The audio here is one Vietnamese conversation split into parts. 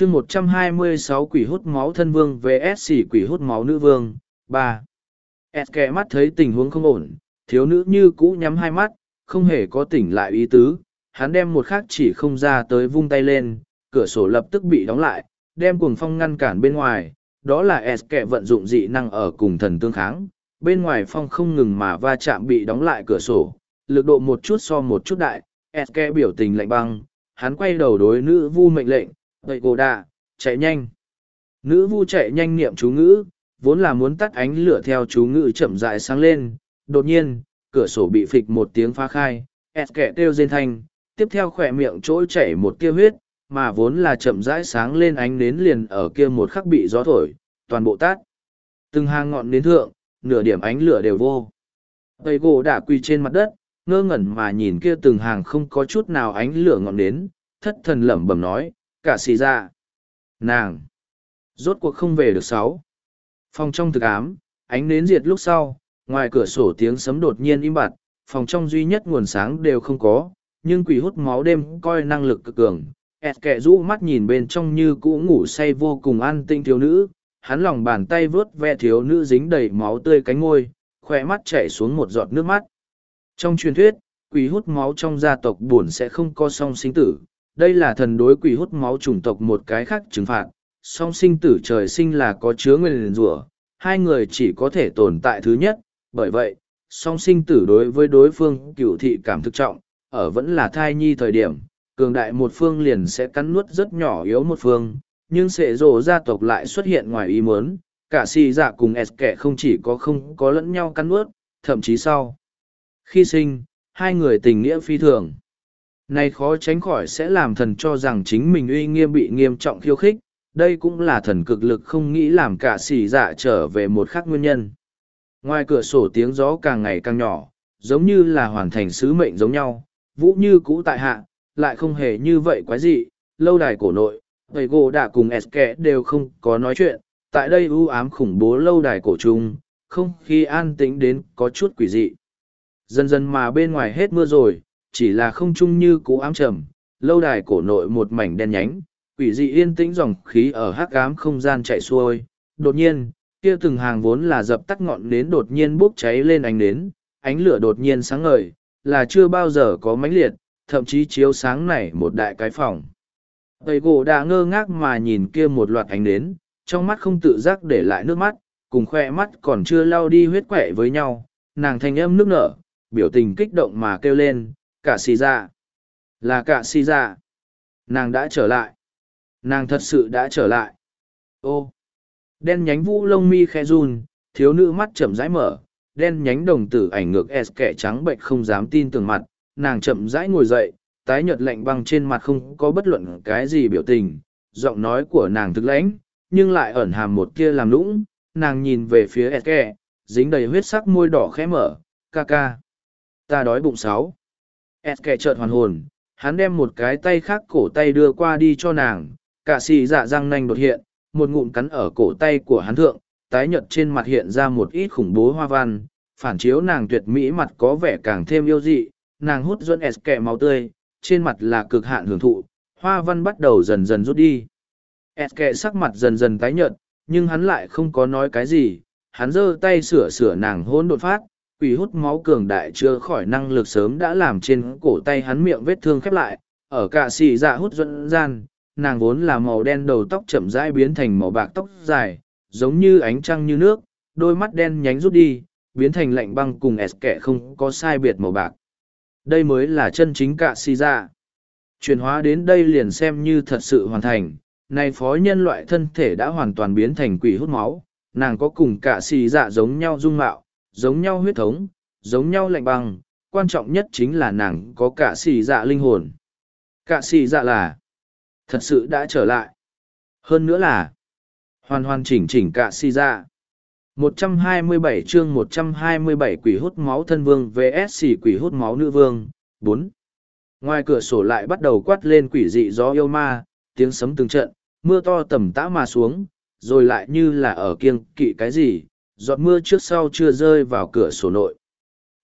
chương một trăm hai mươi sáu quỷ hút máu thân vương vs quỷ hút máu nữ vương, ba. S kẻ mắt thấy tình huống không ổn, thiếu nữ như cũ nhắm hai mắt, không hề có tỉnh lại ý tứ, hắn đem một khác chỉ không ra tới vung tay lên, cửa sổ lập tức bị đóng lại, đem cuồng phong ngăn cản bên ngoài, đó là s kẻ vận dụng dị năng ở cùng thần tương kháng, bên ngoài phong không ngừng mà va chạm bị đóng lại cửa sổ, lực độ một chút so một chút đại, s kẻ biểu tình lạnh băng, hắn quay đầu đối nữ vu mệnh lệnh Vậy cổ đà, chạy nhanh. Nữ vu chạy nhanh niệm chú ngữ, vốn là muốn tắt ánh lửa theo chú ngữ chậm rãi sáng lên. Đột nhiên, cửa sổ bị phịch một tiếng phá khai, ẹt kẹ kêu rên thanh, tiếp theo khỏe miệng chỗ chảy một tia huyết, mà vốn là chậm rãi sáng lên ánh nến liền ở kia một khắc bị gió thổi, toàn bộ tát. Từng hàng ngọn nến thượng, nửa điểm ánh lửa đều vô. Tây gỗ đã quỳ trên mặt đất, ngơ ngẩn mà nhìn kia từng hàng không có chút nào ánh lửa ngọn nến, thất thần lẩm bẩm nói, cả xì ra. Nàng! Rốt cuộc không về được sáu. Phòng trong thực ám, ánh nến diệt lúc sau, ngoài cửa sổ tiếng sấm đột nhiên im bặt, phòng trong duy nhất nguồn sáng đều không có, nhưng quỷ hút máu đêm coi năng lực cực cường. ẹt kẹ rũ mắt nhìn bên trong như cũ ngủ say vô cùng an tinh thiếu nữ, hắn lòng bàn tay vớt ve thiếu nữ dính đầy máu tươi cánh ngôi, khoe mắt chảy xuống một giọt nước mắt. Trong truyền thuyết, quỷ hút máu trong gia tộc buồn sẽ không có song sinh tử, đây là thần đối quỷ hút máu chủng tộc một cái khác trừng phạt, song sinh tử trời sinh là có chứa nguyên rủa, hai người chỉ có thể tồn tại thứ nhất, bởi vậy, song sinh tử đối với đối phương cựu thị cảm thực trọng, ở vẫn là thai nhi thời điểm, cường đại một phương liền sẽ cắn nuốt rất nhỏ yếu một phương, nhưng sệ rồ gia tộc lại xuất hiện ngoài ý muốn, cả si dạ cùng s kẻ không chỉ có không có lẫn nhau cắn nuốt, thậm chí sau khi sinh, hai người tình nghĩa phi thường này khó tránh khỏi sẽ làm thần cho rằng chính mình uy nghiêm bị nghiêm trọng khiêu khích, đây cũng là thần cực lực không nghĩ làm cả xì dạ trở về một khác nguyên nhân. Ngoài cửa sổ tiếng gió càng ngày càng nhỏ, giống như là hoàn thành sứ mệnh giống nhau, vũ như cũ tại hạ, lại không hề như vậy quái dị, lâu đài cổ nội, thầy gỗ đã cùng Eske đều không có nói chuyện, tại đây u ám khủng bố lâu đài cổ trung, không khi an tĩnh đến có chút quỷ dị. Dần dần mà bên ngoài hết mưa rồi, chỉ là không chung như cũ ám trầm, lâu đài cổ nội một mảnh đen nhánh, quỷ dị yên tĩnh dòng khí ở hắc ám không gian chạy xuôi. Đột nhiên, kia từng hàng vốn là dập tắt ngọn nến đột nhiên bốc cháy lên ánh nến, ánh lửa đột nhiên sáng ngời, là chưa bao giờ có mãnh liệt, thậm chí chiếu sáng này một đại cái phòng. Tây gỗ đã ngơ ngác mà nhìn kia một loạt ánh nến, trong mắt không tự giác để lại nước mắt, cùng khoe mắt còn chưa lau đi huyết quẻ với nhau, nàng thanh âm nước nở, biểu tình kích động mà kêu lên, cả xì dạ là cả xì dạ nàng đã trở lại. Nàng thật sự đã trở lại. Ô. Đen nhánh vũ lông mi khe run, thiếu nữ mắt chậm rãi mở. Đen nhánh đồng tử ảnh ngược s kẻ trắng bệnh không dám tin tưởng mặt. Nàng chậm rãi ngồi dậy, tái nhợt lạnh băng trên mặt không có bất luận cái gì biểu tình. Giọng nói của nàng thực lãnh, nhưng lại ẩn hàm một kia làm lũng nàng nhìn về phía s kẻ, dính đầy huyết sắc môi đỏ khẽ mở. Ca ca. Ta đói bụng sáu s kẻ chợt hoàn hồn, hắn đem một cái tay khác cổ tay đưa qua đi cho nàng, cả xì dạ răng nanh đột hiện, một ngụm cắn ở cổ tay của hắn thượng, tái nhợt trên mặt hiện ra một ít khủng bố hoa văn, phản chiếu nàng tuyệt mỹ mặt có vẻ càng thêm yêu dị, nàng hút dẫn s kẻ máu tươi, trên mặt là cực hạn hưởng thụ, hoa văn bắt đầu dần dần rút đi. S kẻ sắc mặt dần dần tái nhợt, nhưng hắn lại không có nói cái gì, hắn giơ tay sửa sửa nàng hôn đột phát quỷ hút máu cường đại chưa khỏi năng lực sớm đã làm trên cổ tay hắn miệng vết thương khép lại, ở cả xì dạ hút dẫn gian, nàng vốn là màu đen đầu tóc chậm rãi biến thành màu bạc tóc dài, giống như ánh trăng như nước, đôi mắt đen nhánh rút đi, biến thành lạnh băng cùng ẹt kẻ không có sai biệt màu bạc. Đây mới là chân chính cả xì dạ. Chuyển hóa đến đây liền xem như thật sự hoàn thành nay phó nhân loại thân thể đã hoàn toàn biến thành quỷ hút máu, nàng có cùng cả xì dạ giống nhau dung mạo giống nhau huyết thống, giống nhau lạnh băng, quan trọng nhất chính là nàng có cả xì dạ linh hồn. Cả xì dạ là thật sự đã trở lại. Hơn nữa là hoàn hoàn chỉnh chỉnh cả xì dạ. 127 chương 127 quỷ hút máu thân vương vs quỷ hút máu nữ vương, 4. Ngoài cửa sổ lại bắt đầu quát lên quỷ dị gió yêu ma, tiếng sấm từng trận, mưa to tầm tã mà xuống, rồi lại như là ở kiêng kỵ cái gì, giọt mưa trước sau chưa rơi vào cửa sổ nội.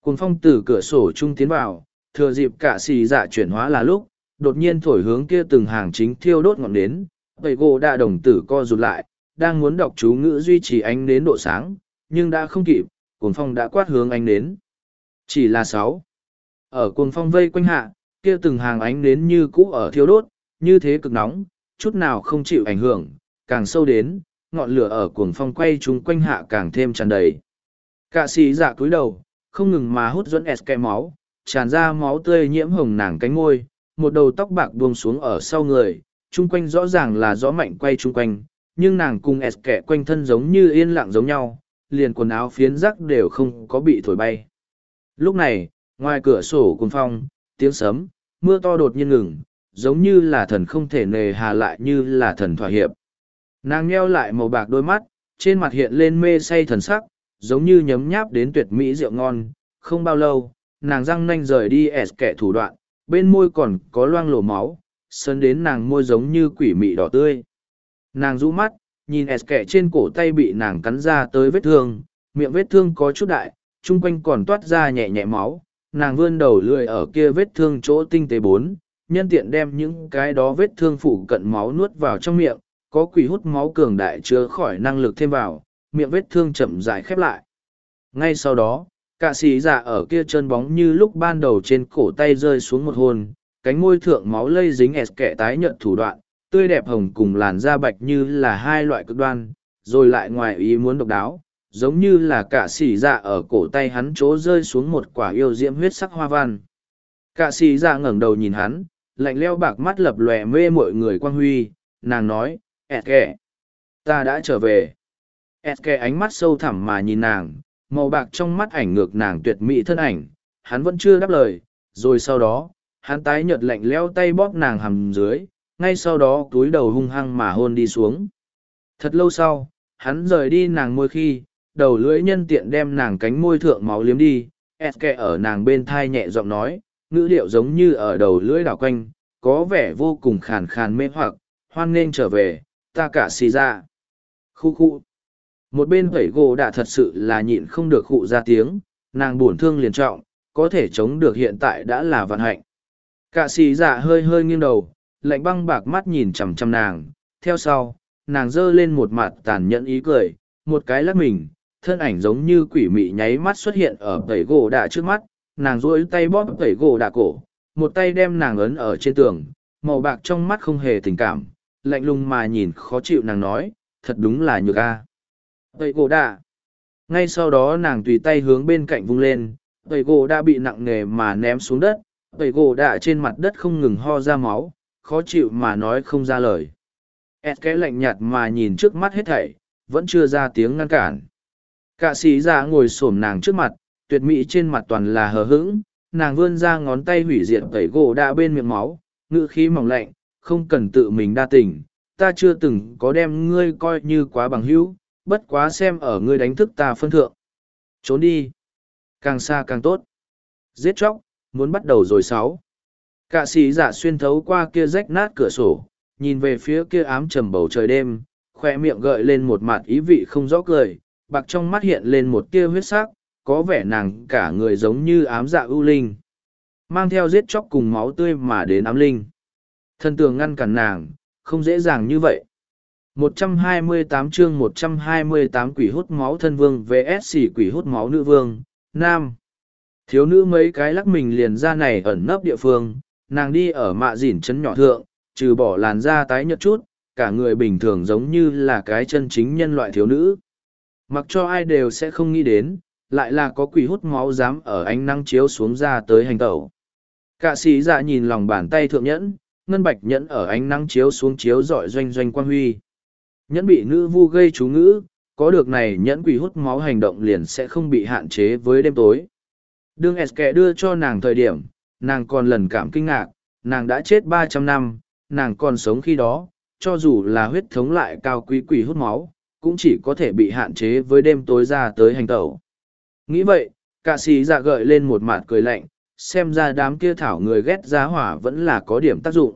cồn phong từ cửa sổ trung tiến vào, thừa dịp cả xì dạ chuyển hóa là lúc, đột nhiên thổi hướng kia từng hàng chính thiêu đốt ngọn nến, Tẩy gỗ đã đồng tử co rụt lại, đang muốn đọc chú ngữ duy trì ánh đến độ sáng, nhưng đã không kịp, cồn phong đã quát hướng ánh đến. Chỉ là sáu. Ở cồn phong vây quanh hạ, kia từng hàng ánh đến như cũ ở thiêu đốt, như thế cực nóng, chút nào không chịu ảnh hưởng, càng sâu đến, ngọn lửa ở cuồng phong quay chúng quanh hạ càng thêm tràn đầy. Cả sĩ dạ cúi đầu, không ngừng mà hút dẫn s kẹ máu, tràn ra máu tươi nhiễm hồng nàng cánh ngôi, một đầu tóc bạc buông xuống ở sau người, chung quanh rõ ràng là gió mạnh quay chung quanh, nhưng nàng cùng s kẹ quanh thân giống như yên lặng giống nhau, liền quần áo phiến rắc đều không có bị thổi bay. Lúc này, ngoài cửa sổ cuồng phong, tiếng sấm, mưa to đột nhiên ngừng, giống như là thần không thể nề hà lại như là thần thỏa hiệp. Nàng nheo lại màu bạc đôi mắt, trên mặt hiện lên mê say thần sắc, giống như nhấm nháp đến tuyệt mỹ rượu ngon. Không bao lâu, nàng răng nanh rời đi ẻ kẻ thủ đoạn, bên môi còn có loang lổ máu, sơn đến nàng môi giống như quỷ mị đỏ tươi. Nàng rũ mắt, nhìn ẻ kẻ trên cổ tay bị nàng cắn ra tới vết thương, miệng vết thương có chút đại, chung quanh còn toát ra nhẹ nhẹ máu. Nàng vươn đầu lười ở kia vết thương chỗ tinh tế bốn, nhân tiện đem những cái đó vết thương phủ cận máu nuốt vào trong miệng, có quỷ hút máu cường đại chứa khỏi năng lực thêm vào, miệng vết thương chậm dài khép lại. Ngay sau đó, cả sĩ giả ở kia chân bóng như lúc ban đầu trên cổ tay rơi xuống một hồn, cánh môi thượng máu lây dính ẹt kẻ tái nhận thủ đoạn, tươi đẹp hồng cùng làn da bạch như là hai loại cực đoan, rồi lại ngoài ý muốn độc đáo, giống như là cả sĩ dạ ở cổ tay hắn chỗ rơi xuống một quả yêu diễm huyết sắc hoa văn. Cả sĩ dạ ngẩng đầu nhìn hắn, lạnh leo bạc mắt lập lòe mê mọi người quang huy, nàng nói, ẹt kẻ, ta đã trở về. ẹt kẻ ánh mắt sâu thẳm mà nhìn nàng, màu bạc trong mắt ảnh ngược nàng tuyệt mỹ thân ảnh, hắn vẫn chưa đáp lời, rồi sau đó, hắn tái nhợt lạnh leo tay bóp nàng hầm dưới, ngay sau đó túi đầu hung hăng mà hôn đi xuống. Thật lâu sau, hắn rời đi nàng môi khi, đầu lưỡi nhân tiện đem nàng cánh môi thượng máu liếm đi, ẹt ở nàng bên thai nhẹ giọng nói, ngữ điệu giống như ở đầu lưỡi đảo quanh, có vẻ vô cùng khàn khàn mê hoặc, hoan nên trở về, ta cả xì ra. Khu khu. Một bên vẩy gỗ đã thật sự là nhịn không được khụ ra tiếng, nàng buồn thương liền trọng, có thể chống được hiện tại đã là vận hạnh. Cả xì dạ hơi hơi nghiêng đầu, lạnh băng bạc mắt nhìn chằm chằm nàng, theo sau, nàng giơ lên một mặt tàn nhẫn ý cười, một cái lắc mình, thân ảnh giống như quỷ mị nháy mắt xuất hiện ở vẩy gỗ đạ trước mắt, nàng duỗi tay bóp vẩy gỗ đạ cổ, một tay đem nàng ấn ở trên tường, màu bạc trong mắt không hề tình cảm, lạnh lùng mà nhìn khó chịu nàng nói, thật đúng là nhược a. vậy gỗ đạ. Ngay sau đó nàng tùy tay hướng bên cạnh vung lên, vậy gỗ đã bị nặng nề mà ném xuống đất, vậy gỗ đạ trên mặt đất không ngừng ho ra máu, khó chịu mà nói không ra lời. Ed cái lạnh nhạt mà nhìn trước mắt hết thảy, vẫn chưa ra tiếng ngăn cản. Cả sĩ ra ngồi xổm nàng trước mặt, tuyệt mỹ trên mặt toàn là hờ hững, nàng vươn ra ngón tay hủy diệt tẩy gỗ đã bên miệng máu, ngữ khí mỏng lạnh, không cần tự mình đa tình, ta chưa từng có đem ngươi coi như quá bằng hữu, bất quá xem ở ngươi đánh thức ta phân thượng. Trốn đi. Càng xa càng tốt. Giết chóc, muốn bắt đầu rồi sáu. cạ sĩ giả xuyên thấu qua kia rách nát cửa sổ, nhìn về phía kia ám trầm bầu trời đêm, khoe miệng gợi lên một mặt ý vị không rõ cười, bạc trong mắt hiện lên một tia huyết sắc, có vẻ nàng cả người giống như ám dạ ưu linh. Mang theo giết chóc cùng máu tươi mà đến ám linh. Thần tường ngăn cản nàng, không dễ dàng như vậy. 128 chương 128 quỷ hút máu thân vương vs quỷ hút máu nữ vương, nam. Thiếu nữ mấy cái lắc mình liền ra này ẩn nấp địa phương, nàng đi ở mạ dỉn chấn nhỏ thượng, trừ bỏ làn da tái nhợt chút, cả người bình thường giống như là cái chân chính nhân loại thiếu nữ. Mặc cho ai đều sẽ không nghĩ đến, lại là có quỷ hút máu dám ở ánh nắng chiếu xuống ra tới hành tẩu. Cả sĩ dạ nhìn lòng bàn tay thượng nhẫn, ngân bạch nhẫn ở ánh nắng chiếu xuống chiếu dọi doanh doanh quan huy. Nhẫn bị nữ vu gây chú ngữ, có được này nhẫn quỷ hút máu hành động liền sẽ không bị hạn chế với đêm tối. Đương Eske đưa cho nàng thời điểm, nàng còn lần cảm kinh ngạc, nàng đã chết ba trăm năm, nàng còn sống khi đó, cho dù là huyết thống lại cao quý quỷ hút máu, cũng chỉ có thể bị hạn chế với đêm tối ra tới hành tẩu. Nghĩ vậy, cả sĩ dạ gợi lên một mặt cười lạnh, xem ra đám kia thảo người ghét giá hỏa vẫn là có điểm tác dụng.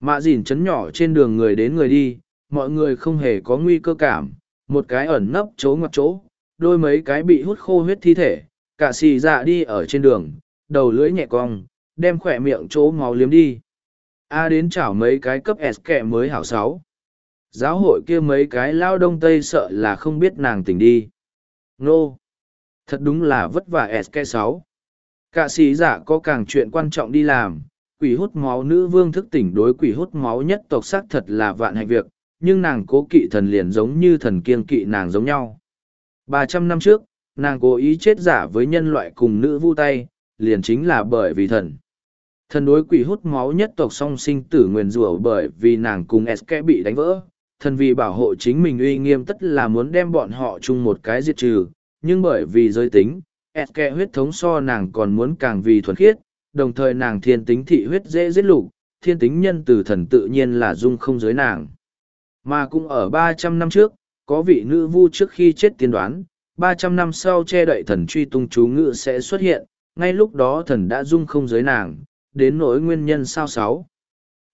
Mạ dìn chấn nhỏ trên đường người đến người đi, mọi người không hề có nguy cơ cảm, một cái ẩn nấp chỗ ngoặt chỗ, đôi mấy cái bị hút khô huyết thi thể, cả xì dạ đi ở trên đường, đầu lưỡi nhẹ cong, đem khỏe miệng chỗ máu liếm đi. A đến chảo mấy cái cấp S kẹ mới hảo sáu. Giáo hội kia mấy cái lao đông tây sợ là không biết nàng tỉnh đi. Nô! Thật đúng là vất vả S kẹ sáu. Cả sĩ giả có càng chuyện quan trọng đi làm, quỷ hút máu nữ vương thức tỉnh đối quỷ hút máu nhất tộc xác thật là vạn hạnh việc, nhưng nàng cố kỵ thần liền giống như thần kiên kỵ nàng giống nhau. ba trăm năm trước, nàng cố ý chết giả với nhân loại cùng nữ vu tay, liền chính là bởi vì thần. Thần đối quỷ hút máu nhất tộc song sinh tử nguyền rủa bởi vì nàng cùng Eske bị đánh vỡ. Thần vì bảo hộ chính mình uy nghiêm tất là muốn đem bọn họ chung một cái diệt trừ, nhưng bởi vì giới tính, Eske huyết thống so nàng còn muốn càng vì thuần khiết, đồng thời nàng thiên tính thị huyết dễ giết lục, thiên tính nhân từ thần tự nhiên là dung không giới nàng. Mà cũng ở ba trăm năm trước, có vị nữ vu trước khi chết tiên đoán, ba trăm năm sau che đậy thần truy tung chú ngự sẽ xuất hiện, ngay lúc đó thần đã dung không giới nàng, đến nỗi nguyên nhân sao sáu.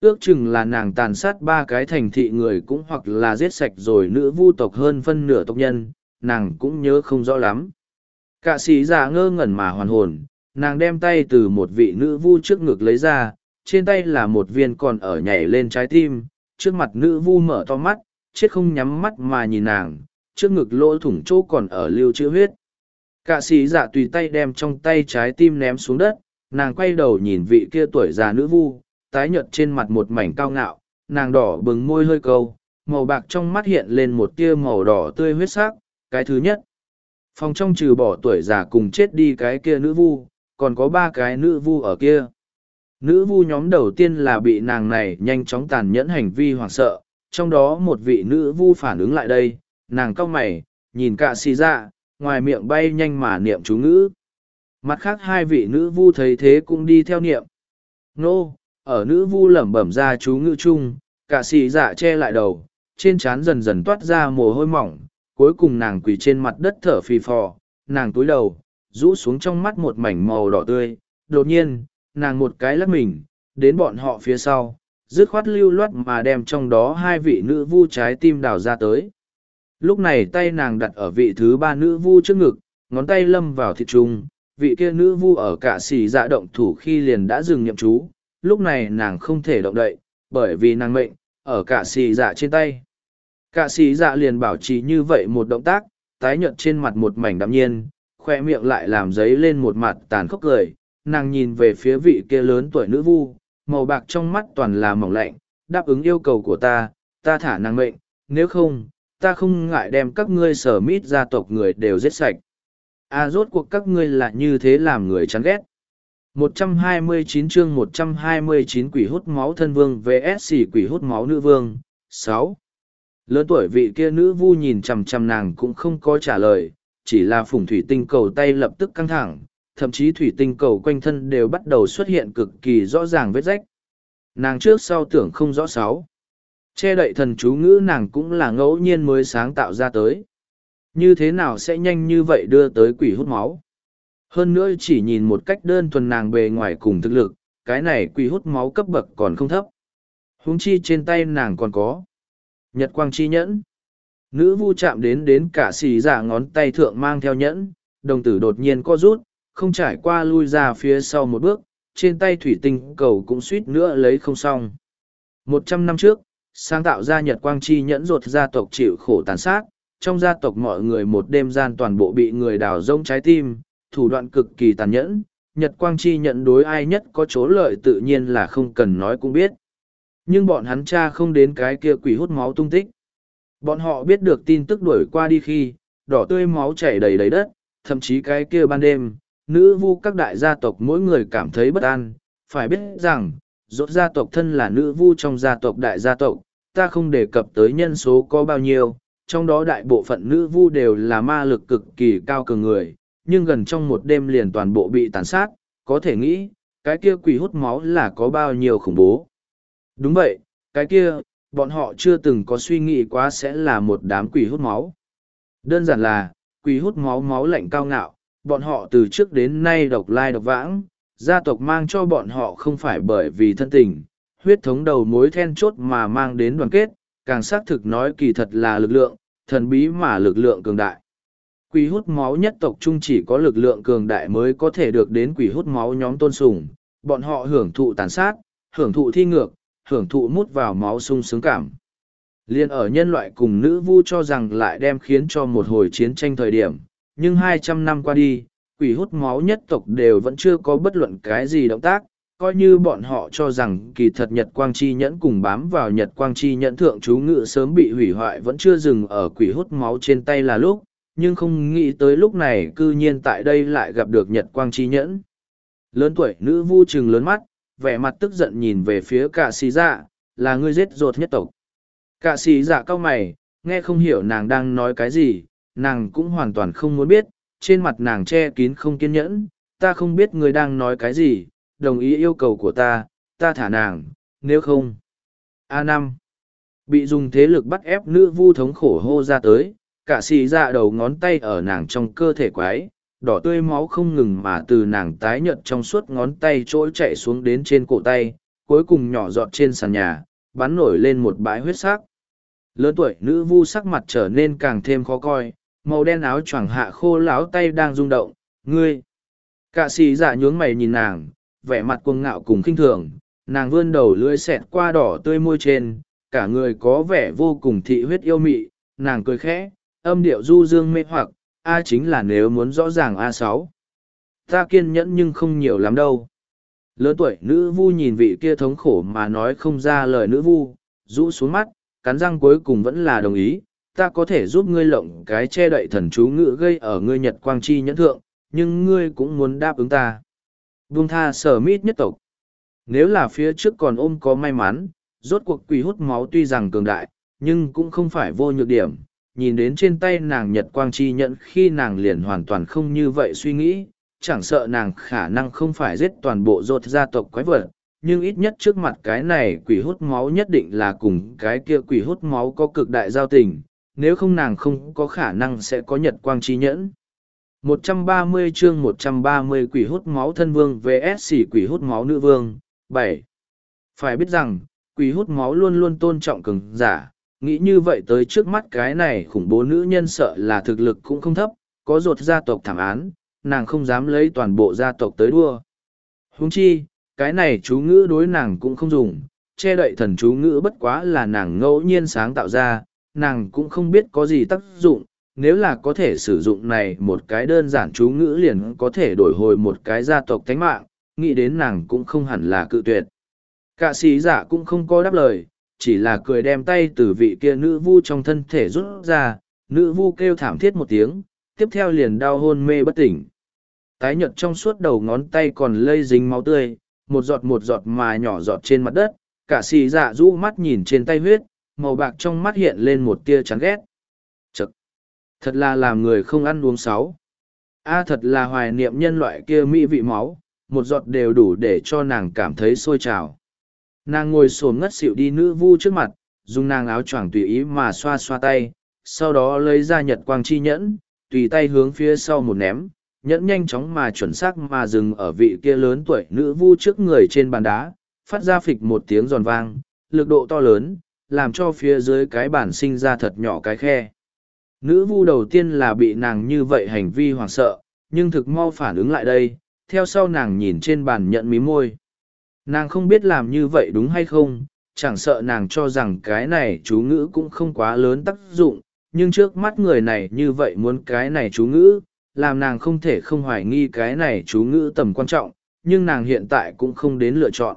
Ước chừng là nàng tàn sát ba cái thành thị người cũng hoặc là giết sạch rồi nữ vu tộc hơn phân nửa tộc nhân, nàng cũng nhớ không rõ lắm. Cả sĩ già ngơ ngẩn mà hoàn hồn, nàng đem tay từ một vị nữ vu trước ngực lấy ra, trên tay là một viên còn ở nhảy lên trái tim, trước mặt nữ vu mở to mắt, chết không nhắm mắt mà nhìn nàng, trước ngực lỗ thủng chỗ còn ở lưu chữ huyết. Cả sĩ giả tùy tay đem trong tay trái tim ném xuống đất, nàng quay đầu nhìn vị kia tuổi già nữ vu, tái nhợt trên mặt một mảnh cao ngạo, nàng đỏ bừng môi hơi câu, màu bạc trong mắt hiện lên một tia màu đỏ tươi huyết sắc, cái thứ nhất. Phòng trong trừ bỏ tuổi già cùng chết đi cái kia nữ vu, còn có ba cái nữ vu ở kia. Nữ vu nhóm đầu tiên là bị nàng này nhanh chóng tàn nhẫn hành vi hoảng sợ, trong đó một vị nữ vu phản ứng lại đây, nàng cau mày, nhìn cả xì ra, ngoài miệng bay nhanh mà niệm chú ngữ. Mặt khác hai vị nữ vu thấy thế cũng đi theo niệm. Nô, ở nữ vu lẩm bẩm ra chú ngữ chung, cả xì dạ che lại đầu, trên trán dần dần toát ra mồ hôi mỏng, cuối cùng nàng quỳ trên mặt đất thở phì phò, nàng túi đầu, rũ xuống trong mắt một mảnh màu đỏ tươi, đột nhiên, nàng một cái lắc mình, đến bọn họ phía sau, dứt khoát lưu loát mà đem trong đó hai vị nữ vu trái tim đào ra tới. Lúc này tay nàng đặt ở vị thứ ba nữ vu trước ngực, ngón tay lâm vào thịt trung, vị kia nữ vu ở cả xì dạ động thủ khi liền đã dừng nhậm chú, lúc này nàng không thể động đậy, bởi vì nàng mệnh, ở cả xì dạ trên tay. Cả sĩ dạ liền bảo trì như vậy một động tác, tái nhợt trên mặt một mảnh đạm nhiên, khoe miệng lại làm giấy lên một mặt tàn khốc cười, nàng nhìn về phía vị kia lớn tuổi nữ vu, màu bạc trong mắt toàn là mỏng lạnh, đáp ứng yêu cầu của ta, ta thả nàng mệnh, nếu không, ta không ngại đem các ngươi sở mít gia tộc người đều giết sạch. À rốt cuộc các ngươi là như thế làm người chán ghét. 129 chương 129 quỷ hút máu thân vương vs quỷ hút máu nữ vương. 6. Lớn tuổi vị kia nữ vu nhìn chằm chằm nàng cũng không có trả lời, chỉ là phủng thủy tinh cầu tay lập tức căng thẳng, thậm chí thủy tinh cầu quanh thân đều bắt đầu xuất hiện cực kỳ rõ ràng vết rách. Nàng trước sau tưởng không rõ sáu. Che đậy thần chú ngữ nàng cũng là ngẫu nhiên mới sáng tạo ra tới. Như thế nào sẽ nhanh như vậy đưa tới quỷ hút máu? Hơn nữa chỉ nhìn một cách đơn thuần nàng bề ngoài cùng thực lực, cái này quỷ hút máu cấp bậc còn không thấp. huống chi trên tay nàng còn có. Nhật quang chi nhẫn. Nữ vu chạm đến đến cả xì giả ngón tay thượng mang theo nhẫn, đồng tử đột nhiên co rút, không trải qua lui ra phía sau một bước, trên tay thủy tinh cầu cũng suýt nữa lấy không xong. Một trăm năm trước, sáng tạo ra Nhật Quang Chi nhẫn ruột gia tộc chịu khổ tàn sát, trong gia tộc mọi người một đêm gian toàn bộ bị người đào rông trái tim, thủ đoạn cực kỳ tàn nhẫn. Nhật Quang Chi nhận đối ai nhất có chỗ lợi tự nhiên là không cần nói cũng biết. Nhưng bọn hắn cha không đến cái kia quỷ hút máu tung tích. Bọn họ biết được tin tức đuổi qua đi khi, đỏ tươi máu chảy đầy đầy đất, thậm chí cái kia ban đêm, nữ vu các đại gia tộc mỗi người cảm thấy bất an, phải biết rằng, rốt gia tộc thân là nữ vu trong gia tộc đại gia tộc, ta không đề cập tới nhân số có bao nhiêu, trong đó đại bộ phận nữ vu đều là ma lực cực kỳ cao cường người, nhưng gần trong một đêm liền toàn bộ bị tàn sát, có thể nghĩ, cái kia quỷ hút máu là có bao nhiêu khủng bố. Đúng vậy, cái kia, bọn họ chưa từng có suy nghĩ quá sẽ là một đám quỷ hút máu. Đơn giản là, quỷ hút máu máu lạnh cao ngạo, bọn họ từ trước đến nay độc lai độc vãng, gia tộc mang cho bọn họ không phải bởi vì thân tình, huyết thống đầu mối then chốt mà mang đến đoàn kết, càng xác thực nói kỳ thật là lực lượng, thần bí mà lực lượng cường đại. Quỷ hút máu nhất tộc chung chỉ có lực lượng cường đại mới có thể được đến quỷ hút máu nhóm tôn sùng, bọn họ hưởng thụ tàn sát, hưởng thụ thi ngược, hưởng thụ mút vào máu sung sướng cảm. Liên ở nhân loại cùng nữ vu cho rằng lại đem khiến cho một hồi chiến tranh thời điểm, nhưng hai trăm năm qua đi, quỷ hút máu nhất tộc đều vẫn chưa có bất luận cái gì động tác, coi như bọn họ cho rằng kỳ thật Nhật Quang Chi Nhẫn cùng bám vào Nhật Quang Chi Nhẫn thượng chú ngự sớm bị hủy hoại vẫn chưa dừng ở quỷ hút máu trên tay là lúc, nhưng không nghĩ tới lúc này cư nhiên tại đây lại gặp được Nhật Quang Chi Nhẫn. Lớn tuổi nữ vu trừng lớn mắt, vẻ mặt tức giận nhìn về phía cả xì dạ, là ngươi giết ruột nhất tộc. Cả xì dạ cau mày, nghe không hiểu nàng đang nói cái gì, nàng cũng hoàn toàn không muốn biết, trên mặt nàng che kín không kiên nhẫn, ta không biết ngươi đang nói cái gì, đồng ý yêu cầu của ta, ta thả nàng, nếu không. a năm Bị dùng thế lực bắt ép nữ vu thống khổ hô ra tới, cả xì dạ đầu ngón tay ở nàng trong cơ thể quái, đỏ tươi máu không ngừng mà từ nàng tái nhợt trong suốt ngón tay trỗi chạy xuống đến trên cổ tay, cuối cùng nhỏ giọt trên sàn nhà, bắn nổi lên một bãi huyết sắc. Lớn tuổi nữ vu sắc mặt trở nên càng thêm khó coi, màu đen áo choàng hạ khô láo tay đang rung động, ngươi. cạ sĩ giả nhướng mày nhìn nàng, vẻ mặt cuồng ngạo cùng khinh thường, nàng vươn đầu lưỡi xẹt qua đỏ tươi môi trên, cả người có vẻ vô cùng thị huyết yêu mị, nàng cười khẽ, âm điệu du dương mê hoặc, A chính là nếu muốn rõ ràng A sáu. Ta kiên nhẫn nhưng không nhiều lắm đâu. Lớn tuổi nữ vu nhìn vị kia thống khổ mà nói không ra lời nữ vu, rũ xuống mắt, cắn răng cuối cùng vẫn là đồng ý, ta có thể giúp ngươi lộng cái che đậy thần chú ngữ gây ở ngươi nhật quang chi nhẫn thượng, nhưng ngươi cũng muốn đáp ứng ta. Buông tha sở mít nhất tộc. Nếu là phía trước còn ôm có may mắn, rốt cuộc quỷ hút máu tuy rằng cường đại, nhưng cũng không phải vô nhược điểm. Nhìn đến trên tay nàng nhật quang chi nhận khi nàng liền hoàn toàn không như vậy suy nghĩ, chẳng sợ nàng khả năng không phải giết toàn bộ dột gia tộc quái vật, nhưng ít nhất trước mặt cái này quỷ hút máu nhất định là cùng cái kia quỷ hút máu có cực đại giao tình, nếu không nàng không có khả năng sẽ có nhật quang chi nhẫn. 130 chương 130 quỷ hút máu thân vương vs quỷ hút máu nữ vương, 7. Phải biết rằng, quỷ hút máu luôn luôn tôn trọng cường giả, nghĩ như vậy tới trước mắt cái này khủng bố nữ nhân sợ là thực lực cũng không thấp, có ruột gia tộc thảm án, nàng không dám lấy toàn bộ gia tộc tới đua. Huống chi, cái này chú ngữ đối nàng cũng không dùng, che đậy thần chú ngữ bất quá là nàng ngẫu nhiên sáng tạo ra, nàng cũng không biết có gì tác dụng, nếu là có thể sử dụng này một cái đơn giản chú ngữ liền có thể đổi hồi một cái gia tộc thánh mạng, nghĩ đến nàng cũng không hẳn là cự tuyệt. Cả sĩ giả cũng không có đáp lời, chỉ là cười đem tay từ vị kia nữ vu trong thân thể rút ra, nữ vu kêu thảm thiết một tiếng, tiếp theo liền đau hôn mê bất tỉnh. Tái nhợt trong suốt đầu ngón tay còn lây dính máu tươi, một giọt một giọt mà nhỏ giọt trên mặt đất, cả xì dạ rũ mắt nhìn trên tay huyết, màu bạc trong mắt hiện lên một tia chán ghét. Chật! Thật là làm người không ăn uống sáu. A à, thật là hoài niệm nhân loại kia mỹ vị máu, một giọt đều đủ để cho nàng cảm thấy sôi trào. Nàng ngồi sồn ngất xịu đi nữ vu trước mặt, dùng nàng áo choàng tùy ý mà xoa xoa tay, sau đó lấy ra nhật quang chi nhẫn, tùy tay hướng phía sau một ném, nhẫn nhanh chóng mà chuẩn xác mà dừng ở vị kia lớn tuổi nữ vu trước người trên bàn đá, phát ra phịch một tiếng giòn vang, lực độ to lớn, làm cho phía dưới cái bàn sinh ra thật nhỏ cái khe. Nữ vu đầu tiên là bị nàng như vậy hành vi hoảng sợ, nhưng thực mau phản ứng lại đây, theo sau nàng nhìn trên bàn nhận mí môi. Nàng không biết làm như vậy đúng hay không, chẳng sợ nàng cho rằng cái này chú ngữ cũng không quá lớn tác dụng, nhưng trước mắt người này như vậy muốn cái này chú ngữ, làm nàng không thể không hoài nghi cái này chú ngữ tầm quan trọng, nhưng nàng hiện tại cũng không đến lựa chọn.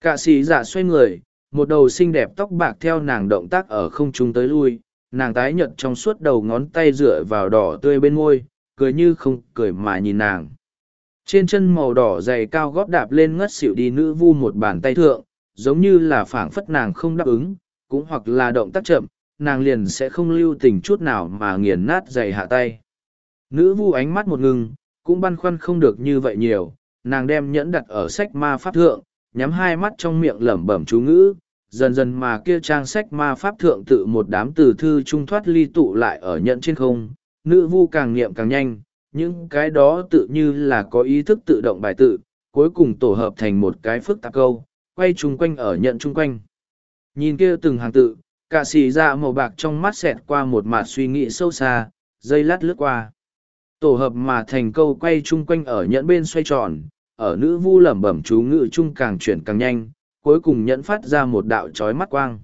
Cả sĩ giả xoay người, một đầu xinh đẹp tóc bạc theo nàng động tác ở không trung tới lui, nàng tái nhợt trong suốt đầu ngón tay dựa vào đỏ tươi bên môi, cười như không cười mà nhìn nàng. Trên chân màu đỏ dày cao gót đạp lên ngất xỉu đi nữ vu một bàn tay thượng, giống như là phảng phất nàng không đáp ứng, cũng hoặc là động tác chậm, nàng liền sẽ không lưu tình chút nào mà nghiền nát dày hạ tay. Nữ vu ánh mắt một ngừng, cũng băn khoăn không được như vậy nhiều, nàng đem nhẫn đặt ở sách ma pháp thượng, nhắm hai mắt trong miệng lẩm bẩm chú ngữ, dần dần mà kia trang sách ma pháp thượng tự một đám từ thư trung thoát ly tụ lại ở nhận trên không, nữ vu càng niệm càng nhanh, những cái đó tự như là có ý thức tự động bài tự, cuối cùng tổ hợp thành một cái phức tạp câu, quay chung quanh ở nhận chung quanh. Nhìn kia từng hàng tự, cả xì ra màu bạc trong mắt xẹt qua một mặt suy nghĩ sâu xa, dây lát lướt qua. Tổ hợp mà thành câu quay chung quanh ở nhẫn bên xoay tròn, ở nữ vu lẩm bẩm chú ngự chung càng chuyển càng nhanh, cuối cùng nhẫn phát ra một đạo trói mắt quang.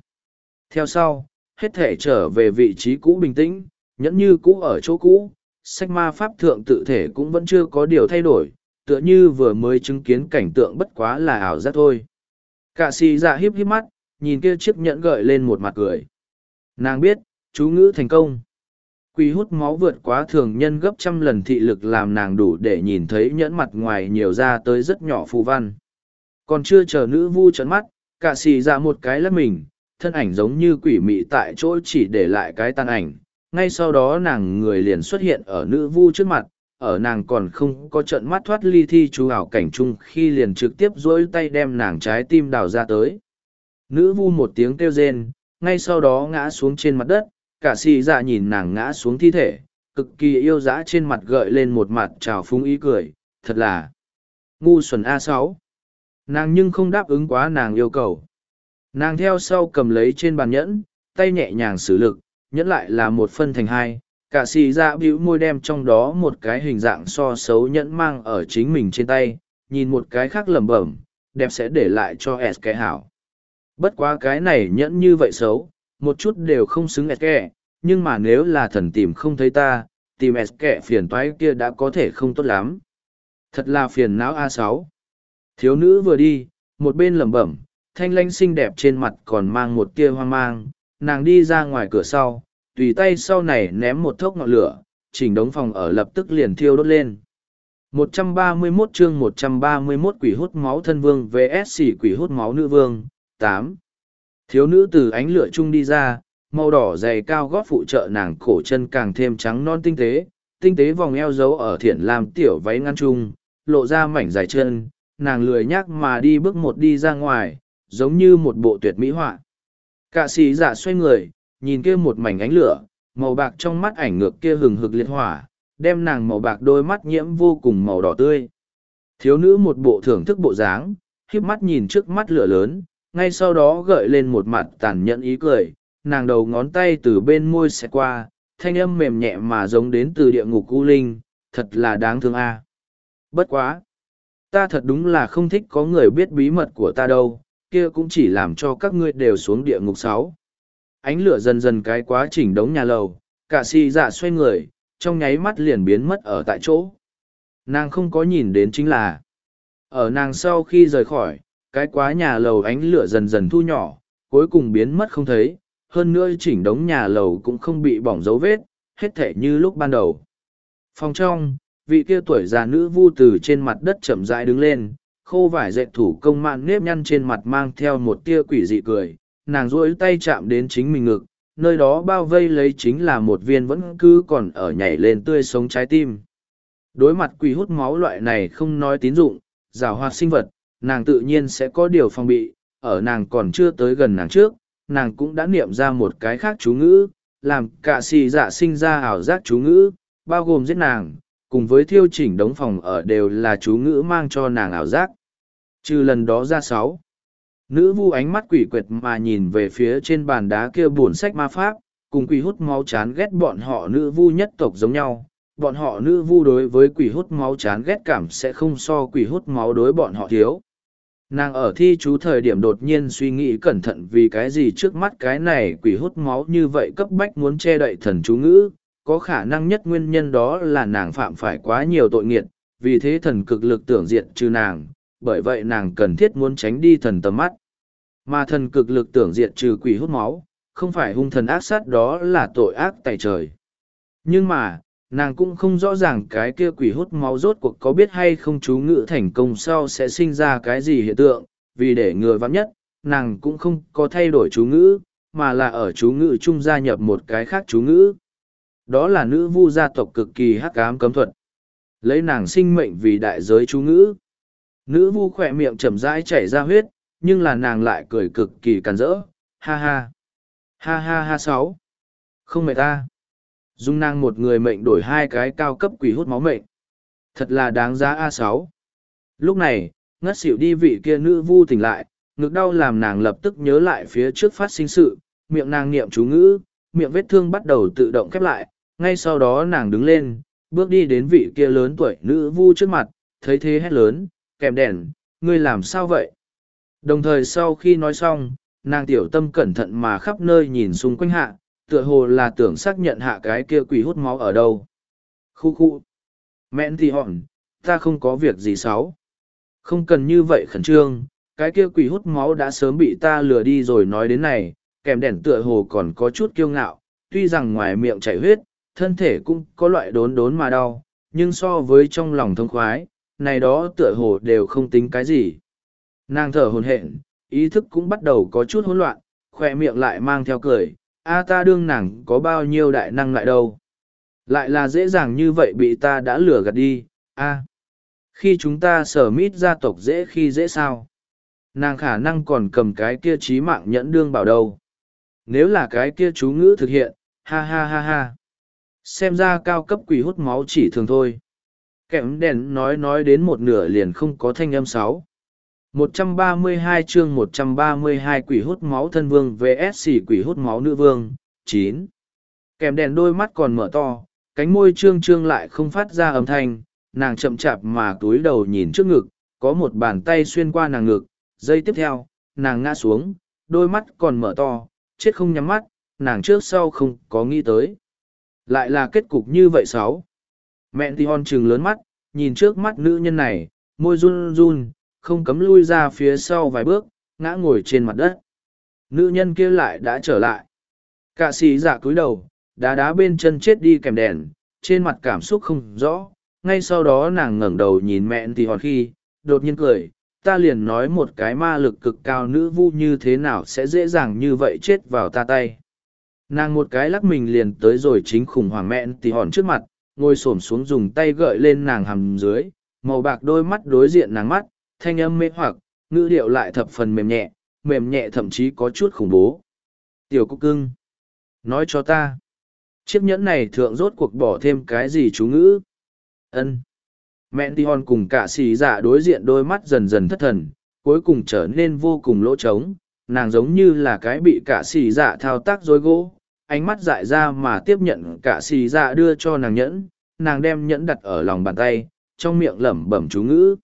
Theo sau, hết thể trở về vị trí cũ bình tĩnh, nhẫn như cũ ở chỗ cũ, sách ma pháp thượng tự thể cũng vẫn chưa có điều thay đổi, tựa như vừa mới chứng kiến cảnh tượng bất quá là ảo giác thôi. Cả xì dạ hiếp hiếp mắt, nhìn kia chiếc nhẫn gợi lên một mặt cười. Nàng biết, chú ngữ thành công. Quỷ hút máu vượt quá thường nhân gấp trăm lần thị lực làm nàng đủ để nhìn thấy nhẫn mặt ngoài nhiều ra tới rất nhỏ phù văn. Còn chưa chờ nữ vu trấn mắt, cả xì ra một cái lắc mình, thân ảnh giống như quỷ mị tại chỗ chỉ để lại cái tan ảnh. Ngay sau đó nàng người liền xuất hiện ở nữ vu trước mặt, ở nàng còn không có trận mắt thoát ly thi chú ảo cảnh chung khi liền trực tiếp dỗi tay đem nàng trái tim đào ra tới. Nữ vu một tiếng kêu rên, ngay sau đó ngã xuống trên mặt đất, cả xì dạ nhìn nàng ngã xuống thi thể, cực kỳ yêu dã trên mặt gợi lên một mặt trào phúng ý cười, thật là ngu xuẩn a sáu nàng nhưng không đáp ứng quá nàng yêu cầu nàng theo sau cầm lấy trên bàn nhẫn tay nhẹ nhàng xử lực nhẫn lại là một phân thành hai, cả xì ra bĩu môi đem trong đó một cái hình dạng so xấu nhẫn mang ở chính mình trên tay, nhìn một cái khác lẩm bẩm, đẹp sẽ để lại cho s cái hảo. Bất quá cái này nhẫn như vậy xấu, một chút đều không xứng s kẻ, nhưng mà nếu là thần tìm không thấy ta, tìm s kẻ phiền toái kia đã có thể không tốt lắm. Thật là phiền não a sáu. Thiếu nữ vừa đi, một bên lẩm bẩm, thanh lanh xinh đẹp trên mặt còn mang một tia hoang mang nàng đi ra ngoài cửa sau, tùy tay sau này ném một thốc ngọn lửa, chỉnh đống phòng ở lập tức liền thiêu đốt lên. 131 chương 131 quỷ hút máu thân vương vs. Quỷ hút máu nữ vương 8. thiếu nữ từ ánh lửa chung đi ra, màu đỏ dày cao gót phụ trợ nàng cổ chân càng thêm trắng non tinh tế tinh tế vòng eo giấu ở thiển làm tiểu váy ngăn chung, lộ ra mảnh dài chân, nàng lười nhác mà đi bước một đi ra ngoài, giống như một bộ tuyệt mỹ họa cạ sĩ giả xoay người, nhìn kia một mảnh ánh lửa, màu bạc trong mắt ảnh ngược kia hừng hực liệt hỏa, đem nàng màu bạc đôi mắt nhiễm vô cùng màu đỏ tươi. Thiếu nữ một bộ thưởng thức bộ dáng, khiếp mắt nhìn trước mắt lửa lớn, ngay sau đó gợi lên một mặt tàn nhẫn ý cười, nàng đầu ngón tay từ bên môi xẹt qua, thanh âm mềm nhẹ mà giống đến từ địa ngục u linh, thật là đáng thương a. Bất quá, ta thật đúng là không thích có người biết bí mật của ta đâu kia cũng chỉ làm cho các ngươi đều xuống địa ngục sáu. Ánh lửa dần dần cái quá trình đống nhà lầu, cả xì dạ xoay người, trong nháy mắt liền biến mất ở tại chỗ. Nàng không có nhìn đến chính là, ở nàng sau khi rời khỏi, cái quá nhà lầu ánh lửa dần dần thu nhỏ, cuối cùng biến mất không thấy, hơn nữa chỉnh đống nhà lầu cũng không bị bỏng dấu vết, hết thể như lúc ban đầu. Phòng trong, vị kia tuổi già nữ vu từ trên mặt đất chậm rãi đứng lên khô vải dệt thủ công mạn nếp nhăn trên mặt mang theo một tia quỷ dị cười, nàng duỗi tay chạm đến chính mình ngực, nơi đó bao vây lấy chính là một viên vẫn cứ còn ở nhảy lên tươi sống trái tim. Đối mặt quỷ hút máu loại này không nói tín dụng, rào hoạt sinh vật, nàng tự nhiên sẽ có điều phòng bị, ở nàng còn chưa tới gần nàng trước, nàng cũng đã niệm ra một cái khác chú ngữ, làm cả xì dạ sinh ra ảo giác chú ngữ, bao gồm giết nàng cùng với thiêu chỉnh đống phòng ở đều là chú ngữ mang cho nàng ảo giác. Trừ lần đó ra sáu. Nữ vu ánh mắt quỷ quyệt mà nhìn về phía trên bàn đá kia buồn sách ma pháp, cùng quỷ hút máu chán ghét bọn họ nữ vu nhất tộc giống nhau. Bọn họ nữ vu đối với quỷ hút máu chán ghét cảm sẽ không so quỷ hút máu đối bọn họ thiếu. Nàng ở thi chú thời điểm đột nhiên suy nghĩ cẩn thận vì cái gì trước mắt cái này quỷ hút máu như vậy cấp bách muốn che đậy thần chú ngữ, có khả năng nhất nguyên nhân đó là nàng phạm phải quá nhiều tội nghiệt, vì thế thần cực lực tưởng diện trừ nàng, bởi vậy nàng cần thiết muốn tránh đi thần tầm mắt. Mà thần cực lực tưởng diện trừ quỷ hút máu, không phải hung thần ác sát đó là tội ác tại trời. Nhưng mà, nàng cũng không rõ ràng cái kia quỷ hút máu rốt cuộc có biết hay không chú ngữ thành công sau sẽ sinh ra cái gì hiện tượng, vì để ngừa vắng nhất, nàng cũng không có thay đổi chú ngữ, mà là ở chú ngữ chung gia nhập một cái khác chú ngữ. Đó là nữ vu gia tộc cực kỳ hắc ám cấm thuật. Lấy nàng sinh mệnh vì đại giới chú ngữ. Nữ vu khỏe miệng chậm rãi chảy ra huyết, nhưng là nàng lại cười cực kỳ càn rỡ. Ha ha. Ha ha ha sáu. Không mệt ta. Dung nàng một người mệnh đổi hai cái cao cấp quỷ hút máu mệnh. Thật là đáng giá a sáu. Lúc này, ngất xỉu đi vị kia nữ vu tỉnh lại, ngực đau làm nàng lập tức nhớ lại phía trước phát sinh sự, miệng nàng niệm chú ngữ, miệng vết thương bắt đầu tự động khép lại, ngay sau đó nàng đứng lên, bước đi đến vị kia lớn tuổi nữ vu trước mặt, thấy thế hét lớn, kèm đèn, ngươi làm sao vậy? Đồng thời sau khi nói xong, nàng tiểu tâm cẩn thận mà khắp nơi nhìn xung quanh hạ, tựa hồ là tưởng xác nhận hạ cái kia quỷ hút máu ở đâu. Khu khu. Mẹn thì hòn, ta không có việc gì xấu. Không cần như vậy khẩn trương, cái kia quỷ hút máu đã sớm bị ta lừa đi rồi nói đến này, kèm đèn tựa hồ còn có chút kiêu ngạo, tuy rằng ngoài miệng chảy huyết, thân thể cũng có loại đốn đốn mà đau, nhưng so với trong lòng thông khoái, này đó tựa hồ đều không tính cái gì. Nàng thở hồn hện, ý thức cũng bắt đầu có chút hỗn loạn, khỏe miệng lại mang theo cười, a ta đương nàng có bao nhiêu đại năng lại đâu. Lại là dễ dàng như vậy bị ta đã lừa gạt đi, a Khi chúng ta sở mít gia tộc dễ khi dễ sao? Nàng khả năng còn cầm cái kia trí mạng nhẫn đương bảo đâu. Nếu là cái kia chú ngữ thực hiện, ha ha ha ha. Xem ra cao cấp quỷ hút máu chỉ thường thôi. Kẹm đèn nói nói đến một nửa liền không có thanh âm sáu. 132 chương 132 quỷ hút máu thân vương vs quỷ hút máu nữ vương, 9. Kèm đèn đôi mắt còn mở to, cánh môi trương trương lại không phát ra âm thanh, nàng chậm chạp mà túi đầu nhìn trước ngực, có một bàn tay xuyên qua nàng ngực, giây tiếp theo, nàng ngã xuống, đôi mắt còn mở to, chết không nhắm mắt, nàng trước sau không có nghĩ tới. Lại là kết cục như vậy sáu. Mẹ thì hòn trừng lớn mắt, nhìn trước mắt nữ nhân này, môi run run, không cấm lui ra phía sau vài bước, ngã ngồi trên mặt đất. Nữ nhân kia lại đã trở lại. Cả sĩ giả cúi đầu, đá đá bên chân chết đi kèm đèn, trên mặt cảm xúc không rõ. Ngay sau đó nàng ngẩng đầu nhìn mẹ thì hòn khi, đột nhiên cười, ta liền nói một cái ma lực cực cao nữ vu như thế nào sẽ dễ dàng như vậy chết vào ta tay. Nàng một cái lắc mình liền tới rồi chính khủng hoảng mẹn thì hòn trước mặt, ngồi xổm xuống dùng tay gợi lên nàng hầm dưới, màu bạc đôi mắt đối diện nàng mắt, thanh âm mê hoặc, ngữ điệu lại thập phần mềm nhẹ, mềm nhẹ thậm chí có chút khủng bố. Tiểu cúc cưng, nói cho ta, chiếc nhẫn này thượng rốt cuộc bỏ thêm cái gì chú ngữ? ân mẹn Ti Hòn cùng cả xì dạ đối diện đôi mắt dần dần thất thần, cuối cùng trở nên vô cùng lỗ trống, nàng giống như là cái bị cả xì dạ thao tác dối gỗ, ánh mắt dại ra mà tiếp nhận cả xì dạ đưa cho nàng nhẫn, nàng đem nhẫn đặt ở lòng bàn tay, trong miệng lẩm bẩm chú ngữ.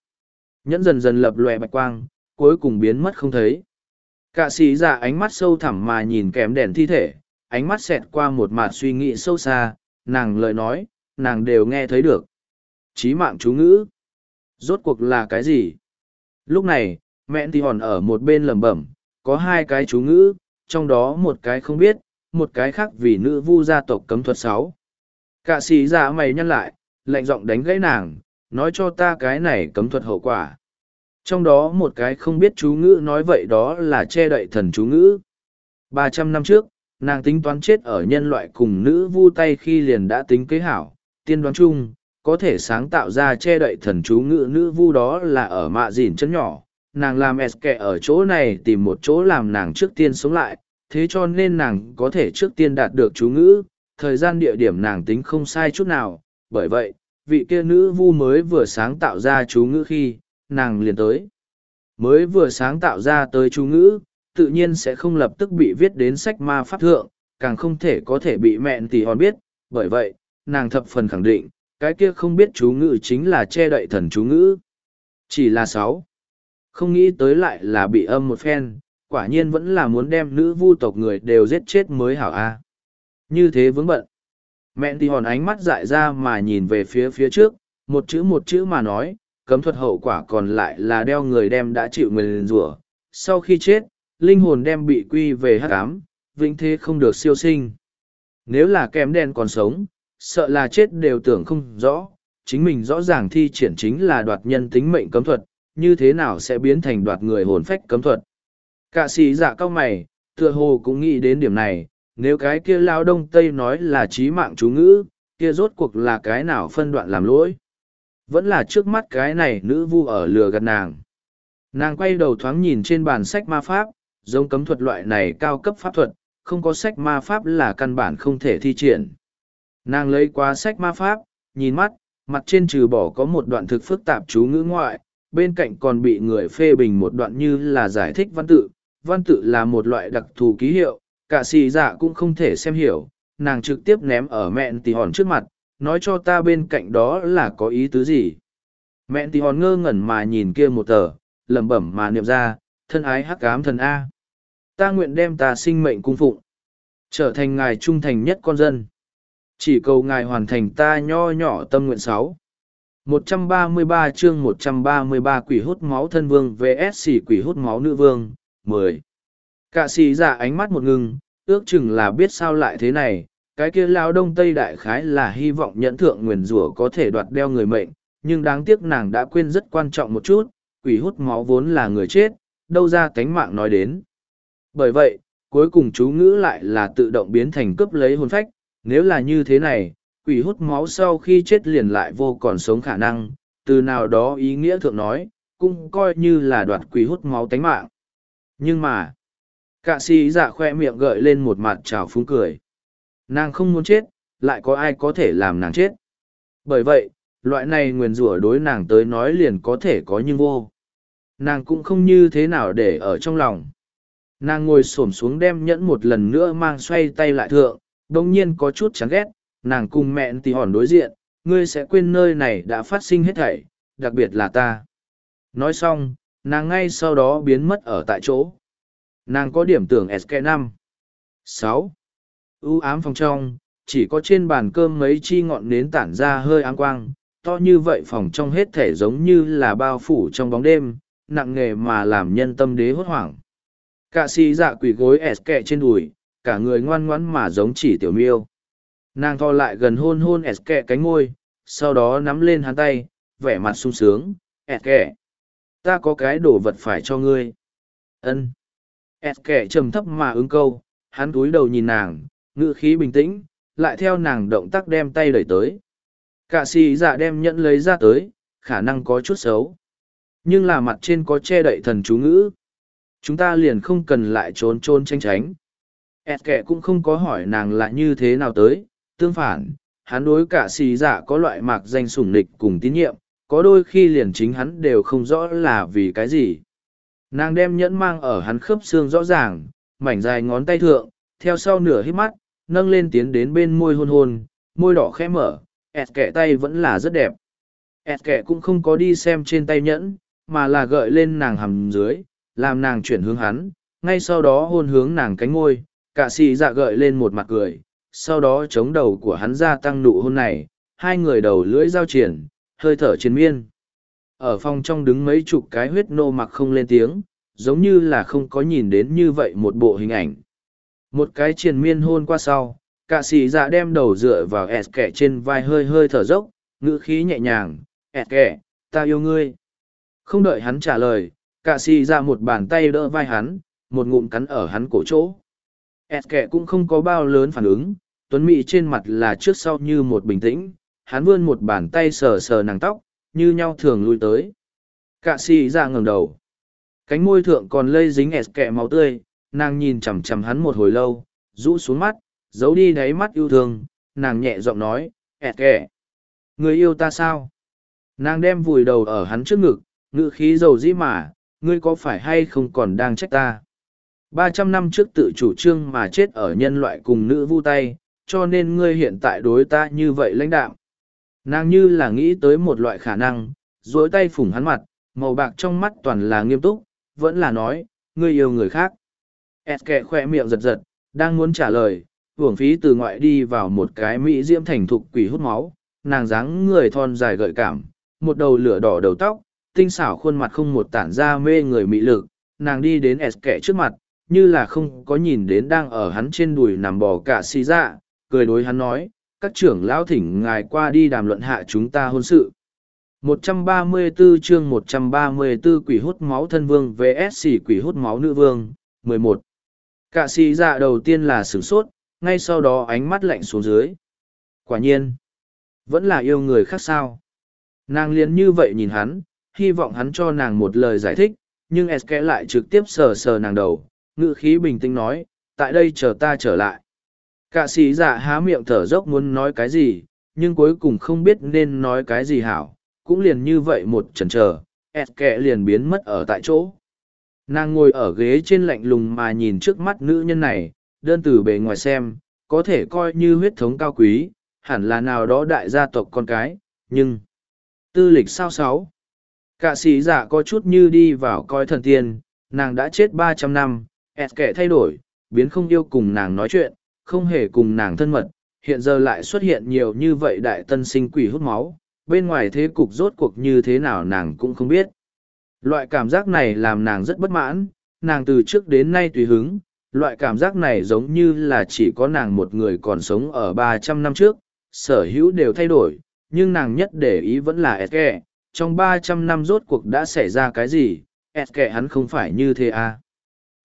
Nhẫn dần dần lập lòe bạch quang, cuối cùng biến mất không thấy. Cả xì dạ ánh mắt sâu thẳm mà nhìn kèm đèn thi thể, ánh mắt xẹt qua một mạt suy nghĩ sâu xa, nàng lời nói, nàng đều nghe thấy được. Chí mạng chú ngữ. Rốt cuộc là cái gì? Lúc này, mẹ thì hòn ở một bên lẩm bẩm, có hai cái chú ngữ, trong đó một cái không biết, một cái khác vì nữ vu gia tộc cấm thuật sáu. Cả sĩ giả mày nhăn lại, lạnh giọng đánh gãy nàng, nói cho ta cái này cấm thuật hậu quả. Trong đó một cái không biết chú ngữ nói vậy đó là che đậy thần chú ngữ. ba trăm năm trước, nàng tính toán chết ở nhân loại cùng nữ vu tay khi liền đã tính kế hảo, tiên đoán chung, có thể sáng tạo ra che đậy thần chú ngữ nữ vu đó là ở mạ dìn chân nhỏ. Nàng làm s kẻ ở chỗ này tìm một chỗ làm nàng trước tiên sống lại, thế cho nên nàng có thể trước tiên đạt được chú ngữ, thời gian địa điểm nàng tính không sai chút nào, bởi vậy, vị kia nữ vu mới vừa sáng tạo ra chú ngữ khi, nàng liền tới. Mới vừa sáng tạo ra tới chú ngữ, tự nhiên sẽ không lập tức bị viết đến sách ma pháp thượng, càng không thể có thể bị mẹn tì hòn biết, bởi vậy, nàng thập phần khẳng định, cái kia không biết chú ngữ chính là che đậy thần chú ngữ. Chỉ là sáu. Không nghĩ tới lại là bị âm một phen, quả nhiên vẫn là muốn đem nữ vu tộc người đều giết chết mới hảo a. Như thế vướng bận. mẹn thì hòn ánh mắt dại ra mà nhìn về phía phía trước, một chữ một chữ mà nói, cấm thuật hậu quả còn lại là đeo người đem đã chịu người liền rủa. Sau khi chết, linh hồn đem bị quy về hắc ám, vĩnh thế không được siêu sinh. Nếu là kém đen còn sống, sợ là chết đều tưởng không rõ, chính mình rõ ràng thi triển chính là đoạt nhân tính mệnh cấm thuật, như thế nào sẽ biến thành đoạt người hồn phách cấm thuật. Cả sĩ dạ cao mày, tựa hồ cũng nghĩ đến điểm này, nếu cái kia lao đông tây nói là trí mạng chú ngữ, kia rốt cuộc là cái nào phân đoạn làm lỗi. Vẫn là trước mắt cái này nữ vu ở lừa gạt nàng. Nàng quay đầu thoáng nhìn trên bàn sách ma pháp, giống cấm thuật loại này cao cấp pháp thuật, không có sách ma pháp là căn bản không thể thi triển. Nàng lấy qua sách ma pháp, nhìn mắt, mặt trên trừ bỏ có một đoạn thực phức tạp chú ngữ ngoại, bên cạnh còn bị người phê bình một đoạn như là giải thích văn tự. Văn tự là một loại đặc thù ký hiệu, cả xì dạ cũng không thể xem hiểu, nàng trực tiếp ném ở mẹn tì hòn trước mặt, nói cho ta bên cạnh đó là có ý tứ gì. Mẹn tì hòn ngơ ngẩn mà nhìn kia một tờ, lẩm bẩm mà niệm ra, thân ái hắc ám thần A. ta nguyện đem ta sinh mệnh cung phụng, trở thành ngài trung thành nhất con dân. Chỉ cầu ngài hoàn thành ta nho nhỏ tâm nguyện sáu. 133 chương 133 quỷ hút máu thân vương vs quỷ hút máu nữ vương, 10. Cả sĩ giả ánh mắt một ngừng, ước chừng là biết sao lại thế này, cái kia lao đông tây đại khái là hy vọng nhẫn thượng nguyền rủa có thể đoạt đeo người mệnh, nhưng đáng tiếc nàng đã quên rất quan trọng một chút, quỷ hút máu vốn là người chết, đâu ra cánh mạng nói đến. Bởi vậy, cuối cùng chú ngữ lại là tự động biến thành cướp lấy hồn phách, nếu là như thế này, quỷ hút máu sau khi chết liền lại vô còn sống khả năng, từ nào đó ý nghĩa thượng nói, cũng coi như là đoạt quỷ hút máu tánh mạng. Nhưng mà, cạ sĩ dạ khoe miệng gợi lên một mặt trào phúng cười. Nàng không muốn chết, lại có ai có thể làm nàng chết. Bởi vậy, loại này nguyền rủa đối nàng tới nói liền có thể có nhưng vô. Nàng cũng không như thế nào để ở trong lòng. Nàng ngồi xổm xuống đem nhẫn một lần nữa mang xoay tay lại thượng, đồng nhiên có chút chán ghét, nàng cùng mẹ thì hòn đối diện, ngươi sẽ quên nơi này đã phát sinh hết thảy, đặc biệt là ta. Nói xong, nàng ngay sau đó biến mất ở tại chỗ. Nàng có điểm tưởng sk năm sáu ưu ám phòng trong chỉ có trên bàn cơm mấy chi ngọn nến tản ra hơi áng quang to như vậy phòng trong hết thể giống như là bao phủ trong bóng đêm nặng nề mà làm nhân tâm đế hốt hoảng cạ xì dạ quỳ gối ẻs kẹ trên đùi cả người ngoan ngoãn mà giống chỉ tiểu miêu nàng thò lại gần hôn hôn ẻs kẹ cánh ngôi sau đó nắm lên hắn tay vẻ mặt sung sướng ẻs kẹ ta có cái đồ vật phải cho ngươi ân ẻs kẹ trầm thấp mà ứng câu hắn cúi đầu nhìn nàng ngữ khí bình tĩnh, lại theo nàng động tác đem tay đẩy tới. Cả xì dạ đem nhẫn lấy ra tới, khả năng có chút xấu. Nhưng là mặt trên có che đậy thần chú ngữ. Chúng ta liền không cần lại trốn trôn tranh tránh. ẹt kệ cũng không có hỏi nàng là như thế nào tới, tương phản, hắn đối cả xì dạ có loại mạc danh sủng nịch cùng tín nhiệm, có đôi khi liền chính hắn đều không rõ là vì cái gì. Nàng đem nhẫn mang ở hắn khớp xương rõ ràng, mảnh dài ngón tay thượng, theo sau nửa hít mắt, nâng lên tiến đến bên môi hôn hôn, môi đỏ khẽ mở, ẹt kẻ tay vẫn là rất đẹp. ẹt kẻ cũng không có đi xem trên tay nhẫn, mà là gợi lên nàng hầm dưới, làm nàng chuyển hướng hắn, ngay sau đó hôn hướng nàng cánh môi, cả xì dạ gợi lên một mặt cười, sau đó chống đầu của hắn ra tăng nụ hôn này, hai người đầu lưỡi giao triển, hơi thở chiến miên. Ở phòng trong đứng mấy chục cái huyết nô mặc không lên tiếng, giống như là không có nhìn đến như vậy một bộ hình ảnh. Một cái triền miên hôn qua sau, cạ sĩ dạ đem đầu dựa vào ẹt kẻ trên vai hơi hơi thở dốc, ngữ khí nhẹ nhàng, ẹt kẻ, ta yêu ngươi. Không đợi hắn trả lời, cạ sĩ dạ một bàn tay đỡ vai hắn, một ngụm cắn ở hắn cổ chỗ ẹt kẻ cũng không có bao lớn phản ứng, tuấn mỹ trên mặt là trước sau như một bình tĩnh, hắn vươn một bàn tay sờ sờ nàng tóc, như nhau thường lui tới. Cả sĩ ra ngẩng đầu. Cánh môi thượng còn lây dính ẹt kẹ máu tươi, nàng nhìn chằm chằm hắn một hồi lâu rũ xuống mắt giấu đi đáy mắt yêu thương nàng nhẹ giọng nói ẹt kẻ người yêu ta sao nàng đem vùi đầu ở hắn trước ngực ngự khí dầu dĩ mà ngươi có phải hay không còn đang trách ta ba trăm năm trước tự chủ trương mà chết ở nhân loại cùng nữ vu tay, cho nên ngươi hiện tại đối ta như vậy lãnh đạo nàng như là nghĩ tới một loại khả năng, dối tay phủng hắn mặt, màu bạc trong mắt toàn là nghiêm túc, vẫn là nói, ngươi yêu người khác. Ẹt kẹ khoe miệng giật giật, đang muốn trả lời, hưởng phí từ ngoại đi vào một cái mỹ diễm thành thục quỷ hút máu, nàng dáng người thon dài gợi cảm, một đầu lửa đỏ đầu tóc, tinh xảo khuôn mặt không một tản ra mê người mị lực, nàng đi đến s kẹ trước mặt như là không có nhìn đến đang ở hắn trên đùi nằm bò cả xì dạ cười đối hắn nói các trưởng lão thỉnh ngài qua đi đàm luận hạ chúng ta hôn sự 134 chương 134 quỷ hút máu thân vương vs quỷ hút máu nữ vương 11 Cả sĩ dạ đầu tiên là sửng sốt, ngay sau đó ánh mắt lạnh xuống dưới. Quả nhiên, vẫn là yêu người khác sao. Nàng liền như vậy nhìn hắn, hy vọng hắn cho nàng một lời giải thích, nhưng Eske lại trực tiếp sờ sờ nàng đầu, ngự khí bình tĩnh nói, tại đây chờ ta trở lại. Cả sĩ dạ há miệng thở dốc muốn nói cái gì, nhưng cuối cùng không biết nên nói cái gì hảo, cũng liền như vậy một chần chờ, kẹ liền biến mất ở tại chỗ nàng ngồi ở ghế trên lạnh lùng mà nhìn trước mắt nữ nhân này đơn từ bề ngoài xem có thể coi như huyết thống cao quý hẳn là nào đó đại gia tộc con cái nhưng tư lịch sao sáu Cả sĩ giả có chút như đi vào coi thần tiên nàng đã chết ba trăm năm s kẻ thay đổi, biến không yêu cùng nàng nói chuyện, không hề cùng nàng thân mật, hiện giờ lại xuất hiện nhiều như vậy đại tân sinh quỷ hút máu, bên ngoài thế cục rốt cuộc như thế nào nàng cũng không biết loại cảm giác này làm nàng rất bất mãn, nàng từ trước đến nay tùy hứng, loại cảm giác này giống như là chỉ có nàng một người còn sống ở ba trăm năm trước, sở hữu đều thay đổi, nhưng nàng nhất để ý vẫn là s kẻ, trong ba trăm năm rốt cuộc đã xảy ra cái gì, s kẻ hắn không phải như thế à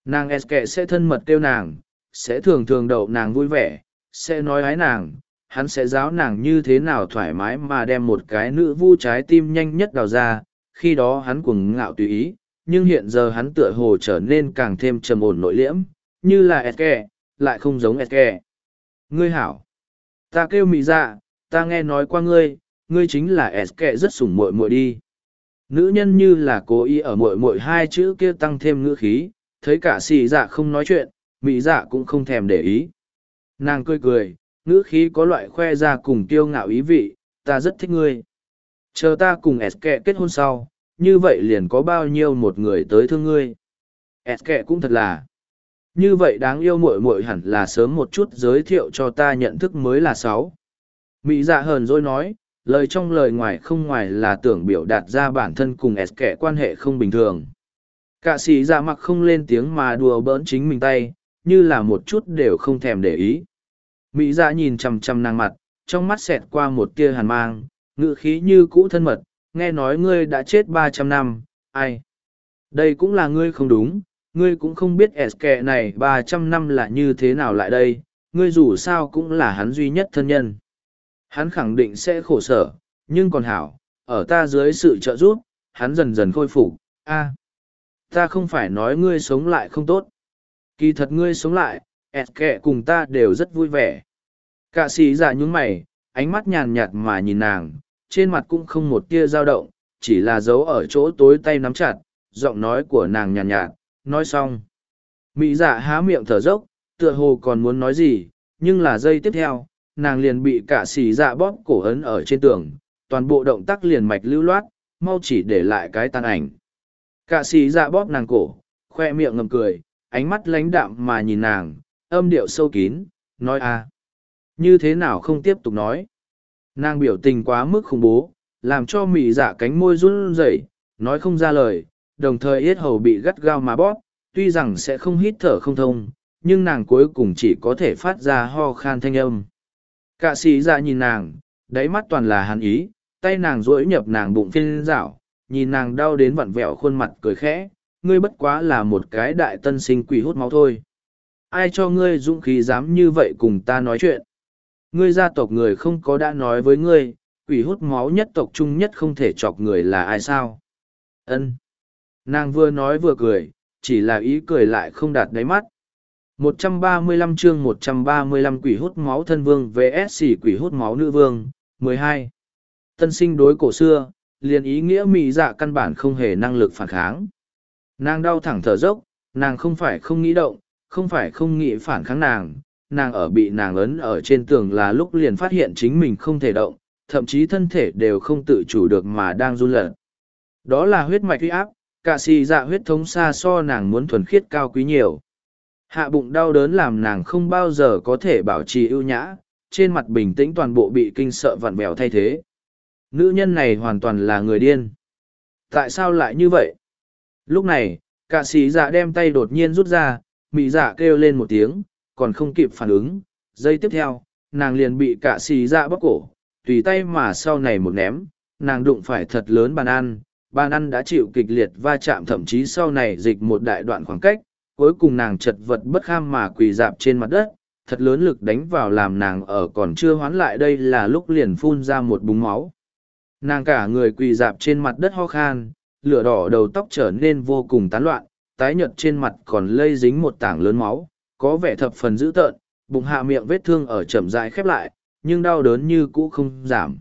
nàng s kệ sẽ thân mật kêu nàng sẽ thường thường đậu nàng vui vẻ sẽ nói ái nàng hắn sẽ giáo nàng như thế nào thoải mái mà đem một cái nữ vu trái tim nhanh nhất đào ra khi đó hắn cuồng ngạo tùy ý nhưng hiện giờ hắn tựa hồ trở nên càng thêm trầm ổn nội liễm như là Eske, lại không giống Eske. Ngươi hảo. Ta kêu mị dạ, ta nghe nói qua ngươi, ngươi chính là Eske rất sủng muội muội đi. Nữ nhân như là cố ý ở muội muội hai chữ kia tăng thêm ngữ khí, thấy cả xì dạ không nói chuyện, mỹ dạ cũng không thèm để ý. Nàng cười cười, ngữ khí có loại khoe ra cùng tiêu ngạo ý vị, ta rất thích ngươi. Chờ ta cùng Eske kết hôn sau, như vậy liền có bao nhiêu một người tới thương ngươi. Eske cũng thật là như vậy đáng yêu muội muội hẳn là sớm một chút giới thiệu cho ta nhận thức mới là sáu mỹ dạ hờn dỗi nói lời trong lời ngoài không ngoài là tưởng biểu đạt ra bản thân cùng s kệ quan hệ không bình thường cả sĩ dạ mặc không lên tiếng mà đùa bỡn chính mình tay, như là một chút đều không thèm để ý. Mỹ dạ nhìn chằm chằm nàng mặt, trong mắt xẹt qua một tia hàn mang ngự khí như cũ thân mật, nghe nói ngươi đã chết ba trăm năm, ai? Đây cũng là ngươi không đúng, ngươi cũng không biết s kệ này ba trăm năm là như thế nào lại đây, ngươi dù sao cũng là hắn duy nhất thân nhân. Hắn khẳng định sẽ khổ sở, nhưng còn hảo, ở ta dưới sự trợ giúp, hắn dần dần khôi phục, a ta không phải nói ngươi sống lại không tốt. Kỳ thật ngươi sống lại ẹt kệ cùng ta đều rất vui vẻ. Cạ sĩ dạ nhún mày ánh mắt nhàn nhạt mà nhìn nàng trên mặt cũng không một tia dao động chỉ là giấu ở chỗ tối tay nắm chặt giọng nói của nàng nhàn nhạt, nhạt nói xong. Mỹ dạ há miệng thở dốc tựa hồ còn muốn nói gì nhưng là giây tiếp theo nàng liền bị cả xì dạ bóp cổ ấn ở trên tường toàn bộ động tác liền mạch lưu loát mau chỉ để lại cái tàn ảnh cả sĩ dạ bóp nàng cổ khoe miệng ngầm cười ánh mắt lánh đạm mà nhìn nàng âm điệu sâu kín nói a như thế nào không tiếp tục nói nàng biểu tình quá mức khủng bố làm cho mị dạ cánh môi run rẩy nói không ra lời đồng thời yết hầu bị gắt gao mà bóp, tuy rằng sẽ không hít thở không thông, nhưng nàng cuối cùng chỉ có thể phát ra ho khan thanh âm. Cả sĩ dạ nhìn nàng, đáy mắt toàn là hàn ý, tay nàng duỗi nhập nàng bụng phiên dạo, nhìn nàng đau đến vặn vẹo khuôn mặt cười khẽ, ngươi bất quá là một cái đại tân sinh quỷ hút máu thôi. Ai cho ngươi dũng khí dám như vậy cùng ta nói chuyện? Ngươi gia tộc người không có đã nói với ngươi, quỷ hút máu nhất tộc chung nhất không thể chọc người là ai sao? Ân. Nàng vừa nói vừa cười, chỉ là ý cười lại không đạt đáy mắt. 135 chương 135 quỷ hút máu thân vương vs quỷ hút máu nữ vương, 12. Tân sinh đối cổ xưa, liền ý nghĩa mị dạ căn bản không hề năng lực phản kháng. Nàng đau thẳng thở dốc, nàng không phải không nghĩ động, không phải không nghĩ phản kháng nàng, nàng ở bị nàng ấn ở trên tường là lúc liền phát hiện chính mình không thể động, thậm chí thân thể đều không tự chủ được mà đang run lợn. Đó là huyết mạch huy áp, Cả xì dạ huyết thống xa so nàng muốn thuần khiết cao quý nhiều. Hạ bụng đau đớn làm nàng không bao giờ có thể bảo trì ưu nhã, trên mặt bình tĩnh toàn bộ bị kinh sợ vặn vẹo thay thế. Nữ nhân này hoàn toàn là người điên. Tại sao lại như vậy? Lúc này, cả sĩ dạ đem tay đột nhiên rút ra, mị dạ kêu lên một tiếng, còn không kịp phản ứng. Giây tiếp theo, nàng liền bị cả sĩ dạ bóc cổ, tùy tay mà sau này một ném, nàng đụng phải thật lớn bàn ăn, bàn ăn đã chịu kịch liệt va chạm thậm chí sau này dịch một đại đoạn khoảng cách cuối cùng nàng chật vật bất kham mà quỳ dạp trên mặt đất thật lớn lực đánh vào làm nàng ở còn chưa hoán lại đây là lúc liền phun ra một búng máu nàng cả người quỳ dạp trên mặt đất ho khan, lửa đỏ đầu tóc trở nên vô cùng tán loạn, tái nhợt trên mặt còn lây dính một tảng lớn máu, có vẻ thập phần dữ tợn, bụng hạ miệng vết thương ở chậm rãi khép lại, nhưng đau đớn như cũ không giảm.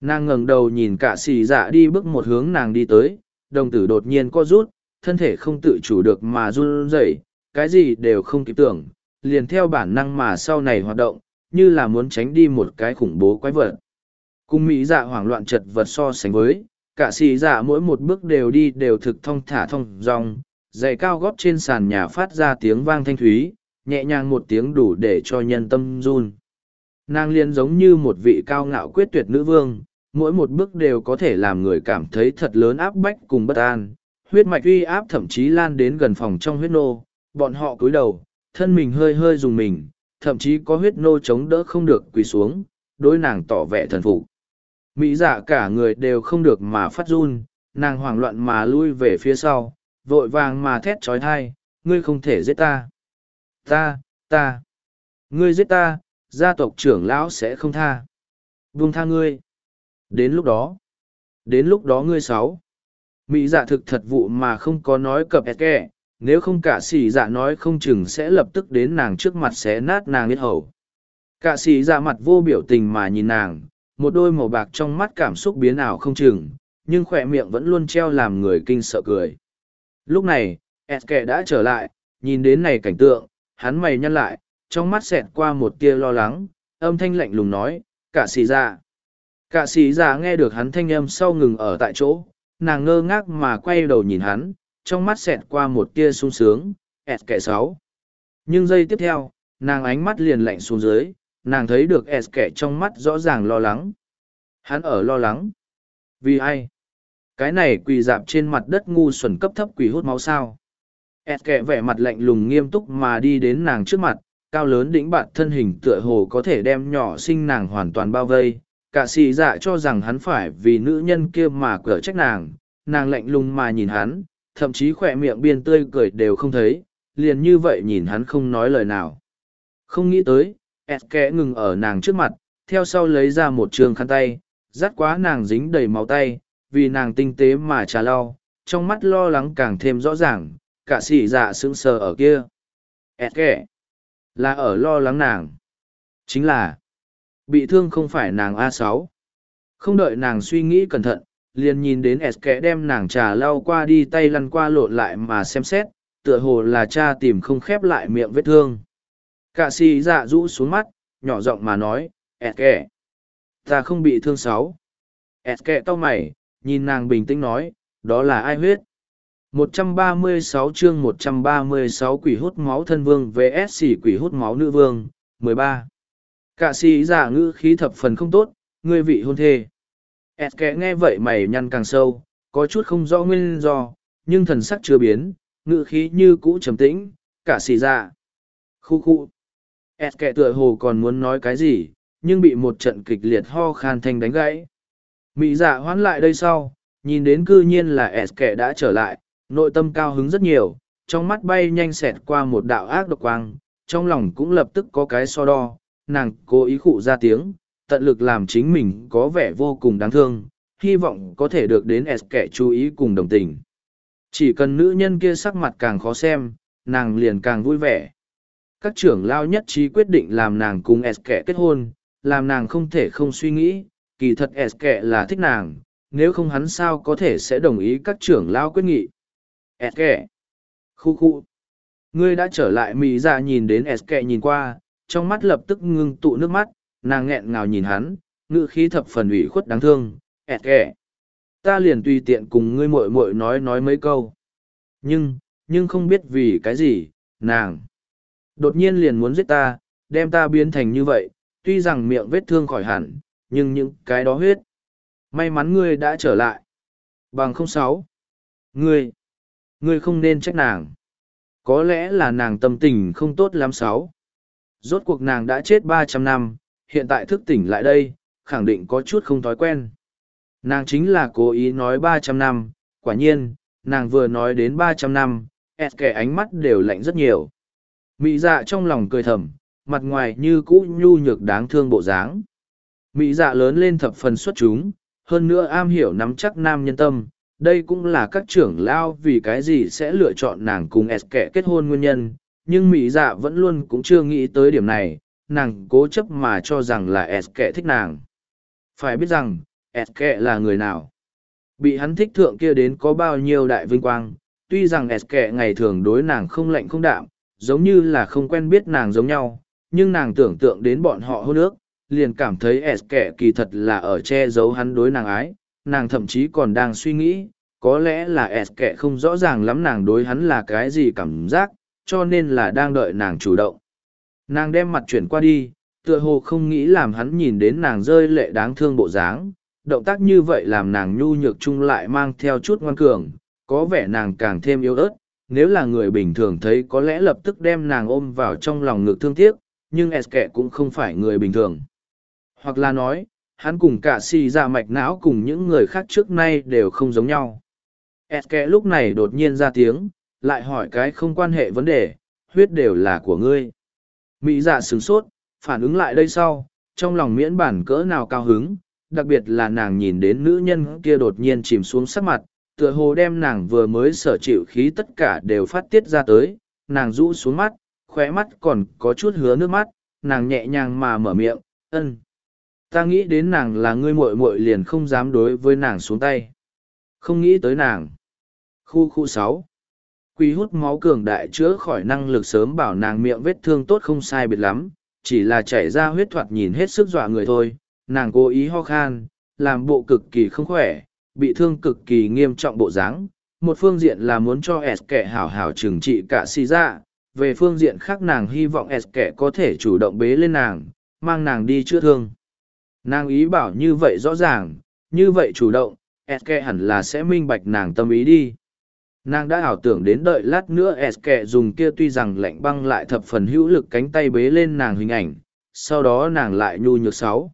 Nàng ngẩng đầu nhìn cả xì dạ đi bước một hướng nàng đi tới, đồng tử đột nhiên co rút, thân thể không tự chủ được mà run rẩy, cái gì đều không kịp tưởng, liền theo bản năng mà sau này hoạt động, như là muốn tránh đi một cái khủng bố quái vật cùng mỹ dạ hoảng loạn chật vật so sánh với, cả xì dạ mỗi một bước đều đi đều thực thong thả thong rong giày cao gót trên sàn nhà phát ra tiếng vang thanh thúy, nhẹ nhàng một tiếng đủ để cho nhân tâm run. Nàng liên giống như một vị cao ngạo quyết tuyệt nữ vương, mỗi một bước đều có thể làm người cảm thấy thật lớn áp bách cùng bất an. Huyết mạch uy áp thậm chí lan đến gần phòng trong huyết nô, bọn họ cúi đầu, thân mình hơi hơi dùng mình, thậm chí có huyết nô chống đỡ không được quỳ xuống đôi nàng tỏ vẻ thần phục mỹ dạ cả người đều không được mà phát run, nàng hoảng loạn mà lui về phía sau, vội vàng mà thét trói thai, ngươi không thể giết ta. Ta ta. Ngươi giết ta, gia tộc trưởng lão sẽ không tha. Vung tha ngươi. Đến lúc đó. Đến lúc đó ngươi sáu. Mỹ dạ thực thật vụ mà không có nói cập ẹt kẹ, nếu không cả xì dạ nói không chừng sẽ lập tức đến nàng trước mặt xé nát nàng biết hầu. Cả xì dạ mặt vô biểu tình mà nhìn nàng một đôi màu bạc trong mắt cảm xúc biến ảo không chừng, nhưng khỏe miệng vẫn luôn treo làm người kinh sợ cười lúc này ẹt đã trở lại, nhìn đến này cảnh tượng, hắn mày nhăn lại, trong mắt xẹt qua một tia lo lắng, âm thanh lạnh lùng nói, cả xì ra. cả xì ra nghe được hắn thanh âm sau ngừng ở tại chỗ, nàng ngơ ngác mà quay đầu nhìn hắn, trong mắt xẹt qua một tia sung sướng ẹt kẻ sáu nhưng giây tiếp theo, nàng ánh mắt liền lạnh xuống dưới nàng thấy được s kẻ trong mắt rõ ràng lo lắng. Hắn ở lo lắng. Vì ai? Cái này quỳ dạp trên mặt đất ngu xuẩn cấp thấp quỳ hút máu sao? S kẻ vẻ mặt lạnh lùng nghiêm túc mà đi đến nàng trước mặt, cao lớn đĩnh bạn thân hình tựa hồ có thể đem nhỏ sinh nàng hoàn toàn bao vây. Cả xì dạ cho rằng hắn phải vì nữ nhân kia mà cửa trách nàng. Nàng lạnh lùng mà nhìn hắn, thậm chí khỏe miệng biên tươi cười đều không thấy, liền như vậy nhìn hắn không nói lời nào. Không nghĩ tới ẹt kẽ ngừng ở nàng trước mặt, theo sau lấy ra một trường khăn tay, dắt quá nàng dính đầy máu tay, vì nàng tinh tế mà trà lau, trong mắt lo lắng càng thêm rõ ràng, cả xỉ dạ sững sờ ở kia. Ẹt kẽ là ở lo lắng nàng. Chính là, bị thương không phải nàng a sáu. Không đợi nàng suy nghĩ cẩn thận, liền nhìn đến s kẽ đem nàng trà lau qua đi tay lăn qua lộn lại mà xem xét, tựa hồ là cha tìm không khép lại miệng vết thương. Cả xì dạ rũ xuống mắt nhỏ giọng mà nói ẹt kẻ. ta không bị thương sáu ẹt kẻ to mày nhìn nàng bình tĩnh nói đó là ai huyết 136 chương 136 quỷ hút máu thân vương vs quỷ hút máu nữ vương 13 Cả sĩ giả ngữ khí thập phần không tốt, ngươi vị hôn thê. Ẹt kẻ nghe vậy mày nhăn càng sâu, có chút không rõ nguyên do, nhưng thần sắc chưa biến, ngữ khí như cũ trầm tĩnh, cả sĩ giả. Khu khu. Ẹt kệ tựa hồ còn muốn nói cái gì, nhưng bị một trận kịch liệt ho khan thanh đánh gãy. Mỹ dạ hoán lại đây sau, nhìn đến cư nhiên là ẹt kệ đã trở lại, nội tâm cao hứng rất nhiều, trong mắt bay nhanh xẹt qua một đạo ác độc quang, trong lòng cũng lập tức có cái so đo, nàng cố ý khụ ra tiếng, tận lực làm chính mình có vẻ vô cùng đáng thương, hy vọng có thể được đến S kệ chú ý cùng đồng tình. Chỉ cần nữ nhân kia sắc mặt càng khó xem, nàng liền càng vui vẻ. Các trưởng lao nhất trí quyết định làm nàng cùng S kẻ kết hôn, làm nàng không thể không suy nghĩ, kỳ thật S kẻ là thích nàng, nếu không hắn sao có thể sẽ đồng ý các trưởng lao quyết nghị. S kẻ. Khu khu. Ngươi đã trở lại Mỹ ra nhìn đến S kẻ nhìn qua, trong mắt lập tức ngưng tụ nước mắt, nàng nghẹn ngào nhìn hắn, ngự khí thập phần ủy khuất đáng thương, s kẻ. Ta liền tùy tiện cùng ngươi muội muội nói nói mấy câu. Nhưng, nhưng không biết vì cái gì, nàng. Đột nhiên liền muốn giết ta, đem ta biến thành như vậy, tuy rằng miệng vết thương khỏi hẳn, nhưng những cái đó huyết. May mắn ngươi đã trở lại. Bằng không sáu. Ngươi, ngươi không nên trách nàng. Có lẽ là nàng tâm tình không tốt lắm sáu. Rốt cuộc nàng đã chết ba trăm năm, hiện tại thức tỉnh lại đây, khẳng định có chút không thói quen. Nàng chính là cố ý nói ba trăm năm, quả nhiên, nàng vừa nói đến ba trăm năm, ẹt kẻ ánh mắt đều lạnh rất nhiều. Mị dạ trong lòng cười thầm, mặt ngoài như cũ nhu nhược đáng thương bộ dáng. Mị dạ lớn lên thập phần xuất chúng, hơn nữa am hiểu nắm chắc nam nhân tâm. Đây cũng là các trưởng lao vì cái gì sẽ lựa chọn nàng cùng S kẻ kết hôn nguyên nhân, nhưng mỹ dạ vẫn luôn cũng chưa nghĩ tới điểm này nàng cố chấp mà cho rằng là s kệ thích nàng phải biết rằng s kệ là người nào bị hắn thích thượng kia đến có bao nhiêu đại vinh quang tuy rằng s kệ ngày thường đối nàng không lạnh không đạm giống như là không quen biết nàng giống nhau, nhưng nàng tưởng tượng đến bọn họ hôn ước, liền cảm thấy s kẻ kỳ thật là ở che giấu hắn đối nàng ái, nàng thậm chí còn đang suy nghĩ, có lẽ là s kẻ không rõ ràng lắm nàng đối hắn là cái gì cảm giác, cho nên là đang đợi nàng chủ động. Nàng đem mặt chuyển qua đi, tựa hồ không nghĩ làm hắn nhìn đến nàng rơi lệ đáng thương bộ dáng, động tác như vậy làm nàng nhu nhược chung lại mang theo chút ngoan cường, có vẻ nàng càng thêm yếu ớt nếu là người bình thường thấy có lẽ lập tức đem nàng ôm vào trong lòng ngực thương tiếc, nhưng s kệ cũng không phải người bình thường. Hoặc là nói, hắn cùng cả xì ra mạch não cùng những người khác trước nay đều không giống nhau. S kệ lúc này đột nhiên ra tiếng, lại hỏi cái không quan hệ vấn đề, huyết đều là của ngươi. Mỹ dạ sửng sốt, phản ứng lại đây sau, trong lòng miễn bản cỡ nào cao hứng, đặc biệt là nàng nhìn đến nữ nhân kia đột nhiên chìm xuống sắc mặt tựa hồ đem nàng vừa mới sở chịu khí tất cả đều phát tiết ra tới, nàng rũ xuống mắt, khóe mắt còn có chút hứa nước mắt, nàng nhẹ nhàng mà mở miệng, ân, ta nghĩ đến nàng là ngươi muội muội liền không dám đối với nàng xuống tay. Không nghĩ tới nàng. Khu khu sáu. Quy hút máu cường đại chữa khỏi năng lực sớm bảo nàng miệng vết thương tốt không sai biệt lắm, chỉ là chảy ra huyết thoạt nhìn hết sức dọa người thôi, nàng cố ý ho khan, làm bộ cực kỳ không khỏe bị thương cực kỳ nghiêm trọng bộ dáng. Một phương diện là muốn cho s kẻ hảo hảo trừng trị cả si ra về phương diện khác nàng hy vọng s kẻ có thể chủ động bế lên nàng, mang nàng đi chữa thương. Nàng ý bảo như vậy rõ ràng, như vậy chủ động, s kẻ hẳn là sẽ minh bạch nàng tâm ý đi. Nàng đã ảo tưởng đến đợi lát nữa s kẻ dùng kia tuy rằng lạnh băng lại thập phần hữu lực cánh tay bế lên nàng hình ảnh, sau đó nàng lại nhu nhược sáu.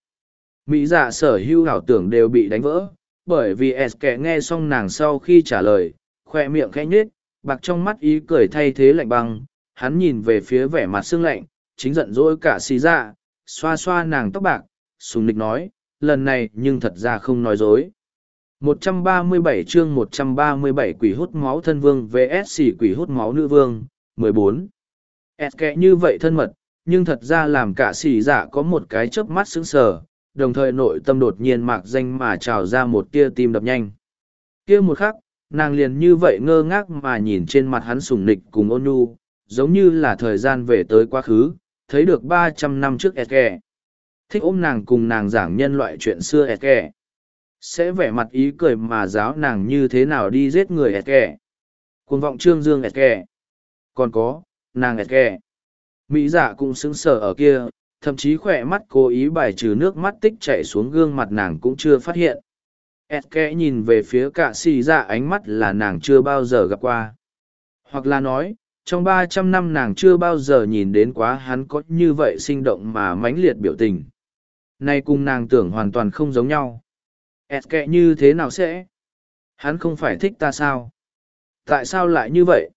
Mỹ dạ sở hữu ảo tưởng đều bị đánh vỡ bởi vì s kẻ nghe xong nàng sau khi trả lời, khoe miệng khẽ nhết bạc trong mắt ý cười thay thế lạnh băng, hắn nhìn về phía vẻ mặt xương lạnh, chính giận dỗi cả xì dạ xoa xoa nàng tóc bạc, sùng nịch nói, lần này nhưng thật ra không nói dối 137 chương 137 quỷ hút máu thân vương vs quỷ hút máu nữ vương 14. S kẻ như vậy thân mật, nhưng thật ra làm cả xì dạ có một cái chớp mắt sững sờ đồng thời nội tâm đột nhiên mạc danh mà trào ra một tia tim đập nhanh. kia một khắc, nàng liền như vậy ngơ ngác mà nhìn trên mặt hắn sùng nịch cùng ôn nhu, giống như là thời gian về tới quá khứ, thấy được ba trăm năm trước Eke. Thích ôm nàng cùng nàng giảng nhân loại chuyện xưa Eke. Sẽ vẻ mặt ý cười mà giáo nàng như thế nào đi giết người Eke. Cuồng vọng trương dương Eke. Còn có, nàng Eke. Mỹ giả cũng xứng sở ở kia, thậm chí khỏe mắt cố ý bài trừ nước mắt tích chảy xuống gương mặt nàng cũng chưa phát hiện. Ed kẽ nhìn về phía cạ xì ra ánh mắt là nàng chưa bao giờ gặp qua. Hoặc là nói, trong ba trăm năm nàng chưa bao giờ nhìn đến quá hắn có như vậy sinh động mà mãnh liệt biểu tình. Nay cùng nàng tưởng hoàn toàn không giống nhau. Ed kẽ như thế nào sẽ? Hắn không phải thích ta sao? Tại sao lại như vậy?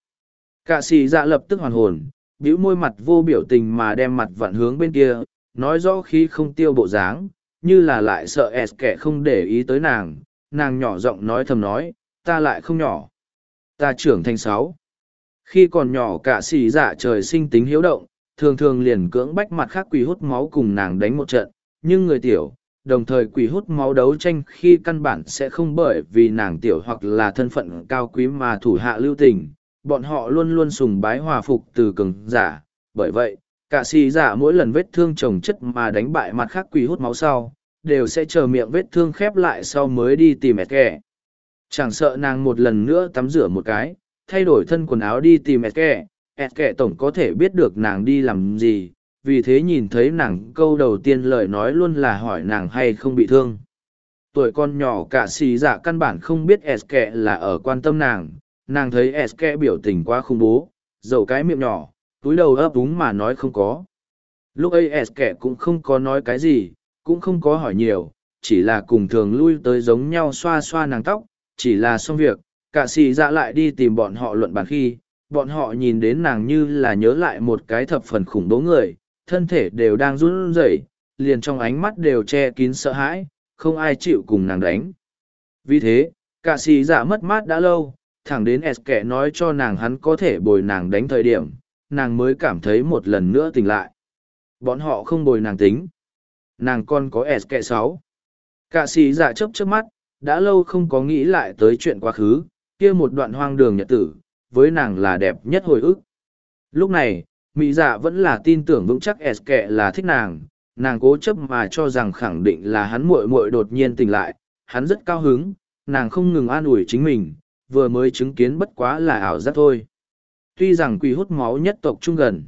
Cạ xì dạ lập tức hoàn hồn bĩu môi mặt vô biểu tình mà đem mặt vặn hướng bên kia, nói rõ khi không tiêu bộ dáng, như là lại sợ S kẻ không để ý tới nàng, nàng nhỏ giọng nói thầm nói, ta lại không nhỏ. Ta trưởng thành sáu. Khi còn nhỏ cả xì dạ trời sinh tính hiếu động, thường thường liền cưỡng bách mặt khác quỷ hút máu cùng nàng đánh một trận, nhưng người tiểu, đồng thời quỷ hút máu đấu tranh khi căn bản sẽ không bởi vì nàng tiểu hoặc là thân phận cao quý mà thủ hạ lưu tình, bọn họ luôn luôn sùng bái hòa phục từ cường giả. Bởi vậy, cả xì giả mỗi lần vết thương trồng chất mà đánh bại mặt khác quỷ hút máu sau, đều sẽ chờ miệng vết thương khép lại sau mới đi tìm ẹt kẻ. Chẳng sợ nàng một lần nữa tắm rửa một cái, thay đổi thân quần áo đi tìm ẹt kẻ ẹt kẻ tổng có thể biết được nàng đi làm gì, vì thế nhìn thấy nàng, câu đầu tiên lời nói luôn là hỏi nàng hay không bị thương. Tuổi con nhỏ cả xì giả căn bản không biết ẹt kẻ là ở quan tâm nàng nàng thấy Eske biểu tình quá khủng bố, dầu cái miệng nhỏ, túi đầu ấp úng mà nói không có. Lúc ấy Eske cũng không có nói cái gì, cũng không có hỏi nhiều, chỉ là cùng thường lui tới giống nhau xoa xoa nàng tóc, chỉ là xong việc, cả xì dạ lại đi tìm bọn họ luận bàn khi, bọn họ nhìn đến nàng như là nhớ lại một cái thập phần khủng bố người, thân thể đều đang run rẩy, liền trong ánh mắt đều che kín sợ hãi, không ai chịu cùng nàng đánh. Vì thế, cả xì dạ mất mát đã lâu, thẳng đến s kẻ nói cho nàng hắn có thể bồi nàng đánh thời điểm, nàng mới cảm thấy một lần nữa tỉnh lại. Bọn họ không bồi nàng tính. Nàng còn có s kẻ sáu. Cạ sĩ dạ chấp chấp mắt, đã lâu không có nghĩ lại tới chuyện quá khứ, kia một đoạn hoang đường nhật tử, với nàng là đẹp nhất hồi ức. Lúc này, mỹ dạ vẫn là tin tưởng vững chắc s kệ là thích nàng nàng cố chấp mà cho rằng khẳng định là hắn muội muội đột nhiên tỉnh lại, hắn rất cao hứng, nàng không ngừng an ủi chính mình vừa mới chứng kiến bất quá là ảo giác thôi. Tuy rằng quỷ hút máu nhất tộc trung gần.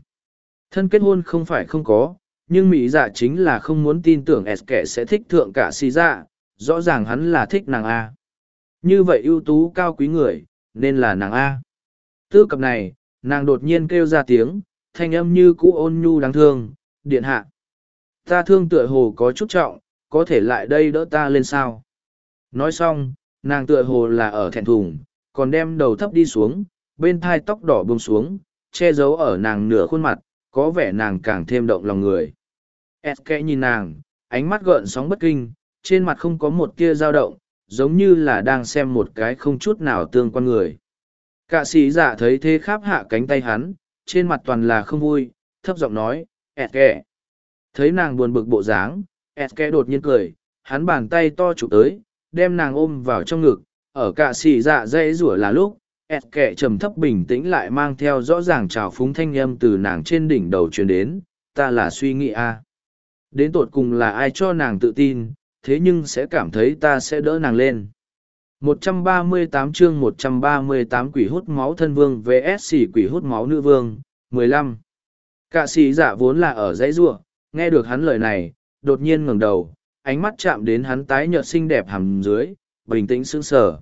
Thân kết hôn không phải không có, nhưng mỹ dạ chính là không muốn tin tưởng s kẻ sẽ thích thượng cả xì dạ rõ ràng hắn là thích nàng a như vậy ưu tú cao quý người nên là nàng a tư cập này nàng đột nhiên kêu ra tiếng thanh âm như cũ ôn nhu đáng thương điện hạ ta thương tựa hồ có chút trọng có thể lại đây đỡ ta lên sao nói xong nàng tựa hồ là ở thẹn thùng còn đem đầu thấp đi xuống bên thai tóc đỏ buông xuống che giấu ở nàng nửa khuôn mặt có vẻ nàng càng thêm động lòng người. Eske nhìn nàng, ánh mắt gợn sóng bất kinh, trên mặt không có một tia dao động, giống như là đang xem một cái không chút nào tương quan người. Cả sĩ giả thấy thế kháp hạ cánh tay hắn, trên mặt toàn là không vui, thấp giọng nói, Eske. Thấy nàng buồn bực bộ dáng, Eske đột nhiên cười, hắn bàn tay to chụp tới, đem nàng ôm vào trong ngực, ở cạ xì dạ dây rủa là lúc, ẹt kệ trầm thấp bình tĩnh lại mang theo rõ ràng trào phúng thanh âm từ nàng trên đỉnh đầu truyền đến ta là suy nghĩ a. Đến tột cùng là ai cho nàng tự tin thế nhưng sẽ cảm thấy ta sẽ đỡ nàng lên. 138 chương 138 quỷ hút máu thân vương vs. Quỷ hút máu nữ vương 15. cạ sĩ giả dạ vốn là ở dãy ruộng, nghe được hắn lời này, đột nhiên ngẩng đầu, ánh mắt chạm đến hắn tái nhợt xinh đẹp hầm dưới, bình tĩnh sững sờ.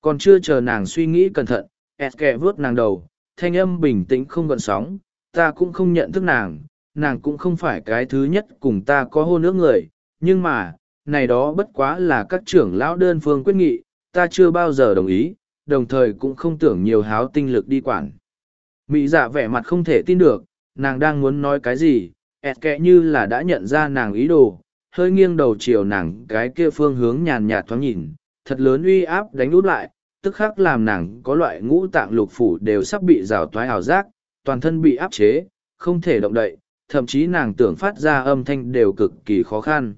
Còn chưa chờ nàng suy nghĩ cẩn thận, ẹt kẹ vướt nàng đầu, thanh âm bình tĩnh không gợn sóng, ta cũng không nhận thức nàng nàng cũng không phải cái thứ nhất cùng ta có hôn ước người, nhưng mà, này đó bất quá là các trưởng lão đơn phương quyết nghị, ta chưa bao giờ đồng ý, đồng thời cũng không tưởng nhiều háo tinh lực đi quản. Mỹ dạ vẻ mặt không thể tin được, nàng đang muốn nói cái gì, ẹt kẹ như là đã nhận ra nàng ý đồ, hơi nghiêng đầu chiều nàng cái kia phương hướng nhàn nhạt thoáng nhìn thật lớn uy áp đánh út lại tức khắc làm nàng có loại ngũ tạng lục phủ đều sắp bị rào toái ảo giác, toàn thân bị áp chế, không thể động đậy, thậm chí nàng tưởng phát ra âm thanh đều cực kỳ khó khăn.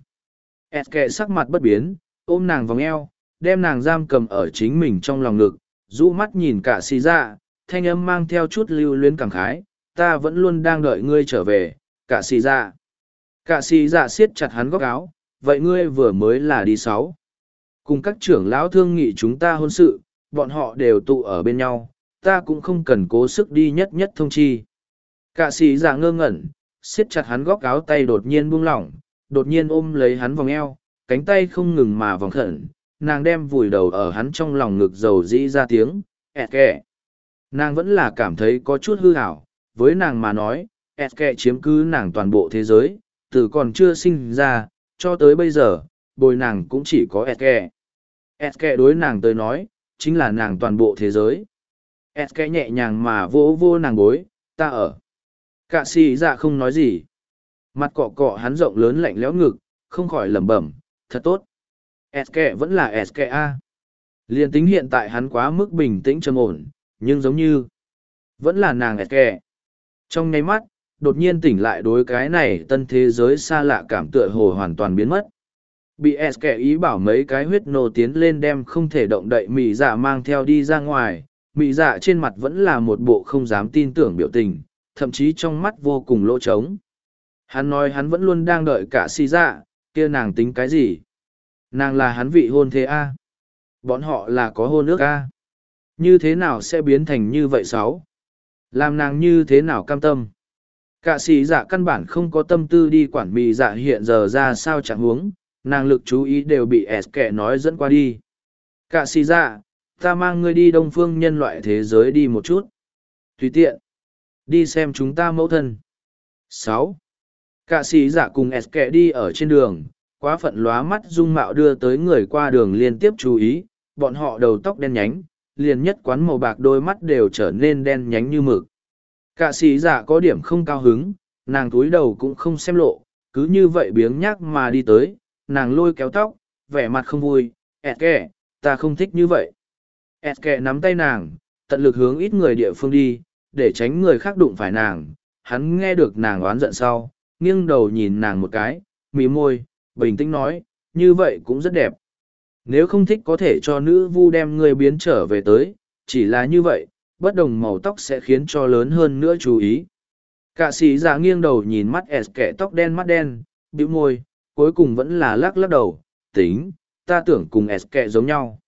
Eske sắc mặt bất biến, ôm nàng vòng eo, đem nàng giam cầm ở chính mình trong lòng ngực, rũ mắt nhìn cả xì ra thanh âm mang theo chút lưu luyến cảm khái, ta vẫn luôn đang đợi ngươi trở về, cả xì ra Cả xì ra siết chặt hắn góc áo, vậy ngươi vừa mới là đi sáu. Cùng các trưởng lão thương nghị chúng ta hôn sự, bọn họ đều tụ ở bên nhau, ta cũng không cần cố sức đi nhất nhất thông chi. Cả sĩ giả ngơ ngẩn, siết chặt hắn góc áo tay đột nhiên buông lỏng, đột nhiên ôm lấy hắn vòng eo, cánh tay không ngừng mà vòng khẩn, nàng đem vùi đầu ở hắn trong lòng ngực dầu dĩ ra tiếng, ẹt kẹ. Nàng vẫn là cảm thấy có chút hư hảo, với nàng mà nói, ẹt kẹ chiếm cứ nàng toàn bộ thế giới, từ còn chưa sinh ra, cho tới bây giờ, bồi nàng cũng chỉ có ẹt kẹ ẹt kẹ đối nàng tới nói, chính là nàng toàn bộ thế giới. S cái nhẹ nhàng mà vỗ vô nàng bối, ta ở. Cạ xì dạ không nói gì. Mặt cọ cọ hắn rộng lớn lạnh lẽo ngực, không khỏi lẩm bẩm, thật tốt. S kẹ vẫn là S kẹ A. Liên tính hiện tại hắn quá mức bình tĩnh trầm ổn, nhưng giống như, vẫn là nàng S kẹ. Trong nháy mắt, đột nhiên tỉnh lại đối cái này tân thế giới xa lạ cảm tựa hồ hoàn toàn biến mất bị s kẻ ý bảo mấy cái huyết nô tiến lên đem không thể động đậy mị dạ mang theo đi ra ngoài. Mị dạ trên mặt vẫn là một bộ không dám tin tưởng biểu tình, thậm chí trong mắt vô cùng lỗ trống. Hắn nói hắn vẫn luôn đang đợi cả si dạ kia nàng tính cái gì? Nàng là hắn vị hôn thế a? Bọn họ là có hôn ước a? Như thế nào sẽ biến thành như vậy sáu? Làm nàng như thế nào cam tâm? Cả sĩ dạ căn bản không có tâm tư đi quản mị dạ hiện giờ ra sao chẳng huống nàng lực chú ý đều bị s kẻ nói dẫn qua đi. Cả xì dạ ta mang ngươi đi đông phương nhân loại thế giới đi một chút. Tùy tiện, đi xem chúng ta mẫu thân. Sáu. Cả xì giả cùng s kẻ đi ở trên đường, quá phận lóa mắt dung mạo đưa tới người qua đường liên tiếp chú ý, bọn họ đầu tóc đen nhánh, liền nhất quán màu bạc đôi mắt đều trở nên đen nhánh như mực. Cả sĩ giả dạ có điểm không cao hứng, nàng túi đầu cũng không xem lộ, cứ như vậy biếng nhác mà đi tới nàng lôi kéo tóc, vẻ mặt không vui, ẹt kẻ, ta không thích như vậy. ẹt kẻ nắm tay nàng, tận lực hướng ít người địa phương đi, để tránh người khác đụng phải nàng. Hắn nghe được nàng oán giận sau, nghiêng đầu nhìn nàng một cái, mí môi, bình tĩnh nói, như vậy cũng rất đẹp. Nếu không thích có thể cho nữ vu đem người biến trở về tới, chỉ là như vậy, bất đồng màu tóc sẽ khiến cho lớn hơn nữa chú ý. Cả sĩ giả nghiêng đầu nhìn mắt S kẻ tóc đen mắt đen, bĩu môi, cuối cùng vẫn là lắc lắc đầu, tính, ta tưởng cùng S kẹ giống nhau.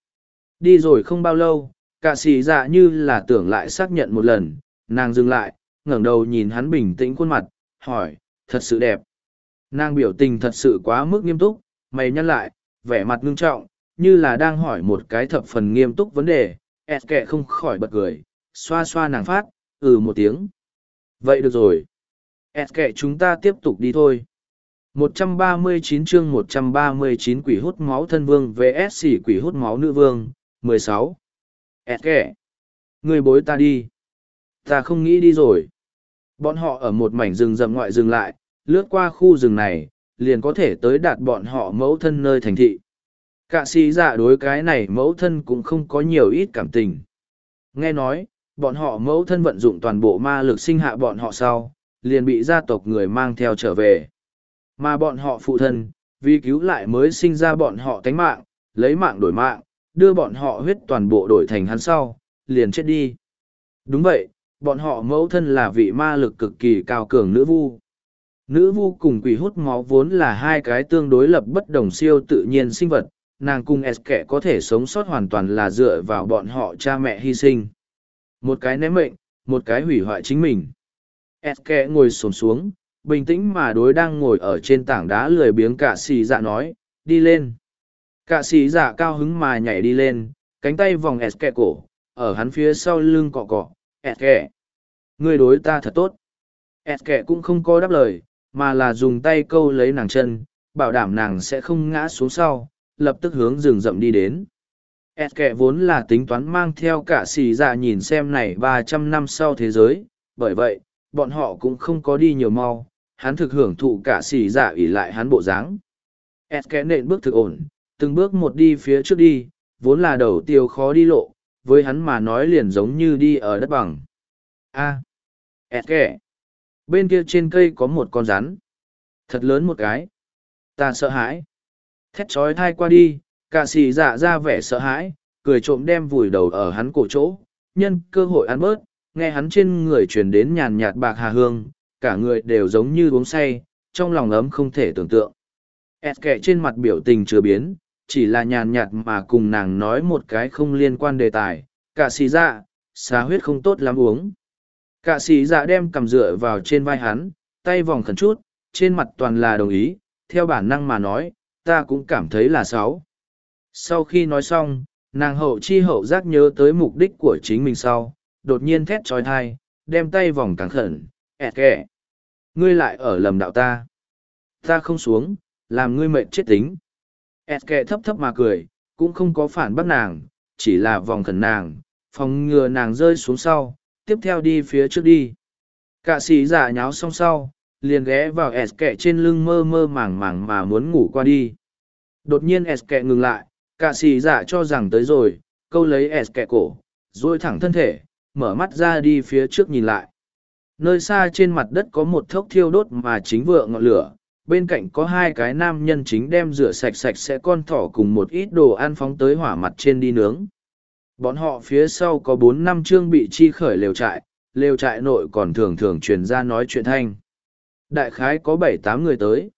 Đi rồi không bao lâu, Cả xì dạ như là tưởng lại xác nhận một lần, nàng dừng lại, ngẩng đầu nhìn hắn bình tĩnh khuôn mặt, hỏi, thật sự đẹp. Nàng biểu tình thật sự quá mức nghiêm túc, mày nhăn lại, vẻ mặt ngưng trọng, như là đang hỏi một cái thập phần nghiêm túc vấn đề, S kệ không khỏi bật cười, xoa xoa nàng phát, ừ một tiếng. Vậy được rồi. S kệ chúng ta tiếp tục đi thôi. 139 chương 139 quỷ hút máu thân vương vs quỷ hút máu nữ vương, 16. ẹt kẻ. Người bối ta đi. Ta không nghĩ đi rồi. Bọn họ ở một mảnh rừng rậm ngoại dừng lại, lướt qua khu rừng này, liền có thể tới đạt bọn họ mẫu thân nơi thành thị. Cả sĩ dạ đối cái này mẫu thân cũng không có nhiều ít cảm tình. Nghe nói, bọn họ mẫu thân vận dụng toàn bộ ma lực sinh hạ bọn họ sau, liền bị gia tộc người mang theo trở về. Mà bọn họ phụ thân, vì cứu lại mới sinh ra bọn họ tánh mạng, lấy mạng đổi mạng, đưa bọn họ huyết toàn bộ đổi thành hắn sau, liền chết đi. Đúng vậy, bọn họ mẫu thân là vị ma lực cực kỳ cao cường nữ vu. Nữ vu cùng quỷ hút máu vốn là hai cái tương đối lập bất đồng siêu tự nhiên sinh vật, nàng cùng s kẻ có thể sống sót hoàn toàn là dựa vào bọn họ cha mẹ hy sinh một cái ném mệnh một cái hủy hoại chính mình s kẻ ngồi sồn xuống bình tĩnh mà đối đang ngồi ở trên tảng đá lười biếng cạ xì dạ nói đi lên. Cạ xì dạ cao hứng mà nhảy đi lên cánh tay vòng ẹt kẹ cổ ở hắn phía sau lưng cọ cọ ẹt kẹ. Người đối ta thật tốt. Ẹt kẹ cũng không có đáp lời mà là dùng tay câu lấy nàng chân bảo đảm nàng sẽ không ngã xuống sau lập tức hướng rừng rậm đi đến. ẹt kẹ vốn là tính toán mang theo cả xì dạ nhìn xem này ba trăm năm sau thế giới, bởi vậy, bọn họ cũng không có đi nhiều mau, hắn thực hưởng thụ cả xì dạ ỉ lại hắn bộ dáng. Ed kẽ nện bước thực ổn, từng bước một đi phía trước đi, vốn là đầu tiêu khó đi lộ, với hắn mà nói liền giống như đi ở đất bằng. A. À, Ed kẽ Bên kia trên cây có một con rắn. Thật lớn một cái. Ta sợ hãi. Thét trói thai qua đi, cả xì dạ ra vẻ sợ hãi, cười trộm đem vùi đầu ở hắn cổ chỗ, nhân cơ hội ăn bớt, nghe hắn trên người truyền đến nhàn nhạt bạc hà hương, cả người đều giống như uống say, trong lòng ấm không thể tưởng tượng. ẹt kệ trên mặt biểu tình chưa biến, chỉ là nhàn nhạt mà cùng nàng nói một cái không liên quan đề tài, cả xì dạ, xá huyết không tốt lắm uống. Cả xì dạ đem cầm dựa vào trên vai hắn, tay vòng khẩn chút, trên mặt toàn là đồng ý, theo bản năng mà nói, ta cũng cảm thấy là sáu. Sau khi nói xong, nàng hậu chi hậu giác nhớ tới mục đích của chính mình sau, đột nhiên thét trói thai, đem tay vòng càng khẩn, ẹt kẹ. Ngươi lại ở lầm đạo ta. Ta không xuống, làm ngươi mệnh chết tính. ẹt kệ thấp thấp mà cười, cũng không có phản bác nàng, chỉ là vòng khẩn nàng, phòng ngừa nàng rơi xuống sau, tiếp theo đi phía trước đi. Cả sĩ giả nháo xong sau, liền ghé vào s kẹ trên lưng mơ mơ màng màng mà muốn ngủ qua đi đột nhiên s kẹ ngừng lại cả sĩ giả cho rằng tới rồi câu lấy s kẹ cổ dôi thẳng thân thể mở mắt ra đi phía trước nhìn lại nơi xa trên mặt đất có một thốc thiêu đốt mà chính vựa ngọn lửa bên cạnh có hai cái nam nhân chính đem rửa sạch sạch sẽ con thỏ cùng một ít đồ ăn phóng tới hỏa mặt trên đi nướng bọn họ phía sau có bốn năm chương bị chi khởi lều trại lều trại nội còn thường thường truyền ra nói chuyện thanh Đại khái có bảy tám người tới.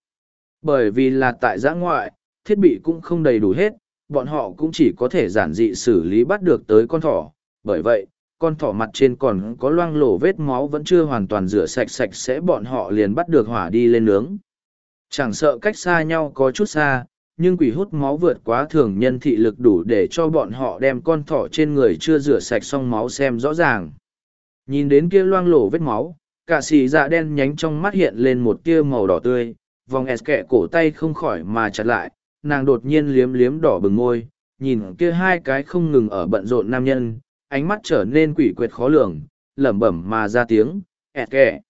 Bởi vì là tại giã ngoại, thiết bị cũng không đầy đủ hết, bọn họ cũng chỉ có thể giản dị xử lý bắt được tới con thỏ. Bởi vậy, con thỏ mặt trên còn có loang lổ vết máu vẫn chưa hoàn toàn rửa sạch sạch sẽ bọn họ liền bắt được hỏa đi lên nướng. Chẳng sợ cách xa nhau có chút xa, nhưng quỷ hút máu vượt quá thường nhân thị lực đủ để cho bọn họ đem con thỏ trên người chưa rửa sạch xong máu xem rõ ràng. Nhìn đến kia loang lổ vết máu, cả xì dạ đen nhánh trong mắt hiện lên một tia màu đỏ tươi vòng ẹt kẹ cổ tay không khỏi mà chặt lại nàng đột nhiên liếm liếm đỏ bừng môi nhìn kia hai cái không ngừng ở bận rộn nam nhân ánh mắt trở nên quỷ quyệt khó lường, lẩm bẩm mà ra tiếng, ẹt kẻ.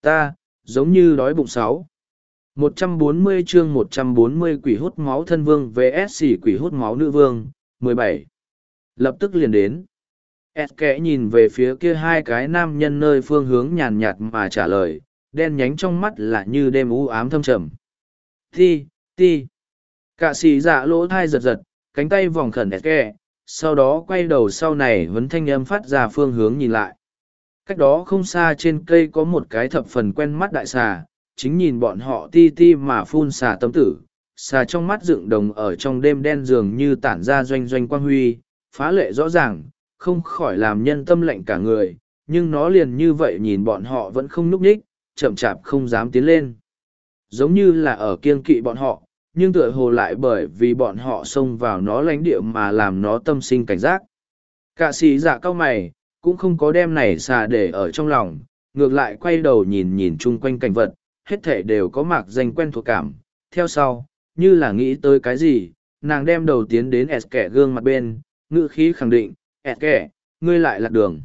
ta, giống như đói bụng sáu 140 chương 140 quỷ hút máu thân vương vs quỷ hút máu nữ vương 17. lập tức liền đến ẹt kẽ nhìn về phía kia hai cái nam nhân nơi phương hướng nhàn nhạt mà trả lời, đen nhánh trong mắt là như đêm u ám thâm trầm ti ti Cả xì dạ lỗ thai giật giật, cánh tay vòng khẩn ẹt kẽ sau đó quay đầu sau này vấn thanh âm phát ra phương hướng nhìn lại cách đó không xa trên cây có một cái thập phần quen mắt đại xà chính nhìn bọn họ ti ti mà phun xà tâm tử xà trong mắt dựng đồng ở trong đêm đen dường như tản ra doanh doanh quang huy phá lệ rõ ràng không khỏi làm nhân tâm lạnh cả người, nhưng nó liền như vậy nhìn bọn họ vẫn không núp ních, chậm chạp không dám tiến lên. Giống như là ở kiên kỵ bọn họ, nhưng tựa hồ lại bởi vì bọn họ xông vào nó lánh địa mà làm nó tâm sinh cảnh giác. Cả sĩ dạ cao mày, cũng không có đem này xà để ở trong lòng, ngược lại quay đầu nhìn nhìn chung quanh cảnh vật, hết thể đều có mạc danh quen thuộc cảm. Theo sau, như là nghĩ tới cái gì, nàng đem đầu tiến đến ẹt kẻ gương mặt bên, ngự khí khẳng định, ẹt kẻ, ngươi lại lạc đường.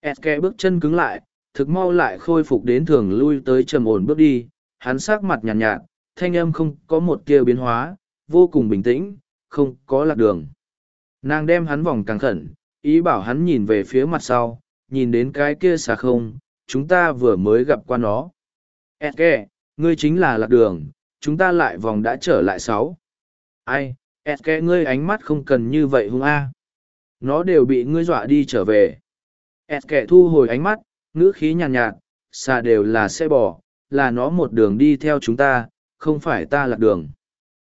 ẹt kẻ bước chân cứng lại, thực mau lại khôi phục đến thường lui tới trầm ổn bước đi, hắn sắc mặt nhàn nhạt, nhạt, thanh âm không có một tia biến hóa, vô cùng bình tĩnh, không có lạc đường. Nàng đem hắn vòng càng khẩn, ý bảo hắn nhìn về phía mặt sau, nhìn đến cái kia xà không, chúng ta vừa mới gặp qua nó. Eske, ngươi chính là lạc đường, chúng ta lại vòng đã trở lại sáu. Ai, Eske ngươi ánh mắt không cần như vậy hung a. Nó đều bị ngươi dọa đi trở về. Eske thu hồi ánh mắt, ngữ khí nhàn nhạt, nhạt, xà đều là xe bò, là nó một đường đi theo chúng ta, không phải ta lạc đường.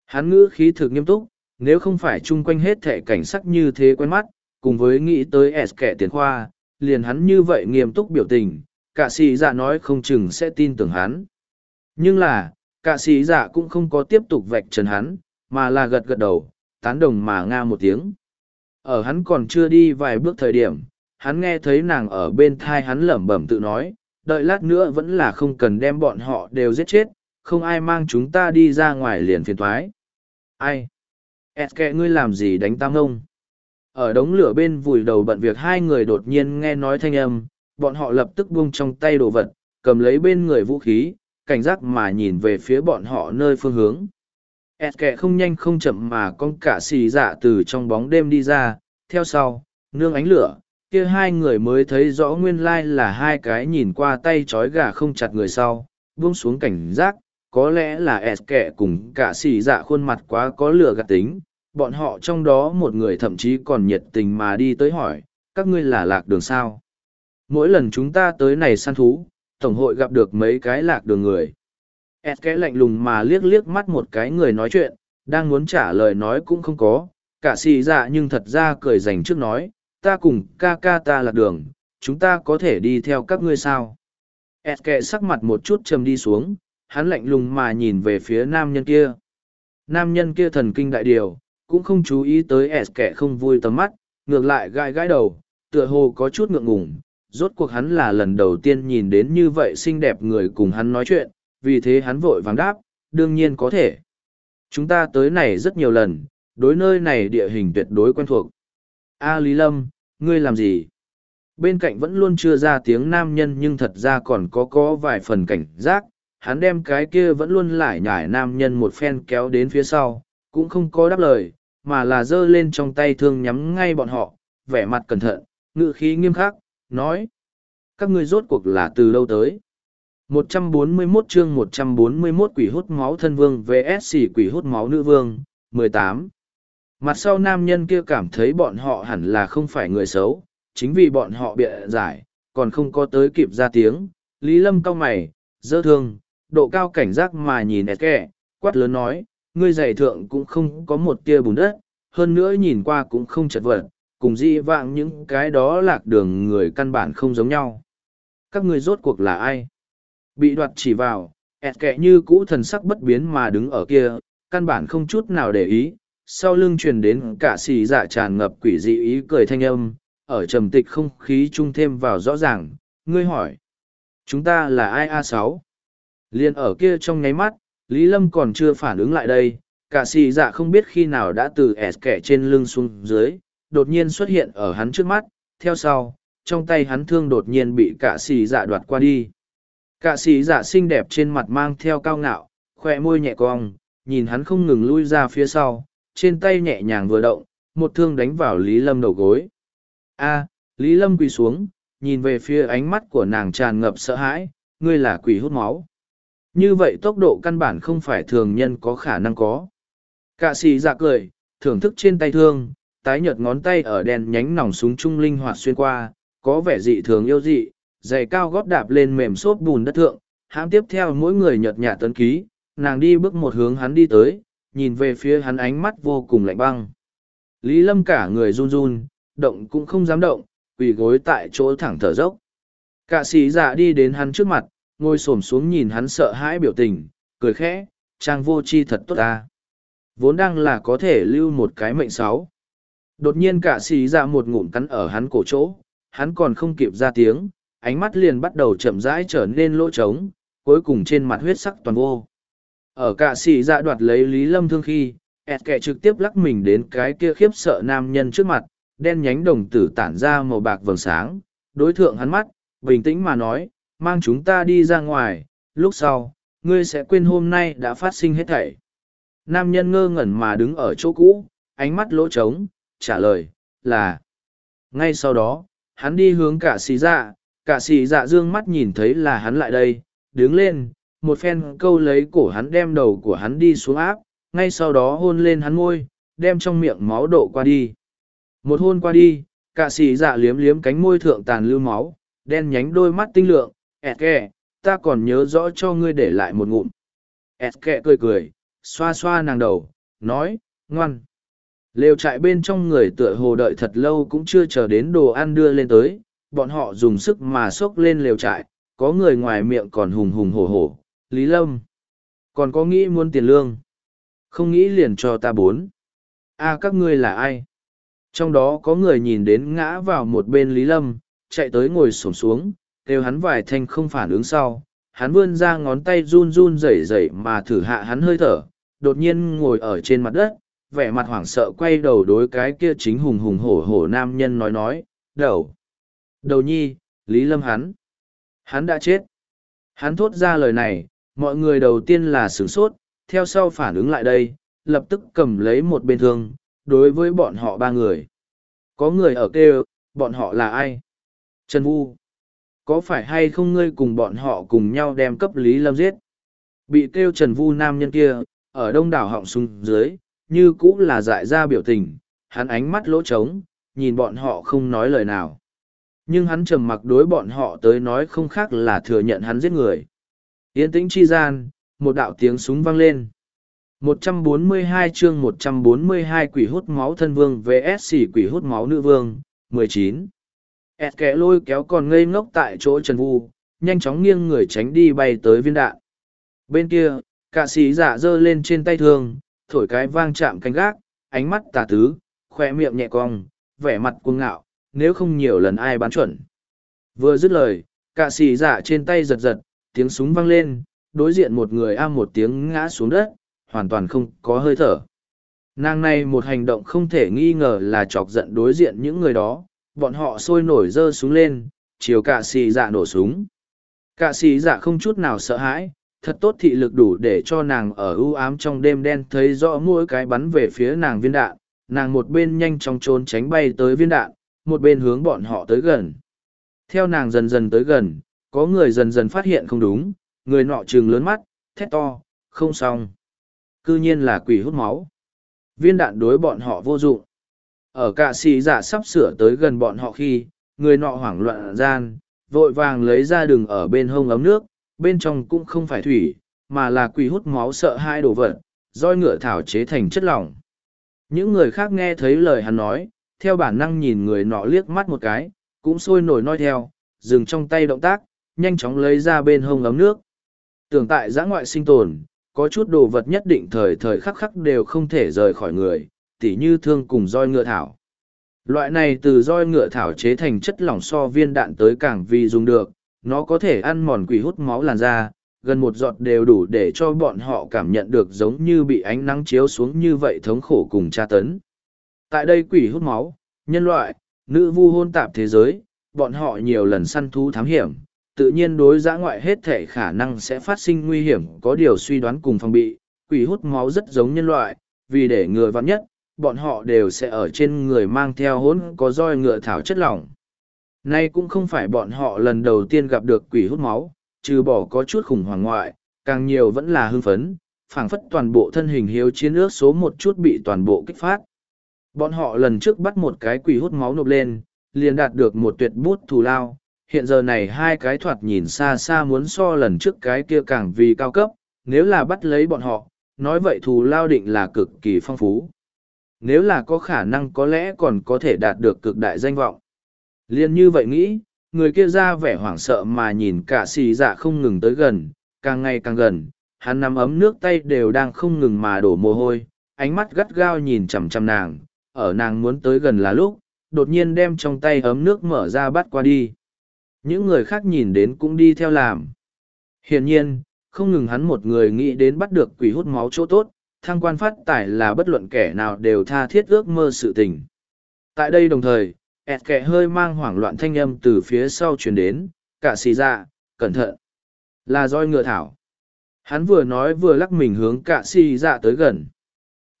Hắn ngữ khí thực nghiêm túc, nếu không phải chung quanh hết thẻ cảnh sắc như thế quen mắt, cùng với nghĩ tới S kẻ tiền khoa, liền hắn như vậy nghiêm túc biểu tình, cả sĩ giả nói không chừng sẽ tin tưởng hắn. Nhưng là, cả sĩ giả cũng không có tiếp tục vạch trần hắn, mà là gật gật đầu, tán đồng mà nga một tiếng. Ở hắn còn chưa đi vài bước thời điểm, hắn nghe thấy nàng ở bên thai hắn lẩm bẩm tự nói, đợi lát nữa vẫn là không cần đem bọn họ đều giết chết, không ai mang chúng ta đi ra ngoài liền phiền thoái. Ai? Ẹt kệ ngươi làm gì đánh tam ông? Ở đống lửa bên vùi đầu bận việc hai người đột nhiên nghe nói thanh âm, bọn họ lập tức buông trong tay đồ vật, cầm lấy bên người vũ khí, cảnh giác mà nhìn về phía bọn họ nơi phương hướng. ẹt kệ không nhanh không chậm mà con cả xì dạ từ trong bóng đêm đi ra, theo sau, nương ánh lửa, kia hai người mới thấy rõ nguyên lai là hai cái nhìn qua tay trói gà không chặt người sau, buông xuống cảnh giác, có lẽ là s kẻ cùng cả xì dạ khuôn mặt quá có lửa gạt tính, bọn họ trong đó một người thậm chí còn nhiệt tình mà đi tới hỏi, các ngươi là lạc đường sao? Mỗi lần chúng ta tới này săn thú, tổng hội gặp được mấy cái lạc đường người. S kẻ lạnh lùng mà liếc liếc mắt một cái người nói chuyện, đang muốn trả lời nói cũng không có, cả xì dạ nhưng thật ra cười dành trước nói, ta cùng ca ca ta lạc đường, chúng ta có thể đi theo các ngươi sao? S kệ sắc mặt một chút châm đi xuống hắn lạnh lùng mà nhìn về phía nam nhân kia. Nam nhân kia thần kinh đại điều, cũng không chú ý tới S kẻ không vui tầm mắt, ngược lại gai gãi đầu, tựa hồ có chút ngượng ngùng. Rốt cuộc hắn là lần đầu tiên nhìn đến như vậy xinh đẹp người cùng hắn nói chuyện, vì thế hắn vội vàng đáp, đương nhiên có thể. Chúng ta tới này rất nhiều lần, đối nơi này địa hình tuyệt đối quen thuộc. A Lý Lâm, ngươi làm gì? Bên cạnh vẫn luôn chưa ra tiếng nam nhân nhưng thật ra còn có có vài phần cảnh giác, hắn đem cái kia vẫn luôn lải nhải nam nhân một phen kéo đến phía sau, cũng không có đáp lời, mà là giơ lên trong tay thương nhắm ngay bọn họ, vẻ mặt cẩn thận, ngự khí nghiêm khắc, nói. Các ngươi rốt cuộc là từ đâu tới? 141 chương 141 quỷ hút máu thân vương vs quỷ hút máu nữ vương, 18. Mặt sau nam nhân kia cảm thấy bọn họ hẳn là không phải người xấu, chính vì bọn họ bịa giải, còn không có tới kịp ra tiếng. Lý Lâm cau mày, dơ thương, độ cao cảnh giác mà nhìn ẹt kẹ, quát lớn nói, ngươi giày thượng cũng không có một tia bùn đất, hơn nữa nhìn qua cũng không chật vật, cùng dị vạng những cái đó lạc đường người căn bản không giống nhau. Các ngươi rốt cuộc là ai? Bị đoạt chỉ vào, ẹt kẹ như cũ thần sắc bất biến mà đứng ở kia, căn bản không chút nào để ý, sau lưng truyền đến cả xì dạ tràn ngập quỷ dị ý cười thanh âm, ở trầm tịch không khí chung thêm vào rõ ràng, ngươi hỏi. Chúng ta là ai A6? Liên ở kia trong nháy mắt, Lý Lâm còn chưa phản ứng lại đây, cả xì dạ không biết khi nào đã từ ẻ kẻ trên lưng xuống dưới, đột nhiên xuất hiện ở hắn trước mắt, theo sau, trong tay hắn thương đột nhiên bị cả xì dạ đoạt qua đi. Cả xì dạ xinh đẹp trên mặt mang theo cao ngạo, khỏe môi nhẹ cong, nhìn hắn không ngừng lui ra phía sau, trên tay nhẹ nhàng vừa động, một thương đánh vào Lý Lâm đầu gối. A, Lý Lâm quỳ xuống, nhìn về phía ánh mắt của nàng tràn ngập sợ hãi, ngươi là quỷ hút máu. Như vậy tốc độ căn bản không phải thường nhân có khả năng có. Cả xì dạ cười, thưởng thức trên tay thương, tái nhợt ngón tay ở đèn nhánh nòng súng trung linh hoạt xuyên qua, có vẻ dị thường yêu dị, giày cao gót đạp lên mềm xốp bùn đất thượng, hãm tiếp theo mỗi người nhợt nhạt tấn ký, nàng đi bước một hướng hắn đi tới, nhìn về phía hắn ánh mắt vô cùng lạnh băng. Lý Lâm cả người run run, động cũng không dám động, quỳ gối tại chỗ thẳng thở dốc. Cả sĩ dạ đi đến hắn trước mặt, ngồi xổm xuống nhìn hắn sợ hãi biểu tình, cười khẽ, trang vô chi thật tốt ta. Vốn đang là có thể lưu một cái mệnh sáu. Đột nhiên cả xì ra dạ một ngụm cắn ở hắn cổ chỗ, hắn còn không kịp ra tiếng, ánh mắt liền bắt đầu chậm rãi trở nên lỗ trống, cuối cùng trên mặt huyết sắc toàn vô. Ở cả xì ra dạ đoạt lấy Lý Lâm thương khi, ẹt kệ trực tiếp lắc mình đến cái kia khiếp sợ nam nhân trước mặt, đen nhánh đồng tử tản ra màu bạc vầng sáng, đối thượng hắn mắt, bình tĩnh mà nói, mang chúng ta đi ra ngoài, lúc sau, ngươi sẽ quên hôm nay đã phát sinh hết thảy. Nam nhân ngơ ngẩn mà đứng ở chỗ cũ, ánh mắt lỗ trống, trả lời, là. Ngay sau đó, hắn đi hướng cả xì dạ, cả xì dạ dương mắt nhìn thấy là hắn lại đây, đứng lên, một phen câu lấy cổ hắn đem đầu của hắn đi xuống áp, ngay sau đó hôn lên hắn môi, đem trong miệng máu đổ qua đi. Một hôn qua đi, cả xì dạ liếm liếm cánh môi thượng tàn lưu máu, đen nhánh đôi mắt tinh lượng, ẹt kẹ, ta còn nhớ rõ cho ngươi để lại một ngụm. ẹt kẹ cười cười, xoa xoa nàng đầu, nói, ngoan. Lều trại bên trong người tựa hồ đợi thật lâu cũng chưa chờ đến đồ ăn đưa lên tới, bọn họ dùng sức mà xốc lên lều trại, có người ngoài miệng còn hùng hùng hổ hổ, Lý Lâm. Còn có nghĩ muốn tiền lương. Không nghĩ liền cho ta bốn. a các ngươi là ai? Trong đó có người nhìn đến ngã vào một bên Lý Lâm, chạy tới ngồi xổm xuống, kêu hắn vài thanh không phản ứng sau. Hắn vươn ra ngón tay run run rẩy rẩy mà thử hạ hắn hơi thở, đột nhiên ngồi ở trên mặt đất, vẻ mặt hoảng sợ quay đầu đối cái kia chính hùng hùng hổ hổ nam nhân nói nói, đầu. Đầu nhi, Lý Lâm hắn. Hắn đã chết. Hắn thốt ra lời này, mọi người đầu tiên là sửng sốt, theo sau phản ứng lại đây, lập tức cầm lấy một bên thương, đối với bọn họ ba người. Có người ở kêu, bọn họ là ai? Trần Vu. Có phải hay không ngươi cùng bọn họ cùng nhau đem cấp Lý Lâm giết? Bị kêu Trần Vu nam nhân kia, ở đông đảo họng súng dưới, như cũ là dại ra biểu tình, hắn ánh mắt lỗ trống, nhìn bọn họ không nói lời nào. Nhưng hắn trầm mặc đối bọn họ tới nói không khác là thừa nhận hắn giết người. Yên tĩnh chi gian, một đạo tiếng súng vang lên. 142 chương 142 quỷ hút máu thân vương vs quỷ hút máu nữ vương, 19 ẹt kẻ lôi kéo còn ngây ngốc tại chỗ Trần Vu, nhanh chóng nghiêng người tránh đi bay tới viên đạn. Bên kia, cạ sĩ giả giơ lên trên tay thương, thổi cái vang chạm canh gác, ánh mắt tà tứ, khoe miệng nhẹ cong, vẻ mặt cuồng ngạo, nếu không nhiều lần ai bán chuẩn. Vừa dứt lời, cạ sĩ giả trên tay giật giật, tiếng súng vang lên, đối diện một người a một tiếng ngã xuống đất, hoàn toàn không có hơi thở. Nàng này một hành động không thể nghi ngờ là chọc giận đối diện những người đó, bọn họ sôi nổi dơ súng lên, chiều cả xì dạ nổ súng. Cả xì dạ không chút nào sợ hãi, thật tốt thị lực đủ để cho nàng ở ưu ám trong đêm đen thấy rõ mỗi cái bắn về phía nàng viên đạn, nàng một bên nhanh chóng trốn tránh bay tới viên đạn, một bên hướng bọn họ tới gần. Theo nàng dần dần tới gần, có người dần dần phát hiện không đúng, người nọ chừng lớn mắt, thét to, không xong. Cư nhiên là quỷ hút máu. Viên đạn đối bọn họ vô dụng. Ở cả xì giả sắp sửa tới gần bọn họ khi, người nọ hoảng loạn gian, vội vàng lấy ra đường ở bên hông ấm nước, bên trong cũng không phải thủy, mà là quỳ hút máu sợ hai đồ vật, roi ngựa thảo chế thành chất lỏng. Những người khác nghe thấy lời hắn nói, theo bản năng nhìn người nọ liếc mắt một cái, cũng sôi nổi nói theo, dừng trong tay động tác, nhanh chóng lấy ra bên hông ấm nước. Tưởng tại giã ngoại sinh tồn, có chút đồ vật nhất định thời thời khắc khắc đều không thể rời khỏi người, tỉ như thương cùng roi ngựa thảo. Loại này từ roi ngựa thảo chế thành chất lỏng so viên đạn tới càng vì dùng được, nó có thể ăn mòn quỷ hút máu làn da, gần một giọt đều đủ để cho bọn họ cảm nhận được giống như bị ánh nắng chiếu xuống như vậy thống khổ cùng tra tấn. Tại đây quỷ hút máu, nhân loại, nữ vu hôn tạp thế giới, bọn họ nhiều lần săn thú thám hiểm, tự nhiên đối giã ngoại hết thể khả năng sẽ phát sinh nguy hiểm có điều suy đoán cùng phòng bị, quỷ hút máu rất giống nhân loại, vì để ngừa vắng nhất, bọn họ đều sẽ ở trên người mang theo hỗn có roi ngựa thảo chất lỏng. Nay cũng không phải bọn họ lần đầu tiên gặp được quỷ hút máu, trừ bỏ có chút khủng hoảng ngoại, càng nhiều vẫn là hưng phấn, phảng phất toàn bộ thân hình hiếu chiến ước số một chút bị toàn bộ kích phát. Bọn họ lần trước bắt một cái quỷ hút máu nộp lên, liền đạt được một tuyệt bút thù lao, hiện giờ này hai cái thoạt nhìn xa xa muốn so lần trước cái kia càng vì cao cấp, nếu là bắt lấy bọn họ, nói vậy thù lao định là cực kỳ phong phú nếu là có khả năng có lẽ còn có thể đạt được cực đại danh vọng. Liên như vậy nghĩ, người kia ra vẻ hoảng sợ mà nhìn cả xì dạ không ngừng tới gần, càng ngày càng gần, hắn nắm ấm nước tay đều đang không ngừng mà đổ mồ hôi, ánh mắt gắt gao nhìn chằm chằm nàng, ở nàng muốn tới gần là lúc, đột nhiên đem trong tay ấm nước mở ra bắt qua đi. Những người khác nhìn đến cũng đi theo làm. Hiển nhiên, không ngừng hắn một người nghĩ đến bắt được quỷ hút máu chỗ tốt, thăng quan phát tài là bất luận kẻ nào đều tha thiết ước mơ sự tình. Tại đây đồng thời, ẹt kẻ hơi mang hoảng loạn thanh âm từ phía sau truyền đến, cả xì ra, cẩn thận. Là roi ngựa thảo. Hắn vừa nói vừa lắc mình hướng cả xì dạ tới gần.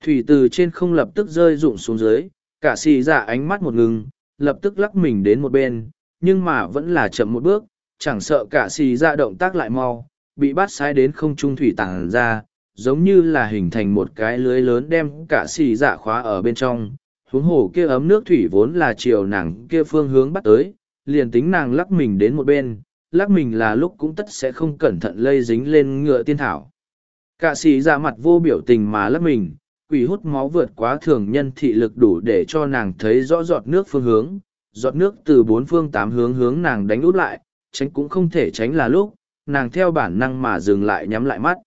Thủy từ trên không lập tức rơi rụng xuống dưới, cả xì dạ ánh mắt một ngừng, lập tức lắc mình đến một bên, nhưng mà vẫn là chậm một bước, chẳng sợ cả xì dạ động tác lại mau, bị bắt sai đến không trung thủy tàng ra, giống như là hình thành một cái lưới lớn đem cả xì dạ khóa ở bên trong. Huống hồ kia ấm nước thủy vốn là chiều nàng kia phương hướng bắt tới, liền tính nàng lắc mình đến một bên, lắc mình là lúc cũng tất sẽ không cẩn thận lây dính lên ngựa tiên thảo. Cả sĩ ra dạ mặt vô biểu tình mà lắc mình, quỷ hút máu vượt quá thường nhân thị lực đủ để cho nàng thấy rõ giọt nước phương hướng, giọt nước từ bốn phương tám hướng hướng nàng đánh út lại, tránh cũng không thể tránh là lúc, nàng theo bản năng mà dừng lại nhắm lại mắt.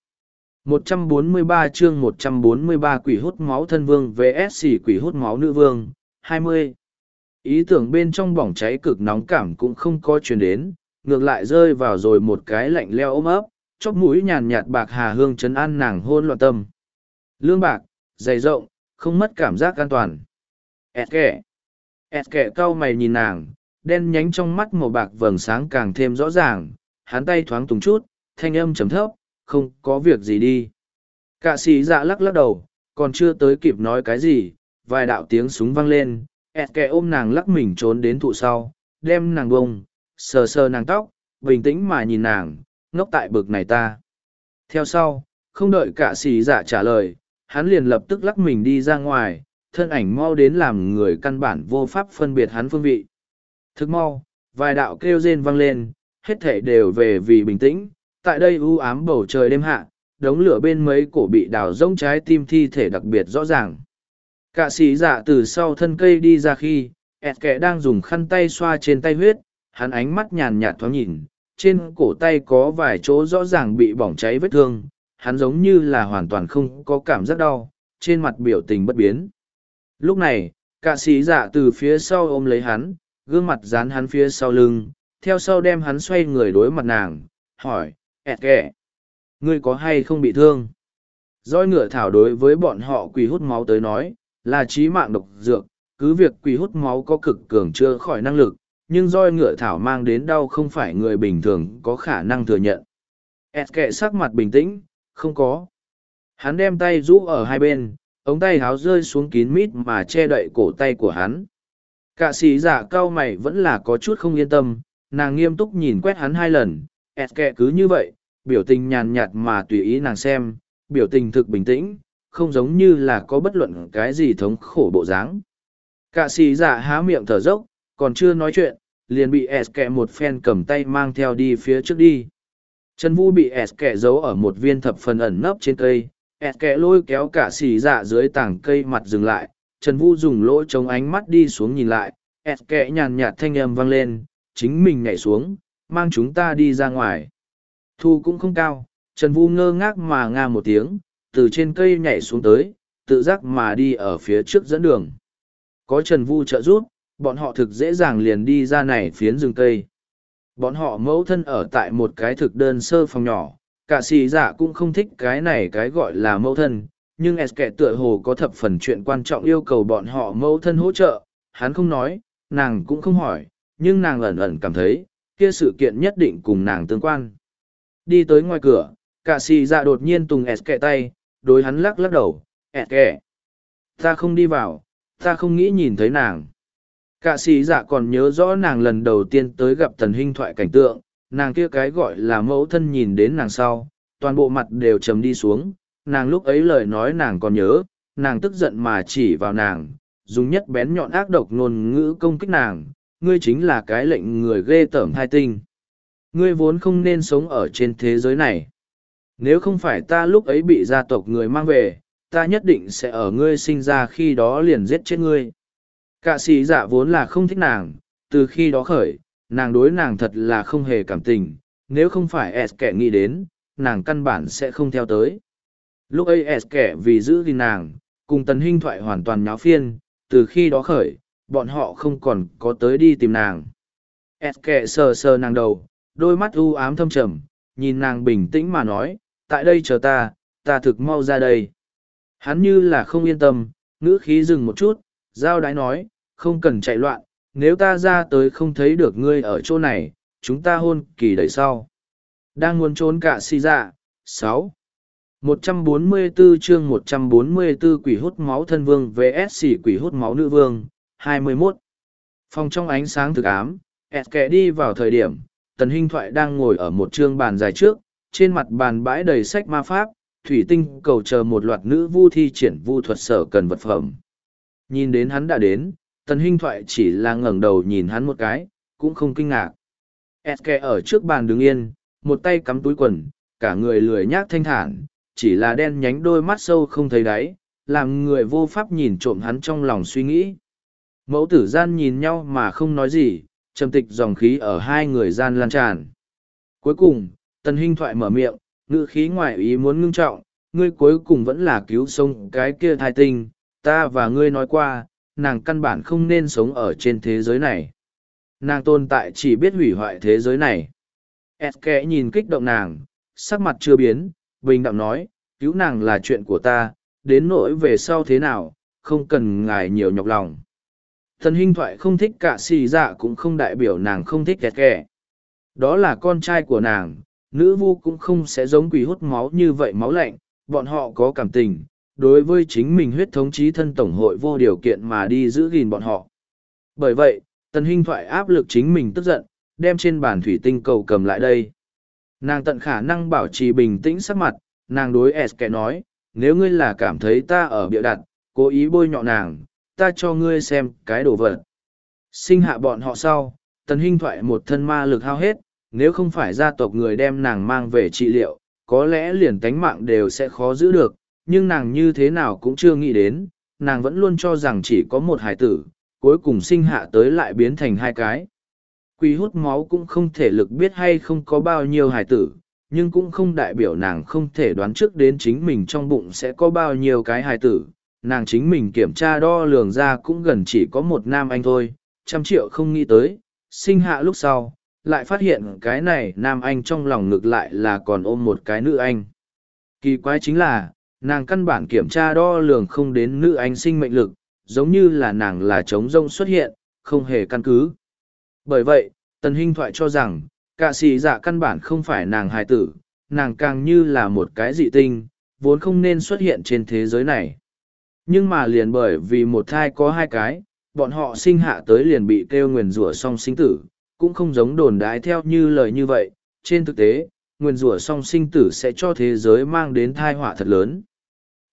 143 chương 143 quỷ hút máu thân vương vs quỷ hút máu nữ vương, 20. Ý tưởng bên trong bỏng cháy cực nóng cảm cũng không có truyền đến, ngược lại rơi vào rồi một cái lạnh leo ôm ấp, chóp mũi nhàn nhạt bạc hà hương chấn an nàng hôn loạn tâm. Lương bạc, dày rộng, không mất cảm giác an toàn. Ẹt kẻ. Ẹt kẻ cau mày nhìn nàng, đen nhánh trong mắt màu bạc vầng sáng càng thêm rõ ràng, hắn tay thoáng tùng chút, thanh âm chấm thấp, không có việc gì đi. Cả sĩ dạ lắc lắc đầu, còn chưa tới kịp nói cái gì, vài đạo tiếng súng vang lên, ẹt kẻ ôm nàng lắc mình trốn đến thụ sau, đem nàng bông, sờ sờ nàng tóc, bình tĩnh mà nhìn nàng, ngốc tại bực này ta. Theo sau, không đợi cả sĩ dạ trả lời, hắn liền lập tức lắc mình đi ra ngoài, thân ảnh mau đến làm người căn bản vô pháp phân biệt hắn phương vị. Thức mau, vài đạo kêu rên vang lên, hết thể đều về vì bình tĩnh, tại đây u ám bầu trời đêm hạ, đống lửa bên mấy cổ bị đào rông trái tim thi thể đặc biệt rõ ràng. Cạ sĩ dạ từ sau thân cây đi ra khi, ẹt kẻ đang dùng khăn tay xoa trên tay huyết, hắn ánh mắt nhàn nhạt thoáng nhìn, trên cổ tay có vài chỗ rõ ràng bị bỏng cháy vết thương, hắn giống như là hoàn toàn không có cảm giác đau, trên mặt biểu tình bất biến. Lúc này, cạ sĩ dạ từ phía sau ôm lấy hắn, gương mặt dán hắn phía sau lưng, theo sau đem hắn xoay người đối mặt nàng, hỏi, ẹt kẻ, ngươi có hay không bị thương? Doi ngựa thảo đối với bọn họ quỳ hút máu tới nói, là trí mạng độc dược, cứ việc quỳ hút máu có cực cường chưa khỏi năng lực, nhưng roi ngựa thảo mang đến đau không phải người bình thường có khả năng thừa nhận. ẹt kệ sắc mặt bình tĩnh, không có. Hắn đem tay rũ ở hai bên, ống tay háo rơi xuống kín mít mà che đậy cổ tay của hắn. Cả sĩ giả cao mày vẫn là có chút không yên tâm, nàng nghiêm túc nhìn quét hắn hai lần, ẹt kệ cứ như vậy, biểu tình nhàn nhạt mà tùy ý nàng xem, biểu tình thực bình tĩnh, không giống như là có bất luận cái gì thống khổ bộ dáng. Cả sĩ dạ há miệng thở dốc, còn chưa nói chuyện, liền bị ẹt kệ một phen cầm tay mang theo đi phía trước đi. Trần Vũ bị ẹt kệ giấu ở một viên thập phần ẩn nấp trên cây, ẹt kệ lôi kéo cả xì dạ dưới tảng cây mặt dừng lại, Trần Vũ dùng lỗ chống ánh mắt đi xuống nhìn lại, ẹt kệ nhàn nhạt thanh âm vang lên, chính mình nhảy xuống, mang chúng ta đi ra ngoài. Thu cũng không cao, Trần Vũ ngơ ngác mà nga một tiếng, từ trên cây nhảy xuống tới, tự giác mà đi ở phía trước dẫn đường. Có Trần Vũ trợ giúp, bọn họ thực dễ dàng liền đi ra này phiến rừng cây. Bọn họ mẫu thân ở tại một cái thực đơn sơ phòng nhỏ, cả xì dạ cũng không thích cái này cái gọi là mẫu thân, nhưng S kẻ tựa hồ có thập phần chuyện quan trọng yêu cầu bọn họ mẫu thân hỗ trợ, hắn không nói, nàng cũng không hỏi, nhưng nàng ẩn ẩn cảm thấy, kia sự kiện nhất định cùng nàng tương quan. Đi tới ngoài cửa, cả xì dạ đột nhiên tùng ẹt kẹ tay, đối hắn lắc lắc đầu, ẹt kẹ. Ta không đi vào, ta không nghĩ nhìn thấy nàng. Cả sĩ dạ còn nhớ rõ nàng lần đầu tiên tới gặp thần hình thoại cảnh tượng, nàng kia cái gọi là mẫu thân nhìn đến nàng sau, toàn bộ mặt đều trầm đi xuống, nàng lúc ấy lời nói nàng còn nhớ, nàng tức giận mà chỉ vào nàng, dùng nhất bén nhọn ác độc ngôn ngữ công kích nàng, ngươi chính là cái lệnh người ghê tởm hai tinh. Ngươi vốn không nên sống ở trên thế giới này. Nếu không phải ta lúc ấy bị gia tộc người mang về, ta nhất định sẽ ở ngươi sinh ra khi đó liền giết chết ngươi. Cả sĩ dạ vốn là không thích nàng, từ khi đó khởi, nàng đối nàng thật là không hề cảm tình, nếu không phải S kẻ nghĩ đến, nàng căn bản sẽ không theo tới. Lúc ấy S kẻ vì giữ gìn nàng, cùng tần hinh thoại hoàn toàn nháo phiên, từ khi đó khởi, bọn họ không còn có tới đi tìm nàng. S kệ sờ sờ nàng đầu, đôi mắt u ám thâm trầm, nhìn nàng bình tĩnh mà nói, tại đây chờ ta, ta thực mau ra đây. Hắn như là không yên tâm, ngữ khí dừng một chút, giao đái nói, không cần chạy loạn, nếu ta ra tới không thấy được ngươi ở chỗ này, chúng ta hôn kỳ đẩy sau. Đang muốn trốn cả si dạ, sáu 144 chương 144 quỷ hút máu thân vương vs quỷ hút máu nữ vương, 21. Phòng trong ánh sáng thực ám, ẹt kẻ đi vào thời điểm, tần hình thoại đang ngồi ở một trương bàn dài trước, trên mặt bàn bãi đầy sách ma pháp, thủy tinh cầu chờ một loạt nữ vu thi triển vu thuật sở cần vật phẩm. Nhìn đến hắn đã đến, tần hình thoại chỉ là ngẩng đầu nhìn hắn một cái, cũng không kinh ngạc. Eske ở trước bàn đứng yên, một tay cắm túi quần, cả người lười nhác thanh thản, chỉ là đen nhánh đôi mắt sâu không thấy đáy, làm người vô pháp nhìn trộm hắn trong lòng suy nghĩ. Mẫu tử gian nhìn nhau mà không nói gì, trầm tịch dòng khí ở hai người gian lan tràn. Cuối cùng, tần Hinh thoại mở miệng, ngữ khí ngoại ý muốn ngưng trọng, ngươi cuối cùng vẫn là cứu sống cái kia thai tinh, ta và ngươi nói qua, nàng căn bản không nên sống ở trên thế giới này. Nàng tồn tại chỉ biết hủy hoại thế giới này. Eske nhìn kích động nàng, sắc mặt chưa biến, bình đạm nói, cứu nàng là chuyện của ta, đến nỗi về sau thế nào, không cần ngài nhiều nhọc lòng. Thần hình thoại không thích cả xì dạ cũng không đại biểu nàng không thích kẹt kẹ. Đó là con trai của nàng, nữ vu cũng không sẽ giống quỷ hút máu như vậy máu lạnh, bọn họ có cảm tình, đối với chính mình huyết thống chí thân tổng hội vô điều kiện mà đi giữ gìn bọn họ. Bởi vậy, tần hình thoại áp lực chính mình tức giận, đem trên bàn thủy tinh cầu cầm lại đây. Nàng tận khả năng bảo trì bình tĩnh sắc mặt, nàng đối S kẻ nói, nếu ngươi là cảm thấy ta ở bịa đặt, cố ý bôi nhọ nàng, ta cho ngươi xem cái đồ vật. Sinh hạ bọn họ sau, tần hình thoại một thân ma lực hao hết, nếu không phải gia tộc người đem nàng mang về trị liệu, có lẽ liền tánh mạng đều sẽ khó giữ được, nhưng nàng như thế nào cũng chưa nghĩ đến, nàng vẫn luôn cho rằng chỉ có một hài tử, cuối cùng sinh hạ tới lại biến thành hai cái. Quỷ hút máu cũng không thể lực biết hay không có bao nhiêu hài tử, nhưng cũng không đại biểu nàng không thể đoán trước đến chính mình trong bụng sẽ có bao nhiêu cái hài tử. Nàng chính mình kiểm tra đo lường ra cũng gần chỉ có một nam anh thôi, trăm triệu không nghĩ tới, sinh hạ lúc sau, lại phát hiện cái này nam anh trong lòng ngược lại là còn ôm một cái nữ anh. Kỳ quái chính là, nàng căn bản kiểm tra đo lường không đến nữ anh sinh mệnh lực, giống như là nàng là trống rông xuất hiện, không hề căn cứ. Bởi vậy, Tần Hinh Thoại cho rằng, cả sĩ dạ căn bản không phải nàng hài tử, nàng càng như là một cái dị tinh, vốn không nên xuất hiện trên thế giới này. Nhưng mà liền bởi vì một thai có hai cái, bọn họ sinh hạ tới liền bị kêu nguyền rủa song sinh tử, cũng không giống đồn đái theo như lời như vậy. Trên thực tế, nguyền rủa song sinh tử sẽ cho thế giới mang đến thai họa thật lớn.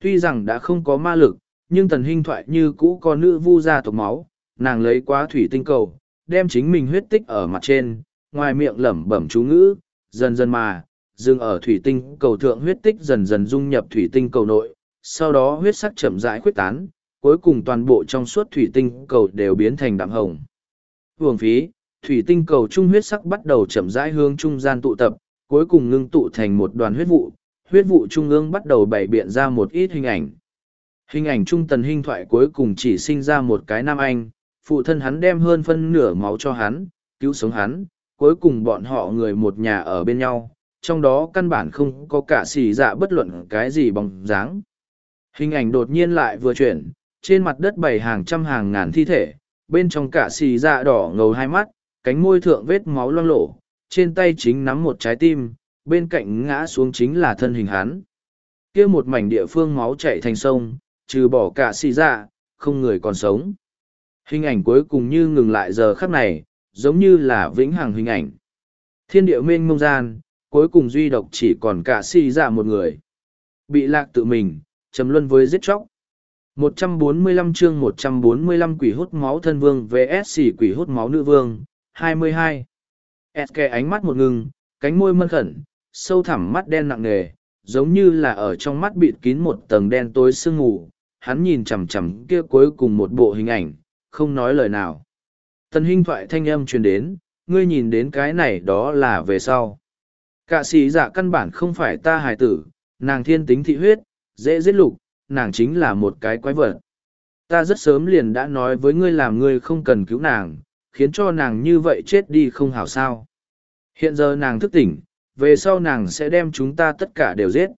Tuy rằng đã không có ma lực, nhưng tần hình thoại như cũ có nữ vu gia tộc máu, nàng lấy quá thủy tinh cầu, đem chính mình huyết tích ở mặt trên, ngoài miệng lẩm bẩm chú ngữ, dần dần mà, dừng ở thủy tinh cầu thượng huyết tích dần dần dung nhập thủy tinh cầu nội, sau đó huyết sắc chậm rãi khuyết tán, cuối cùng toàn bộ trong suốt thủy tinh cầu đều biến thành đạm hồng. Hưởng phí, thủy tinh cầu trung huyết sắc bắt đầu chậm rãi hướng trung gian tụ tập, cuối cùng ngưng tụ thành một đoàn huyết vụ, huyết vụ trung ương bắt đầu bày biện ra một ít hình ảnh. Hình ảnh trung tần hình thoại cuối cùng chỉ sinh ra một cái nam anh, phụ thân hắn đem hơn phân nửa máu cho hắn, cứu sống hắn, cuối cùng bọn họ người một nhà ở bên nhau, trong đó căn bản không có cả xì dạ bất luận cái gì bóng dáng. Hình ảnh đột nhiên lại vừa chuyển, trên mặt đất bày hàng trăm hàng ngàn thi thể, bên trong cả xì dạ đỏ ngầu hai mắt, cánh môi thượng vết máu loang lổ, trên tay chính nắm một trái tim, bên cạnh ngã xuống chính là thân hình hắn. kia một mảnh địa phương máu chảy thành sông, trừ bỏ cả xì dạ, không người còn sống. Hình ảnh cuối cùng như ngừng lại giờ khắc này, giống như là vĩnh hằng hình ảnh. Thiên địa mênh mông gian, cuối cùng duy độc chỉ còn cả xì dạ một người. Bị lạc tự mình, trầm luân với giết chóc. 145 chương 145 quỷ hút máu thân vương vs quỷ hút máu nữ vương, 22. Eske ánh mắt một ngừng, cánh môi mân khẩn, sâu thẳm mắt đen nặng nề, giống như là ở trong mắt bịt kín một tầng đen tối sương mù hắn nhìn chằm chằm kia cuối cùng một bộ hình ảnh không nói lời nào tần hinh thoại thanh âm truyền đến ngươi nhìn đến cái này đó là về sau Cả sĩ dạ căn bản không phải ta hài tử nàng thiên tính thị huyết dễ giết lục, nàng chính là một cái quái vật. Ta rất sớm liền đã nói với ngươi làm ngươi không cần cứu nàng, khiến cho nàng như vậy chết đi không hảo sao. Hiện giờ nàng thức tỉnh, về sau nàng sẽ đem chúng ta tất cả đều giết.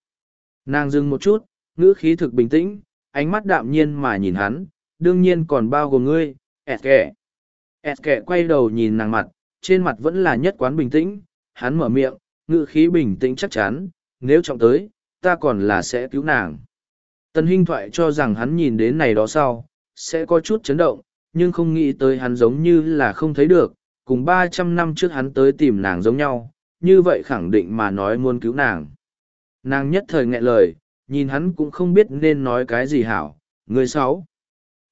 Nàng dừng một chút, ngữ khí thực bình tĩnh, ánh mắt đạm nhiên mà nhìn hắn, đương nhiên còn bao gồm ngươi, ẹt kẻ ẹt kẻ quay đầu nhìn nàng mặt, trên mặt vẫn là nhất quán bình tĩnh, hắn mở miệng, ngữ khí bình tĩnh chắc chắn, nếu trọng tới ta còn là sẽ cứu nàng. Tần hinh thoại cho rằng hắn nhìn đến này đó sau, sẽ có chút chấn động, nhưng không nghĩ tới hắn giống như là không thấy được, cùng ba trăm năm trước hắn tới tìm nàng giống nhau, như vậy khẳng định mà nói muốn cứu nàng. Nàng nhất thời nghẹn lời, nhìn hắn cũng không biết nên nói cái gì hảo, người sáu.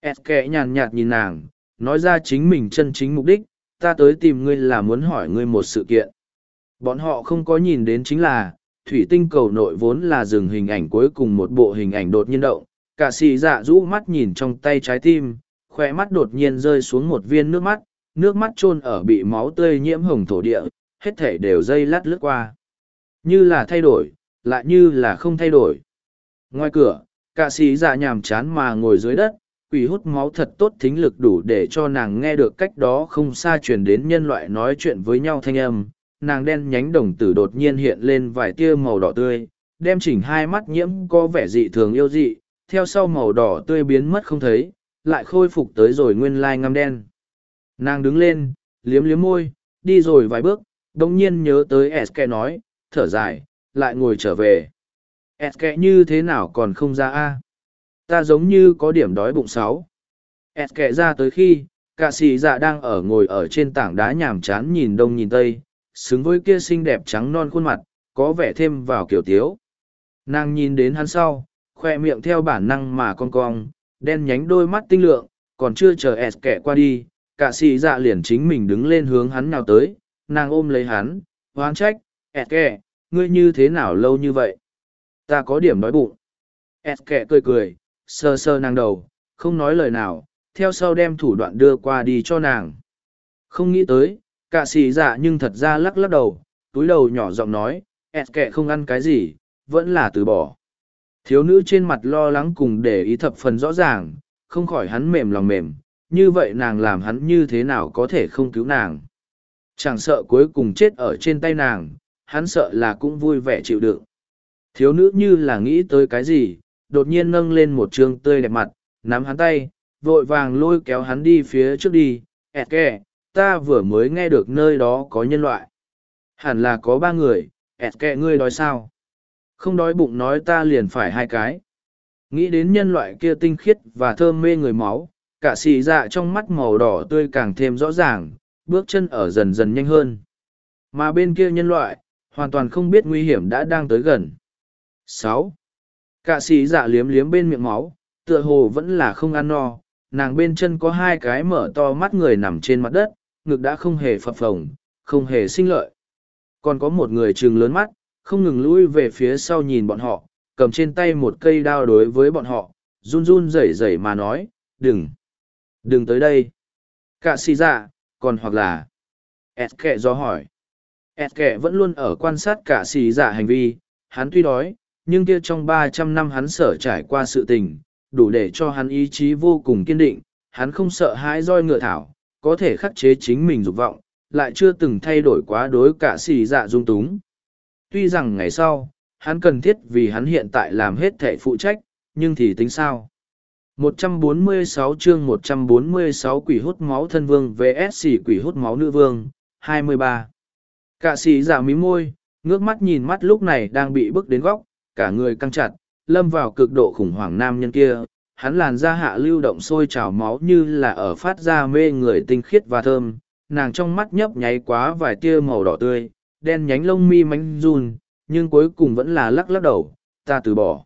Ad kệ nhàn nhạt nhìn nàng, nói ra chính mình chân chính mục đích, ta tới tìm ngươi là muốn hỏi ngươi một sự kiện. Bọn họ không có nhìn đến chính là thủy tinh cầu nội vốn là dừng hình ảnh cuối cùng một bộ hình ảnh đột nhiên động. Cả xì dạ rũ mắt nhìn trong tay trái tim khoe mắt đột nhiên rơi xuống một viên nước mắt nước mắt chôn ở bị máu tươi nhiễm hồng thổ địa, hết thể đều dây lát lướt qua. Như là thay đổi, lại như là không thay đổi. Ngoài cửa, cả xì dạ nhàm chán mà ngồi dưới đất, quỷ hút máu thật tốt thính lực đủ để cho nàng nghe được cách đó không xa truyền đến nhân loại nói chuyện với nhau thanh âm nàng đen nhánh đồng tử đột nhiên hiện lên vài tia màu đỏ tươi, đem chỉnh hai mắt nhiễm có vẻ dị thường yêu dị, theo sau màu đỏ tươi biến mất không thấy, lại khôi phục tới rồi nguyên lai ngăm đen. Nàng đứng lên, liếm liếm môi, đi rồi vài bước đồng nhiên nhớ tới eske nói, thở dài, lại ngồi trở về. Eske như thế nào còn không ra a? Ta giống như có điểm đói bụng sáu. Eske ra tới khi cả sĩ dạ đang ở ngồi ở trên tảng đá nhàm chán nhìn đông nhìn tây xứng với kia xinh đẹp trắng non khuôn mặt, có vẻ thêm vào kiểu tiếu. Nàng nhìn đến hắn sau, khoe miệng theo bản năng mà con cong, đen nhánh đôi mắt tinh lượng, còn chưa chờ ẹt kẻ qua đi, cả xì dạ liền chính mình đứng lên hướng hắn nào tới, nàng ôm lấy hắn, hoán trách, ẹt kẻ, ngươi như thế nào lâu như vậy? Ta có điểm đói bụng. ẹt kẻ cười cười, sơ sơ nàng đầu, không nói lời nào, theo sau đem thủ đoạn đưa qua đi cho nàng. Không nghĩ tới, Cả xì dạ nhưng thật ra lắc lắc đầu, túi đầu nhỏ giọng nói, ẹt kệ không ăn cái gì, vẫn là từ bỏ. Thiếu nữ trên mặt lo lắng cùng để ý thập phần rõ ràng, không khỏi hắn mềm lòng mềm, như vậy nàng làm hắn như thế nào có thể không cứu nàng. Chẳng sợ cuối cùng chết ở trên tay nàng, hắn sợ là cũng vui vẻ chịu đựng. Thiếu nữ như là nghĩ tới cái gì, đột nhiên nâng lên một trương tươi đẹp mặt, nắm hắn tay, vội vàng lôi kéo hắn đi phía trước đi, ẹt kè, ta vừa mới nghe được nơi đó có nhân loại. Hẳn là có ba người, ẹt kẹ ngươi đói sao? Không đói bụng nói ta liền phải hai cái. Nghĩ đến nhân loại kia tinh khiết và thơm mê người máu, cả xì dạ trong mắt màu đỏ tươi càng thêm rõ ràng, bước chân ở dần dần nhanh hơn. Mà bên kia nhân loại, hoàn toàn không biết nguy hiểm đã đang tới gần. sáu Cả xì dạ liếm liếm bên miệng máu, tựa hồ vẫn là không ăn no, nàng bên chân có hai cái mở to mắt người nằm trên mặt đất, ngực đã không hề phập phồng, không hề sinh lợi. Còn có một người trừng lớn mắt, không ngừng lui về phía sau nhìn bọn họ, cầm trên tay một cây đao đối với bọn họ, run run rẩy rẩy mà nói, đừng, đừng tới đây. Cả xì dạ, còn hoặc là, ẹt kệ do hỏi. ẹt kệ vẫn luôn ở quan sát cả xì dạ hành vi, hắn tuy đói, nhưng kia trong ba trăm năm hắn sở trải qua sự tình, đủ để cho hắn ý chí vô cùng kiên định, hắn không sợ hãi roi ngựa thảo, có thể khắc chế chính mình dục vọng, lại chưa từng thay đổi quá đối cả xì dạ dung túng. Tuy rằng ngày sau, hắn cần thiết vì hắn hiện tại làm hết thể phụ trách, nhưng thì tính sao? 146 chương 146 quỷ hút máu thân vương vs quỷ hút máu nữ vương, 23. Cả sĩ giả dạ mí môi, ngước mắt nhìn mắt lúc này đang bị bức đến góc, cả người căng chặt, lâm vào cực độ khủng hoảng nam nhân kia, hắn làn da hạ lưu động sôi trào máu như là ở phát ra mê người tinh khiết và thơm, nàng trong mắt nhấp nháy quá vài tia màu đỏ tươi, đen nhánh lông mi mánh run, nhưng cuối cùng vẫn là lắc lắc đầu, ta từ bỏ.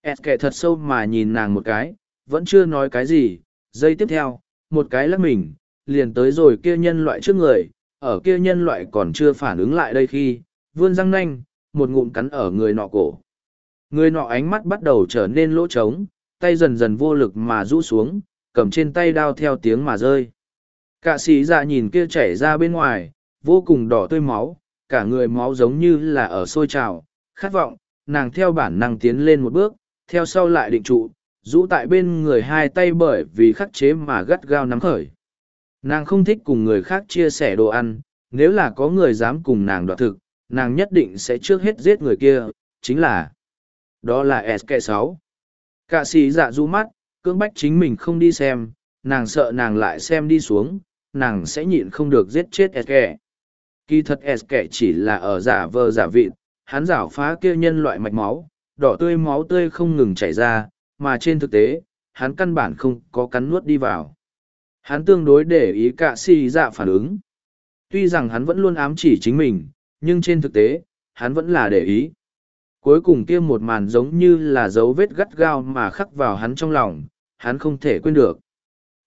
Ed kệ thật sâu mà nhìn nàng một cái, vẫn chưa nói cái gì, giây tiếp theo, một cái lắc mình, liền tới rồi kia nhân loại trước người, ở kia nhân loại còn chưa phản ứng lại đây khi, vươn răng nanh, một ngụm cắn ở người nọ cổ, Người nọ ánh mắt bắt đầu trở nên lỗ trống, tay dần dần vô lực mà rũ xuống, cầm trên tay đao theo tiếng mà rơi. Cả sĩ dạ nhìn kia chảy ra bên ngoài, vô cùng đỏ tươi máu, cả người máu giống như là ở sôi trào, khát vọng, nàng theo bản năng tiến lên một bước, theo sau lại định trụ, rũ tại bên người hai tay bởi vì khắc chế mà gắt gao nắm khởi. Nàng không thích cùng người khác chia sẻ đồ ăn, nếu là có người dám cùng nàng đoạt thực, nàng nhất định sẽ trước hết giết người kia, chính là... Đó là SK6. Cả sĩ dạ du mắt, cưỡng bách chính mình không đi xem, nàng sợ nàng lại xem đi xuống, nàng sẽ nhịn không được giết chết SK. Kỳ thật SK chỉ là ở giả vờ giả vịt, hắn rảo phá kia nhân loại mạch máu, đỏ tươi máu tươi không ngừng chảy ra, mà trên thực tế, hắn căn bản không có cắn nuốt đi vào. Hắn tương đối để ý cả sĩ dạ phản ứng. Tuy rằng hắn vẫn luôn ám chỉ chính mình, nhưng trên thực tế, hắn vẫn là để ý. Cuối cùng kia một màn giống như là dấu vết gắt gao mà khắc vào hắn trong lòng, hắn không thể quên được.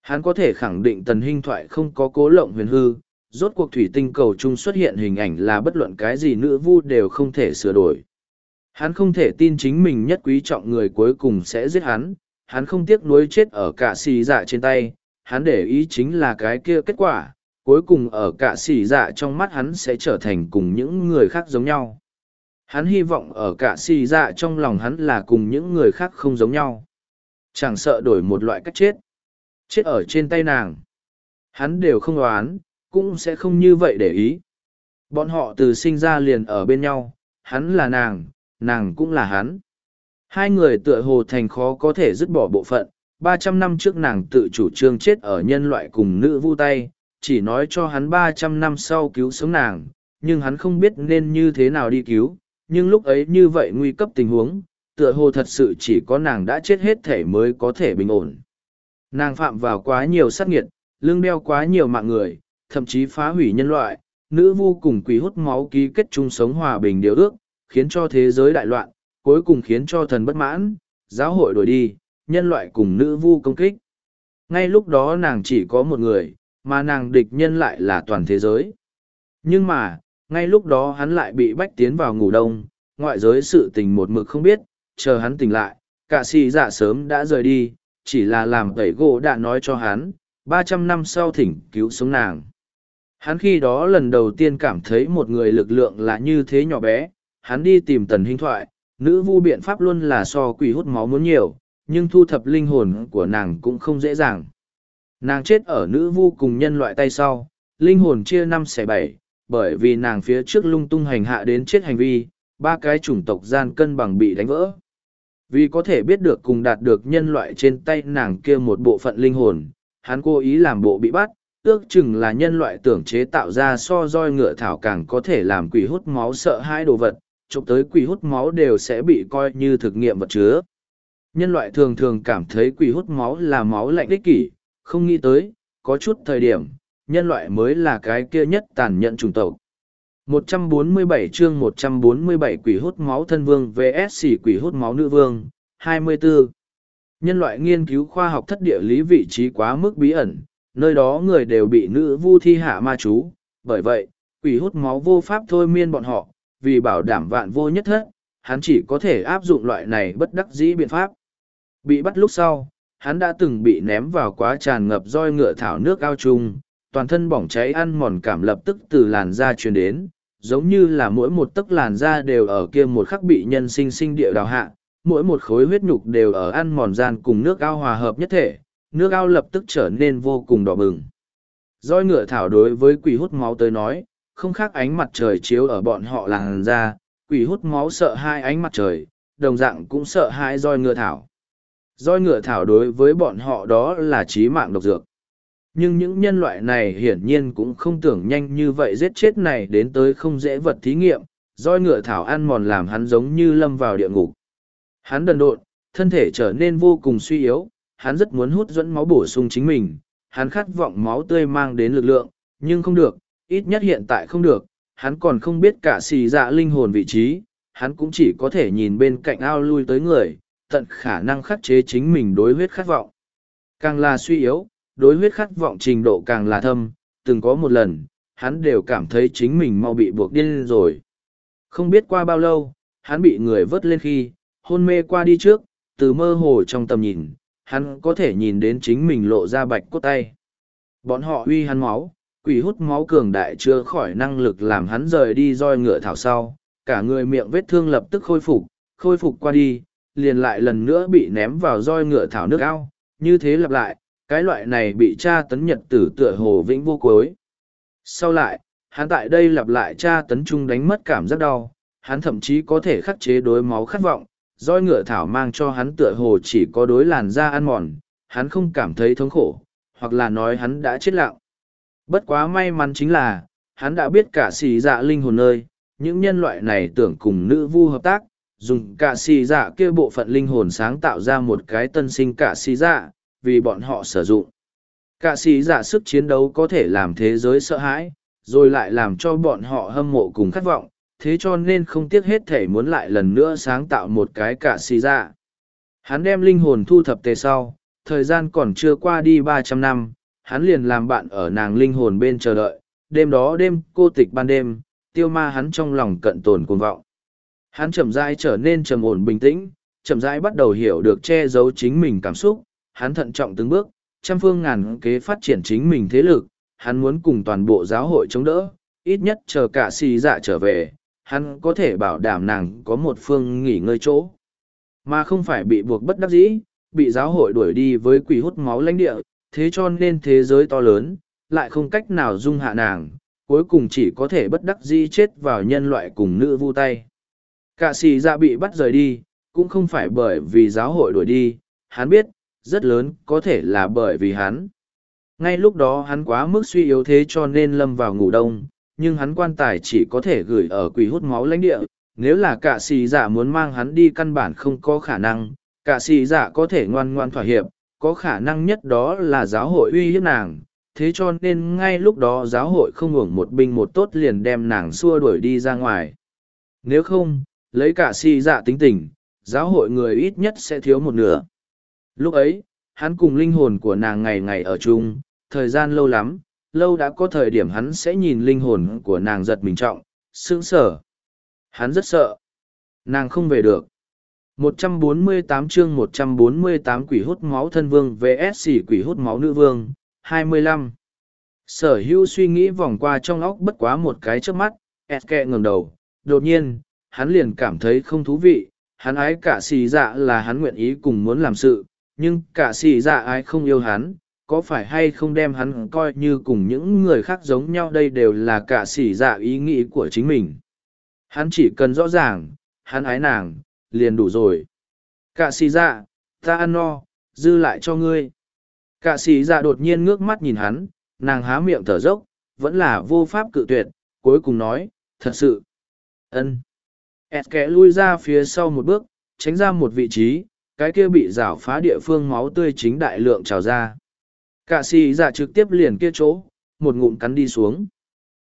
Hắn có thể khẳng định tần hình thoại không có cố lộng huyền hư, rốt cuộc thủy tinh cầu chung xuất hiện hình ảnh là bất luận cái gì nữ vu đều không thể sửa đổi. Hắn không thể tin chính mình nhất quý trọng người cuối cùng sẽ giết hắn, hắn không tiếc nuối chết ở cả xì dạ trên tay, hắn để ý chính là cái kia kết quả, cuối cùng ở cả xì dạ trong mắt hắn sẽ trở thành cùng những người khác giống nhau. Hắn hy vọng ở cả xì dạ trong lòng hắn là cùng những người khác không giống nhau. Chẳng sợ đổi một loại cách chết. Chết ở trên tay nàng. Hắn đều không đoán, cũng sẽ không như vậy để ý. Bọn họ từ sinh ra liền ở bên nhau, hắn là nàng, nàng cũng là hắn. Hai người tựa hồ thành khó có thể dứt bỏ bộ phận, ba trăm năm trước nàng tự chủ trương chết ở nhân loại cùng nữ vu tay, chỉ nói cho hắn ba trăm năm sau cứu sống nàng, nhưng hắn không biết nên như thế nào đi cứu, nhưng lúc ấy như vậy nguy cấp tình huống, tựa hồ thật sự chỉ có nàng đã chết hết thể mới có thể bình ổn. Nàng phạm vào quá nhiều sát nghiệt, lương đeo quá nhiều mạng người, thậm chí phá hủy nhân loại, nữ vu cùng quý hút máu ký kết chung sống hòa bình điều ước, khiến cho thế giới đại loạn, cuối cùng khiến cho thần bất mãn, giáo hội đổi đi, nhân loại cùng nữ vu công kích. Ngay lúc đó nàng chỉ có một người, mà nàng địch nhân lại là toàn thế giới. Nhưng mà, ngay lúc đó hắn lại bị bách tiến vào ngủ đông, ngoại giới sự tình một mực không biết, chờ hắn tỉnh lại, cả si dạ sớm đã rời đi, chỉ là làm tẩy gỗ đã nói cho hắn, ba trăm năm sau thỉnh cứu sống nàng. Hắn khi đó lần đầu tiên cảm thấy một người lực lượng là như thế nhỏ bé, hắn đi tìm tần hình thoại, nữ vu biện pháp luôn là so quỷ hút máu muốn nhiều, nhưng thu thập linh hồn của nàng cũng không dễ dàng. Nàng chết ở nữ vu cùng nhân loại tay sau, linh hồn chia năm xẻ bảy, bởi vì nàng phía trước lung tung hành hạ đến chết hành vi, ba cái chủng tộc gian cân bằng bị đánh vỡ. Vì có thể biết được cùng đạt được nhân loại trên tay nàng kia một bộ phận linh hồn, hắn cố ý làm bộ bị bắt, ước chừng là nhân loại tưởng chế tạo ra so roi ngựa thảo càng có thể làm quỷ hút máu sợ hai đồ vật, chụp tới quỷ hút máu đều sẽ bị coi như thực nghiệm vật chứa. Nhân loại thường thường cảm thấy quỷ hút máu là máu lạnh ích kỷ, không nghĩ tới, có chút thời điểm, nhân loại mới là cái kia nhất tàn nhẫn chủng tộc. 147 chương 147 quỷ hút máu thân vương vs quỷ hút máu nữ vương, 24. Nhân loại nghiên cứu khoa học thất địa lý vị trí quá mức bí ẩn, nơi đó người đều bị nữ vu thi hạ ma chú, bởi vậy, quỷ hút máu vô pháp thôi miên bọn họ, vì bảo đảm vạn vô nhất thất, hắn chỉ có thể áp dụng loại này bất đắc dĩ biện pháp. Bị bắt lúc sau, hắn đã từng bị ném vào quá tràn ngập roi ngựa thảo nước ao chung, toàn thân bỏng cháy ăn mòn cảm lập tức từ làn da truyền đến, giống như là mỗi một tấc làn da đều ở kia một khắc bị nhân sinh sinh địa đào hạ, mỗi một khối huyết nhục đều ở ăn mòn gian cùng nước ao hòa hợp nhất thể, nước ao lập tức trở nên vô cùng đỏ bừng. Roi ngựa thảo đối với quỷ hút máu tới nói, không khác ánh mặt trời chiếu ở bọn họ làn da, quỷ hút máu sợ hai ánh mặt trời, đồng dạng cũng sợ hai roi ngựa thảo. Roi ngựa thảo đối với bọn họ đó là trí mạng độc dược. Nhưng những nhân loại này hiển nhiên cũng không tưởng nhanh như vậy giết chết này đến tới không dễ vật thí nghiệm, roi ngựa thảo ăn mòn làm hắn giống như lâm vào địa ngục. Hắn đần độn, thân thể trở nên vô cùng suy yếu, hắn rất muốn hút dẫn máu bổ sung chính mình, hắn khát vọng máu tươi mang đến lực lượng, nhưng không được, ít nhất hiện tại không được, hắn còn không biết cả xì dạ linh hồn vị trí, hắn cũng chỉ có thể nhìn bên cạnh ao lui tới người, tận khả năng khắc chế chính mình đối huyết khát vọng. Càng là suy yếu, đối huyết khát vọng trình độ càng là thâm, từng có một lần, hắn đều cảm thấy chính mình mau bị buộc điên rồi. Không biết qua bao lâu, hắn bị người vớt lên khi, hôn mê qua đi trước, từ mơ hồ trong tầm nhìn, hắn có thể nhìn đến chính mình lộ ra bạch cốt tay. Bọn họ uy hắn máu, quỷ hút máu cường đại chưa khỏi năng lực làm hắn rời đi roi ngựa thảo sau, cả người miệng vết thương lập tức khôi phục, khôi phục qua đi, liền lại lần nữa bị ném vào roi ngựa thảo nước ao, như thế lặp lại, cái loại này bị tra tấn nhật tử tựa hồ vĩnh vô cuối. Sau lại, hắn tại đây lặp lại tra tấn trung đánh mất cảm giác đau, hắn thậm chí có thể khắc chế đối máu khát vọng, roi ngựa thảo mang cho hắn tựa hồ chỉ có đối làn da ăn mòn, hắn không cảm thấy thống khổ, hoặc là nói hắn đã chết lặng. Bất quá may mắn chính là, hắn đã biết cả xì dạ linh hồn nơi, những nhân loại này tưởng cùng nữ vu hợp tác, dùng cả xì dạ kia bộ phận linh hồn sáng tạo ra một cái tân sinh cả xì dạ, vì bọn họ sử dụng. Cả sĩ giả sức chiến đấu có thể làm thế giới sợ hãi, rồi lại làm cho bọn họ hâm mộ cùng khát vọng, thế cho nên không tiếc hết thể muốn lại lần nữa sáng tạo một cái cả sĩ giả Hắn đem linh hồn thu thập tề sau, thời gian còn chưa qua đi ba trăm năm, hắn liền làm bạn ở nàng linh hồn bên chờ đợi, đêm đó đêm cô tịch ban đêm, tiêu ma hắn trong lòng cận tồn cuồng vọng. Hắn chậm rãi trở nên trầm ổn bình tĩnh, chậm rãi bắt đầu hiểu được che giấu chính mình cảm xúc, hắn thận trọng từng bước, trăm phương ngàn kế phát triển chính mình thế lực, hắn muốn cùng toàn bộ giáo hội chống đỡ, ít nhất chờ cả xì dạ trở về, hắn có thể bảo đảm nàng có một phương nghỉ ngơi chỗ. Mà không phải bị buộc bất đắc dĩ, bị giáo hội đuổi đi với quỷ hút máu lãnh địa, thế cho nên thế giới to lớn, lại không cách nào dung hạ nàng, cuối cùng chỉ có thể bất đắc dĩ chết vào nhân loại cùng nữ vu tay. Cả xì dạ bị bắt rời đi, cũng không phải bởi vì giáo hội đuổi đi, hắn biết, rất lớn có thể là bởi vì hắn. Ngay lúc đó hắn quá mức suy yếu thế cho nên lâm vào ngủ đông, nhưng hắn quan tài chỉ có thể gửi ở quỷ hút máu lãnh địa. Nếu là cả sĩ giả muốn mang hắn đi căn bản không có khả năng, cả sĩ giả có thể ngoan ngoan thỏa hiệp, có khả năng nhất đó là giáo hội uy hiếp nàng. Thế cho nên ngay lúc đó giáo hội không hưởng một binh một tốt liền đem nàng xua đuổi đi ra ngoài. Nếu không, lấy cả sĩ giả tính tình, giáo hội người ít nhất sẽ thiếu một nửa. Lúc ấy, hắn cùng linh hồn của nàng ngày ngày ở chung, thời gian lâu lắm, lâu đã có thời điểm hắn sẽ nhìn linh hồn của nàng giật mình trọng, sững sở. Hắn rất sợ. Nàng không về được. 148 chương 148 quỷ hút máu thân vương vs quỷ hút máu nữ vương, 25. Sở hữu suy nghĩ vòng qua trong óc bất quá một cái trước mắt, Eske ngẩng đầu, đột nhiên, hắn liền cảm thấy không thú vị, hắn ái cả xì dạ là hắn nguyện ý cùng muốn làm sự, nhưng cả xì dạ ái không yêu hắn, có phải hay không đem hắn coi như cùng những người khác giống nhau đây đều là cả xỉ dạ ý nghĩ của chính mình. Hắn chỉ cần rõ ràng, hắn ái nàng, liền đủ rồi. Cả xỉ dạ, ta ăn no, dư lại cho ngươi. Cả xỉ dạ đột nhiên ngước mắt nhìn hắn, nàng há miệng thở dốc, vẫn là vô pháp cự tuyệt, cuối cùng nói, thật sự. ân ẹt kẽ lui ra phía sau một bước tránh ra một vị trí cái kia bị rảo phá địa phương máu tươi chính đại lượng trào ra. Cả xì giả trực tiếp liền kia chỗ một ngụm cắn đi xuống.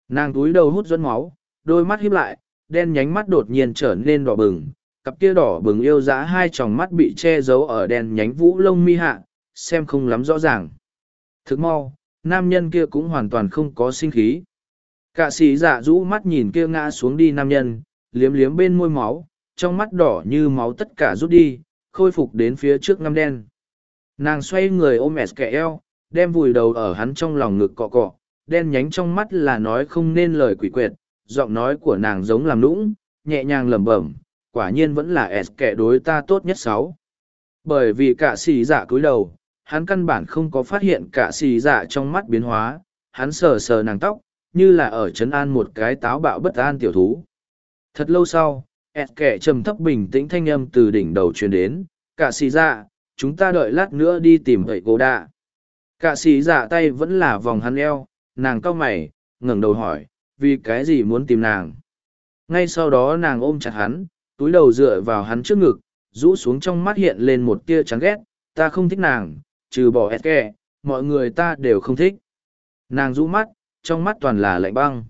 Nàng túi đầu hút dẫn máu đôi mắt híp lại đen nhánh mắt đột nhiên trở nên đỏ bừng. Cặp kia đỏ bừng yêu dã hai tròng mắt bị che giấu ở đen nhánh vũ lông mi hạ xem không lắm rõ ràng. Thực mau nam nhân kia cũng hoàn toàn không có sinh khí. Cả sĩ giả dạ rũ mắt nhìn kia ngã xuống đi nam nhân liếm liếm bên môi máu, trong mắt đỏ như máu tất cả rút đi, khôi phục đến phía trước ngăm đen. Nàng xoay người ôm ẹt kẻ eo, đem vùi đầu ở hắn trong lòng ngực cọ cọ, đen nhánh trong mắt là nói không nên lời quỷ quyệt, giọng nói của nàng giống làm nũng, nhẹ nhàng lẩm bẩm, quả nhiên vẫn là ẹt kẻ đối ta tốt nhất sáu. Bởi vì cả xì dạ cúi đầu, hắn căn bản không có phát hiện cả xì dạ trong mắt biến hóa, hắn sờ sờ nàng tóc, như là ở trấn an một cái táo bạo bất an tiểu thú. Thật lâu sau, ẹt kẻ trầm thấp bình tĩnh thanh âm từ đỉnh đầu truyền đến, cả xì dạ, chúng ta đợi lát nữa đi tìm vậy cô đạ. Cả xì dạ tay vẫn là vòng hắn eo, nàng cau mày, ngẩng đầu hỏi, vì cái gì muốn tìm nàng. Ngay sau đó nàng ôm chặt hắn, túi đầu dựa vào hắn trước ngực, rũ xuống trong mắt hiện lên một tia chán ghét, ta không thích nàng, trừ bỏ ẹt kẻ, mọi người ta đều không thích. Nàng rũ mắt, trong mắt toàn là lạnh băng.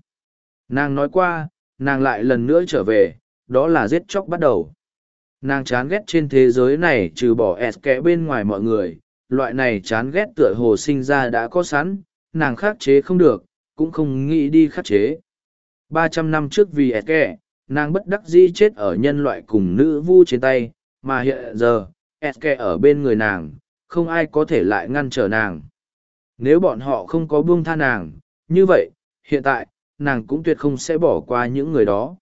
Nàng nói qua, nàng lại lần nữa trở về, đó là giết chóc bắt đầu. Nàng chán ghét trên thế giới này trừ bỏ S kẽ bên ngoài mọi người, loại này chán ghét tựa hồ sinh ra đã có sẵn, nàng khắc chế không được, cũng không nghĩ đi khắc chế. Ba trăm năm trước vì S kẽ, nàng bất đắc dĩ chết ở nhân loại cùng nữ vu trên tay, mà hiện giờ, Eske ở bên người nàng, không ai có thể lại ngăn trở nàng. Nếu bọn họ không có buông tha nàng, như vậy, hiện tại, nàng cũng tuyệt không sẽ bỏ qua những người đó.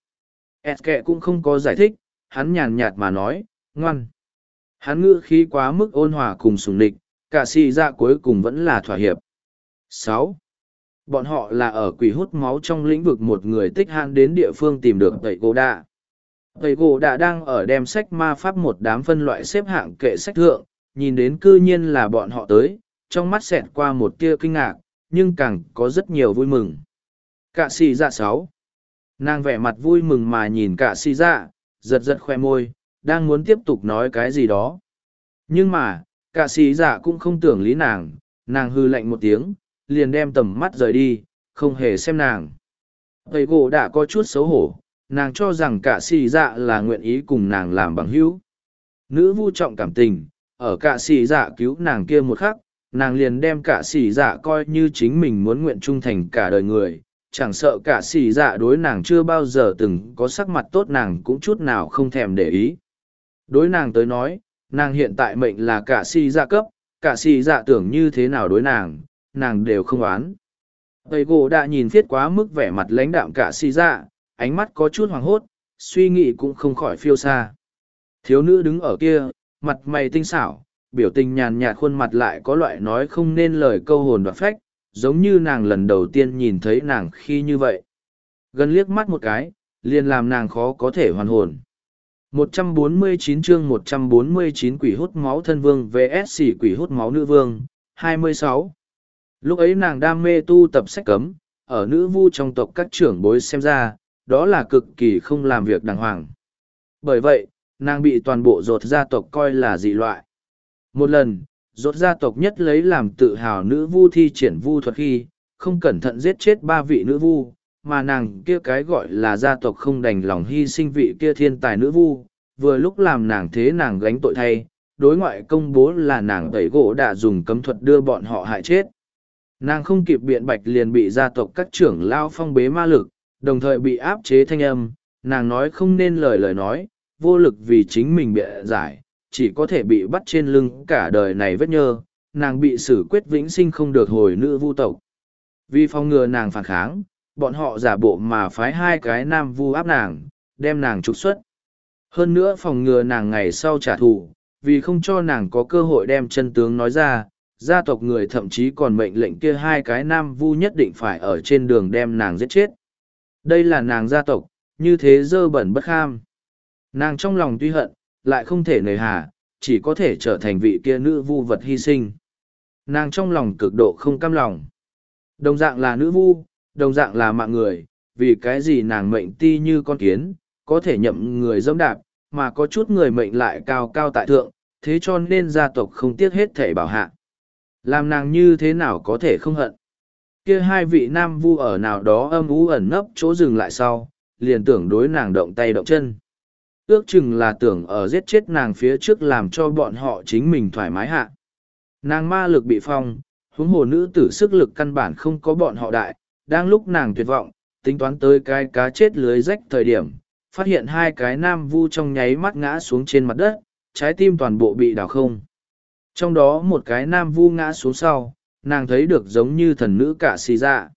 Eske cũng không có giải thích, hắn nhàn nhạt mà nói, ngoan. Hắn ngữ khí quá mức ôn hòa cùng sùng địch, cả xì ra cuối cùng vẫn là thỏa hiệp. sáu Bọn họ là ở quỷ hút máu trong lĩnh vực một người tích hạn đến địa phương tìm được tẩy gỗ đạ. Tẩy gỗ đạ đang ở đem sách ma pháp một đám phân loại xếp hạng kệ sách thượng, nhìn đến cư nhiên là bọn họ tới, trong mắt xẹt qua một tia kinh ngạc, nhưng càng có rất nhiều vui mừng. Cả xì dạ sáu. Nàng vẻ mặt vui mừng mà nhìn cả si dạ, giật giật khoe môi, đang muốn tiếp tục nói cái gì đó. Nhưng mà, cả si dạ cũng không tưởng lý nàng, nàng hư lạnh một tiếng, liền đem tầm mắt rời đi, không hề xem nàng. Thầy gỗ đã có chút xấu hổ, nàng cho rằng cả si dạ là nguyện ý cùng nàng làm bằng hữu. Nữ vu trọng cảm tình, ở cả si dạ cứu nàng kia một khắc, nàng liền đem cả xì dạ coi như chính mình muốn nguyện trung thành cả đời người chẳng sợ cả xì dạ đối nàng chưa bao giờ từng có sắc mặt tốt nàng cũng chút nào không thèm để ý. Đối nàng tới nói nàng hiện tại mệnh là cả xì dạ cấp cả xì dạ tưởng như thế nào đối nàng nàng đều không oán. Tây gỗ đã nhìn thiết quá mức vẻ mặt lãnh đạm cả xì dạ ánh mắt có chút hoảng hốt suy nghĩ cũng không khỏi phiêu xa. Thiếu nữ đứng ở kia mặt mày tinh xảo biểu tình nhàn nhạt khuôn mặt lại có loại nói không nên lời câu hồn và phách, giống như nàng lần đầu tiên nhìn thấy nàng khi như vậy. Gần liếc mắt một cái, liền làm nàng khó có thể hoàn hồn. 149 chương 149 quỷ hút máu thân vương vs quỷ hút máu nữ vương, 26. Lúc ấy nàng đam mê tu tập sách cấm, ở nữ vu trong tộc các trưởng bối xem ra, đó là cực kỳ không làm việc đàng hoàng. Bởi vậy, nàng bị toàn bộ rột gia tộc coi là dị loại. Một lần, rốt gia tộc nhất lấy làm tự hào nữ vu thi triển vu thuật khi, không cẩn thận giết chết ba vị nữ vu, mà nàng kia cái gọi là gia tộc không đành lòng hy sinh vị kia thiên tài nữ vu, vừa lúc làm nàng thế nàng gánh tội thay, đối ngoại công bố là nàng tẩy gỗ đã dùng cấm thuật đưa bọn họ hại chết. Nàng không kịp biện bạch liền bị gia tộc các trưởng lao phong bế ma lực, đồng thời bị áp chế thanh âm, nàng nói không nên lời lời nói, vô lực vì chính mình bịa giải, chỉ có thể bị bắt trên lưng cả đời này vết nhơ, nàng bị xử quyết vĩnh sinh không được hồi nữ vu tộc. Vì phòng ngừa nàng phản kháng, bọn họ giả bộ mà phái hai cái nam vu áp nàng, đem nàng trục xuất. Hơn nữa phòng ngừa nàng ngày sau trả thù, vì không cho nàng có cơ hội đem chân tướng nói ra, gia tộc người thậm chí còn mệnh lệnh kia hai cái nam vu nhất định phải ở trên đường đem nàng giết chết. Đây là nàng gia tộc, như thế dơ bẩn bất kham. Nàng trong lòng tuy hận, lại không thể nề hà, chỉ có thể trở thành vị kia nữ vu vật hy sinh. Nàng trong lòng cực độ không cam lòng. Đồng dạng là nữ vu, đồng dạng là mạng người, vì cái gì nàng mệnh ti như con kiến, có thể nhậm người dẫm đạp, mà có chút người mệnh lại cao cao tại thượng, thế cho nên gia tộc không tiếc hết thể bảo hạ. Làm nàng như thế nào có thể không hận. Kia hai vị nam vu ở nào đó âm ú ẩn nấp chỗ dừng lại sau, liền tưởng đối nàng động tay động chân ước chừng là tưởng ở giết chết nàng phía trước làm cho bọn họ chính mình thoải mái hạ. Nàng ma lực bị phong, huống hồ nữ tử sức lực căn bản không có bọn họ đại, đang lúc nàng tuyệt vọng, tính toán tới cái cá chết lưới rách thời điểm, phát hiện hai cái nam vu trong nháy mắt ngã xuống trên mặt đất, trái tim toàn bộ bị đào không. Trong đó một cái nam vu ngã xuống sau, nàng thấy được giống như thần nữ cả xì dạ.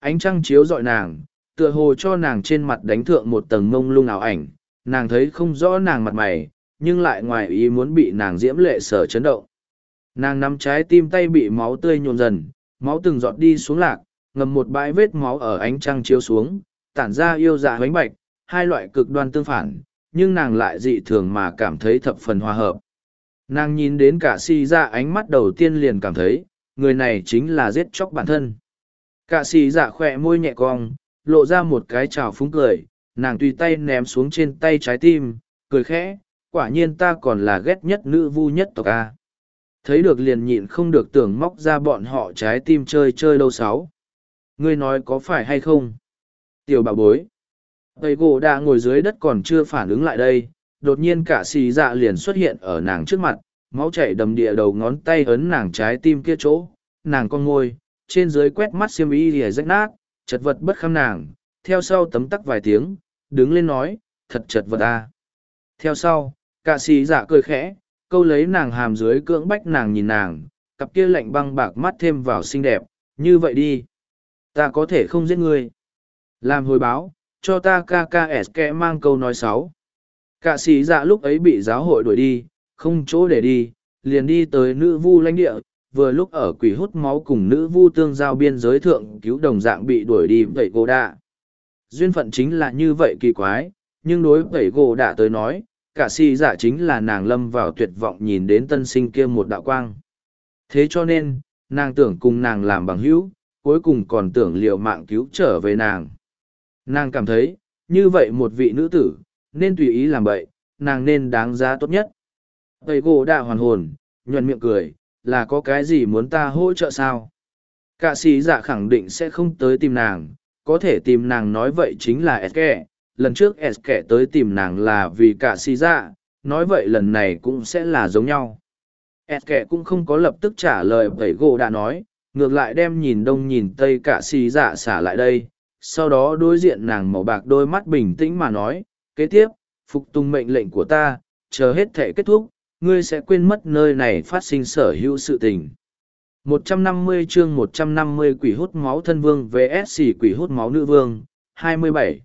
Ánh trăng chiếu dọi nàng, tựa hồ cho nàng trên mặt đánh thượng một tầng mông lung ảo ảnh, nàng thấy không rõ nàng mặt mày, nhưng lại ngoài ý muốn bị nàng diễm lệ sở chấn động. Nàng nắm trái tim tay bị máu tươi nhộn dần, máu từng giọt đi xuống lạc, ngầm một bãi vết máu ở ánh trăng chiếu xuống, tản ra yêu dạ bánh bạch, hai loại cực đoan tương phản, nhưng nàng lại dị thường mà cảm thấy thập phần hòa hợp. Nàng nhìn đến cả si ra ánh mắt đầu tiên liền cảm thấy, người này chính là giết chóc bản thân. Cả si dạ khỏe môi nhẹ cong, lộ ra một cái trào phúng cười nàng tùy tay ném xuống trên tay trái tim, cười khẽ, quả nhiên ta còn là ghét nhất nữ vu nhất tộc a. Thấy được liền nhịn không được tưởng móc ra bọn họ trái tim chơi chơi lâu sáu. Ngươi nói có phải hay không? Tiểu bà bối. Tây gỗ đã ngồi dưới đất còn chưa phản ứng lại đây, đột nhiên cả xì dạ liền xuất hiện ở nàng trước mặt, máu chảy đầm địa đầu ngón tay ấn nàng trái tim kia chỗ. Nàng con ngôi, trên dưới quét mắt xiêm y lìa rách nát, chật vật bất khâm nàng, theo sau tấm tắc vài tiếng đứng lên nói, thật chật vật à. Theo sau, cạ sĩ giả cười khẽ, câu lấy nàng hàm dưới cưỡng bách nàng nhìn nàng, cặp kia lạnh băng bạc mắt thêm vào xinh đẹp, như vậy đi. Ta có thể không giết ngươi. Làm hồi báo, cho ta KKS kẽ mang câu nói sáu. cạ sĩ dạ lúc ấy bị giáo hội đuổi đi, không chỗ để đi, liền đi tới nữ vu lãnh địa, vừa lúc ở quỷ hút máu cùng nữ vu tương giao biên giới thượng cứu đồng dạng bị đuổi đi vậy cô đạ. Duyên phận chính là như vậy kỳ quái, nhưng đối với gỗ đạ tới nói, cả si dạ chính là nàng lâm vào tuyệt vọng nhìn đến tân sinh kia một đạo quang. Thế cho nên, nàng tưởng cùng nàng làm bằng hữu, cuối cùng còn tưởng liệu mạng cứu trở về nàng. Nàng cảm thấy, như vậy một vị nữ tử, nên tùy ý làm vậy, nàng nên đáng giá tốt nhất. Tây gỗ đã hoàn hồn, nhuận miệng cười, là có cái gì muốn ta hỗ trợ sao? Cả sĩ dạ khẳng định sẽ không tới tìm nàng, có thể tìm nàng nói vậy chính là Eske. Lần trước Eske tới tìm nàng là vì cả sĩ dạ, nói vậy lần này cũng sẽ là giống nhau. Eske cũng không có lập tức trả lời Tây gỗ đã nói, ngược lại đem nhìn đông nhìn tây cả sĩ dạ xả lại đây. Sau đó đối diện nàng màu bạc đôi mắt bình tĩnh mà nói, kế tiếp, phục tùng mệnh lệnh của ta, chờ hết thể kết thúc, ngươi sẽ quên mất nơi này phát sinh sở hữu sự tình. 150 chương 150 quỷ hút máu thân vương vs quỷ hút máu nữ vương, 27.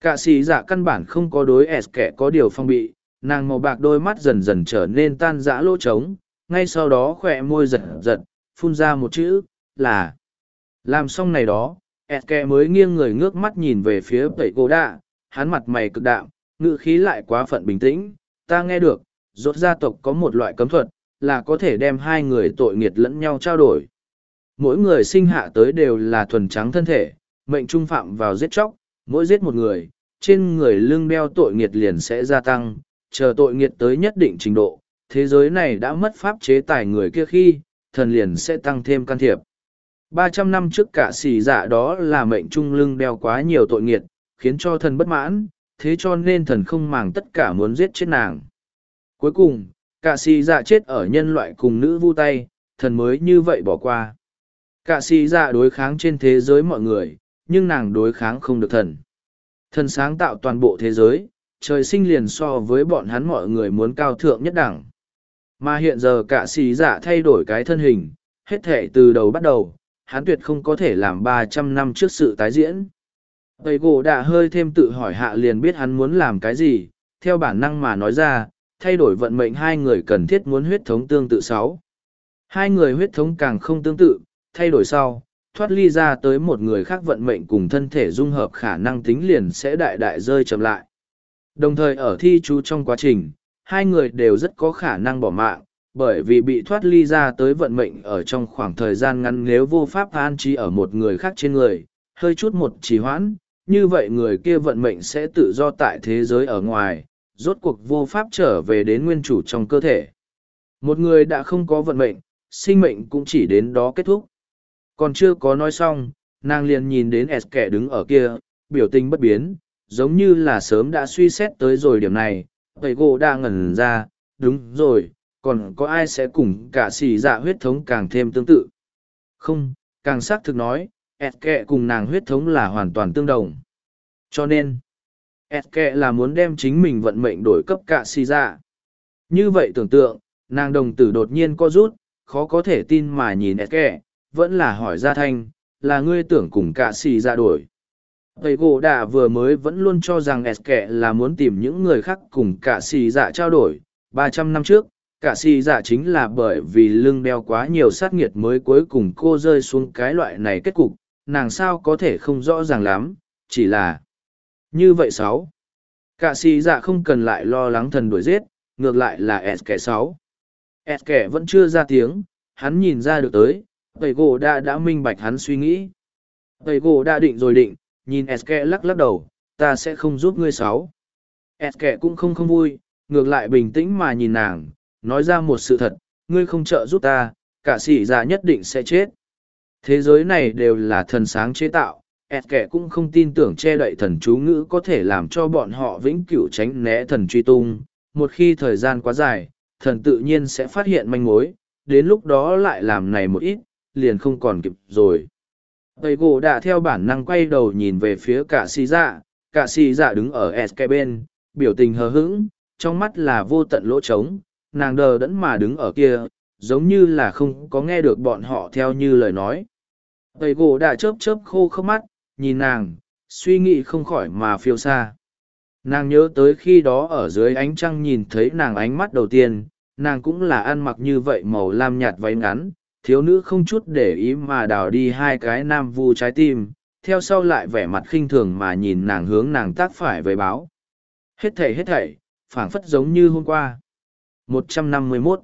Cả sĩ giả căn bản không có đối S kẻ có điều phong bị, nàng màu bạc đôi mắt dần dần trở nên tan rã lỗ trống, ngay sau đó khỏe môi giật giật, phun ra một chữ, là. Làm xong này đó, S kẻ mới nghiêng người ngước mắt nhìn về phía tẩy cô đạ, hắn mặt mày cực đạm, ngự khí lại quá phận bình tĩnh, ta nghe được, rốt gia tộc có một loại cấm thuật, là có thể đem hai người tội nghiệt lẫn nhau trao đổi. Mỗi người sinh hạ tới đều là thuần trắng thân thể, mệnh trung phạm vào giết chóc, mỗi giết một người, trên người lưng đeo tội nghiệt liền sẽ gia tăng, chờ tội nghiệt tới nhất định trình độ, thế giới này đã mất pháp chế tài người kia khi, thần liền sẽ tăng thêm can thiệp. Ba trăm năm trước cả xì dạ đó là mệnh trung lưng đeo quá nhiều tội nghiệt, khiến cho thần bất mãn, thế cho nên thần không màng tất cả muốn giết chết nàng. Cuối cùng, cả xì dạ chết ở nhân loại cùng nữ vu tay, thần mới như vậy bỏ qua. Cả xì dạ đối kháng trên thế giới mọi người, nhưng nàng đối kháng không được thần. Thần sáng tạo toàn bộ thế giới, trời sinh liền so với bọn hắn mọi người muốn cao thượng nhất đẳng. Mà hiện giờ cả xì dạ thay đổi cái thân hình, hết thể từ đầu bắt đầu, hắn tuyệt không có thể làm ba trăm năm trước sự tái diễn. Tây gỗ đã hơi thêm tự hỏi hạ liền biết hắn muốn làm cái gì, theo bản năng mà nói ra, thay đổi vận mệnh hai người cần thiết muốn huyết thống tương tự sáu. Hai người huyết thống càng không tương tự, thay đổi sau, thoát ly ra tới một người khác vận mệnh cùng thân thể dung hợp khả năng tính liền sẽ đại đại rơi chậm lại. Đồng thời ở thi chú trong quá trình, hai người đều rất có khả năng bỏ mạng, bởi vì bị thoát ly ra tới vận mệnh ở trong khoảng thời gian ngắn nếu vô pháp an trí ở một người khác trên người, hơi chút một trì hoãn, như vậy người kia vận mệnh sẽ tự do tại thế giới ở ngoài, rốt cuộc vô pháp trở về đến nguyên chủ trong cơ thể. Một người đã không có vận mệnh, sinh mệnh cũng chỉ đến đó kết thúc. Còn chưa có nói xong, nàng liền nhìn đến S kẻ đứng ở kia, biểu tình bất biến, giống như là sớm đã suy xét tới rồi điểm này, Thầy gỗ đã ngẩn ra, đúng rồi, còn có ai sẽ cùng cả xì dạ huyết thống càng thêm tương tự. Không, càng xác thực nói, S kẻ cùng nàng huyết thống là hoàn toàn tương đồng. Cho nên, Eske là muốn đem chính mình vận mệnh đổi cấp cạ xì ra. Như vậy tưởng tượng, nàng đồng tử đột nhiên co rút, khó có thể tin mà nhìn Eske, vẫn là hỏi ra thanh, là ngươi tưởng cùng cạ xì ra đổi. Thầy gỗ đà vừa mới vẫn luôn cho rằng Eske là muốn tìm những người khác cùng cạ xì dạ trao đổi. Ba trăm năm trước, cả si giả chính là bởi vì lưng đeo quá nhiều sát nghiệt mới cuối cùng cô rơi xuống cái loại này kết cục, nàng sao có thể không rõ ràng lắm, chỉ là như vậy sáu. Cả sĩ dạ không cần lại lo lắng thần đuổi giết, ngược lại là S kẻ sáu. S kẻ vẫn chưa ra tiếng, hắn nhìn ra được tới, tẩy gỗ đã đã minh bạch hắn suy nghĩ. Tẩy gỗ đã định rồi định, nhìn S kẻ lắc lắc đầu, ta sẽ không giúp ngươi sáu. S kẻ cũng không không vui, ngược lại bình tĩnh mà nhìn nàng, nói ra một sự thật, ngươi không trợ giúp ta, cả sĩ dạ nhất định sẽ chết. Thế giới này đều là thần sáng chế tạo, ẹt kẻ cũng không tin tưởng che đậy thần chú ngữ có thể làm cho bọn họ vĩnh cửu tránh né thần truy tung. Một khi thời gian quá dài thần tự nhiên sẽ phát hiện manh mối đến lúc đó lại làm này một ít liền không còn kịp rồi. Tây gỗ đã theo bản năng quay đầu nhìn về phía cả xì dạ. Cả xì dạ đứng ở s bên biểu tình hờ hững trong mắt là vô tận lỗ trống, nàng đờ đẫn mà đứng ở kia, giống như là không có nghe được bọn họ theo như lời nói. Tây gỗ đã chớp chớp khô khốc mắt, nhìn nàng, suy nghĩ không khỏi mà phiêu xa. Nàng nhớ tới khi đó ở dưới ánh trăng nhìn thấy nàng ánh mắt đầu tiên, nàng cũng là ăn mặc như vậy màu lam nhạt váy ngắn, thiếu nữ không chút để ý mà đào đi hai cái nam vu trái tim, theo sau lại vẻ mặt khinh thường mà nhìn nàng hướng nàng tác phải với báo. Hết thảy hết thảy, phảng phất giống như hôm qua. 151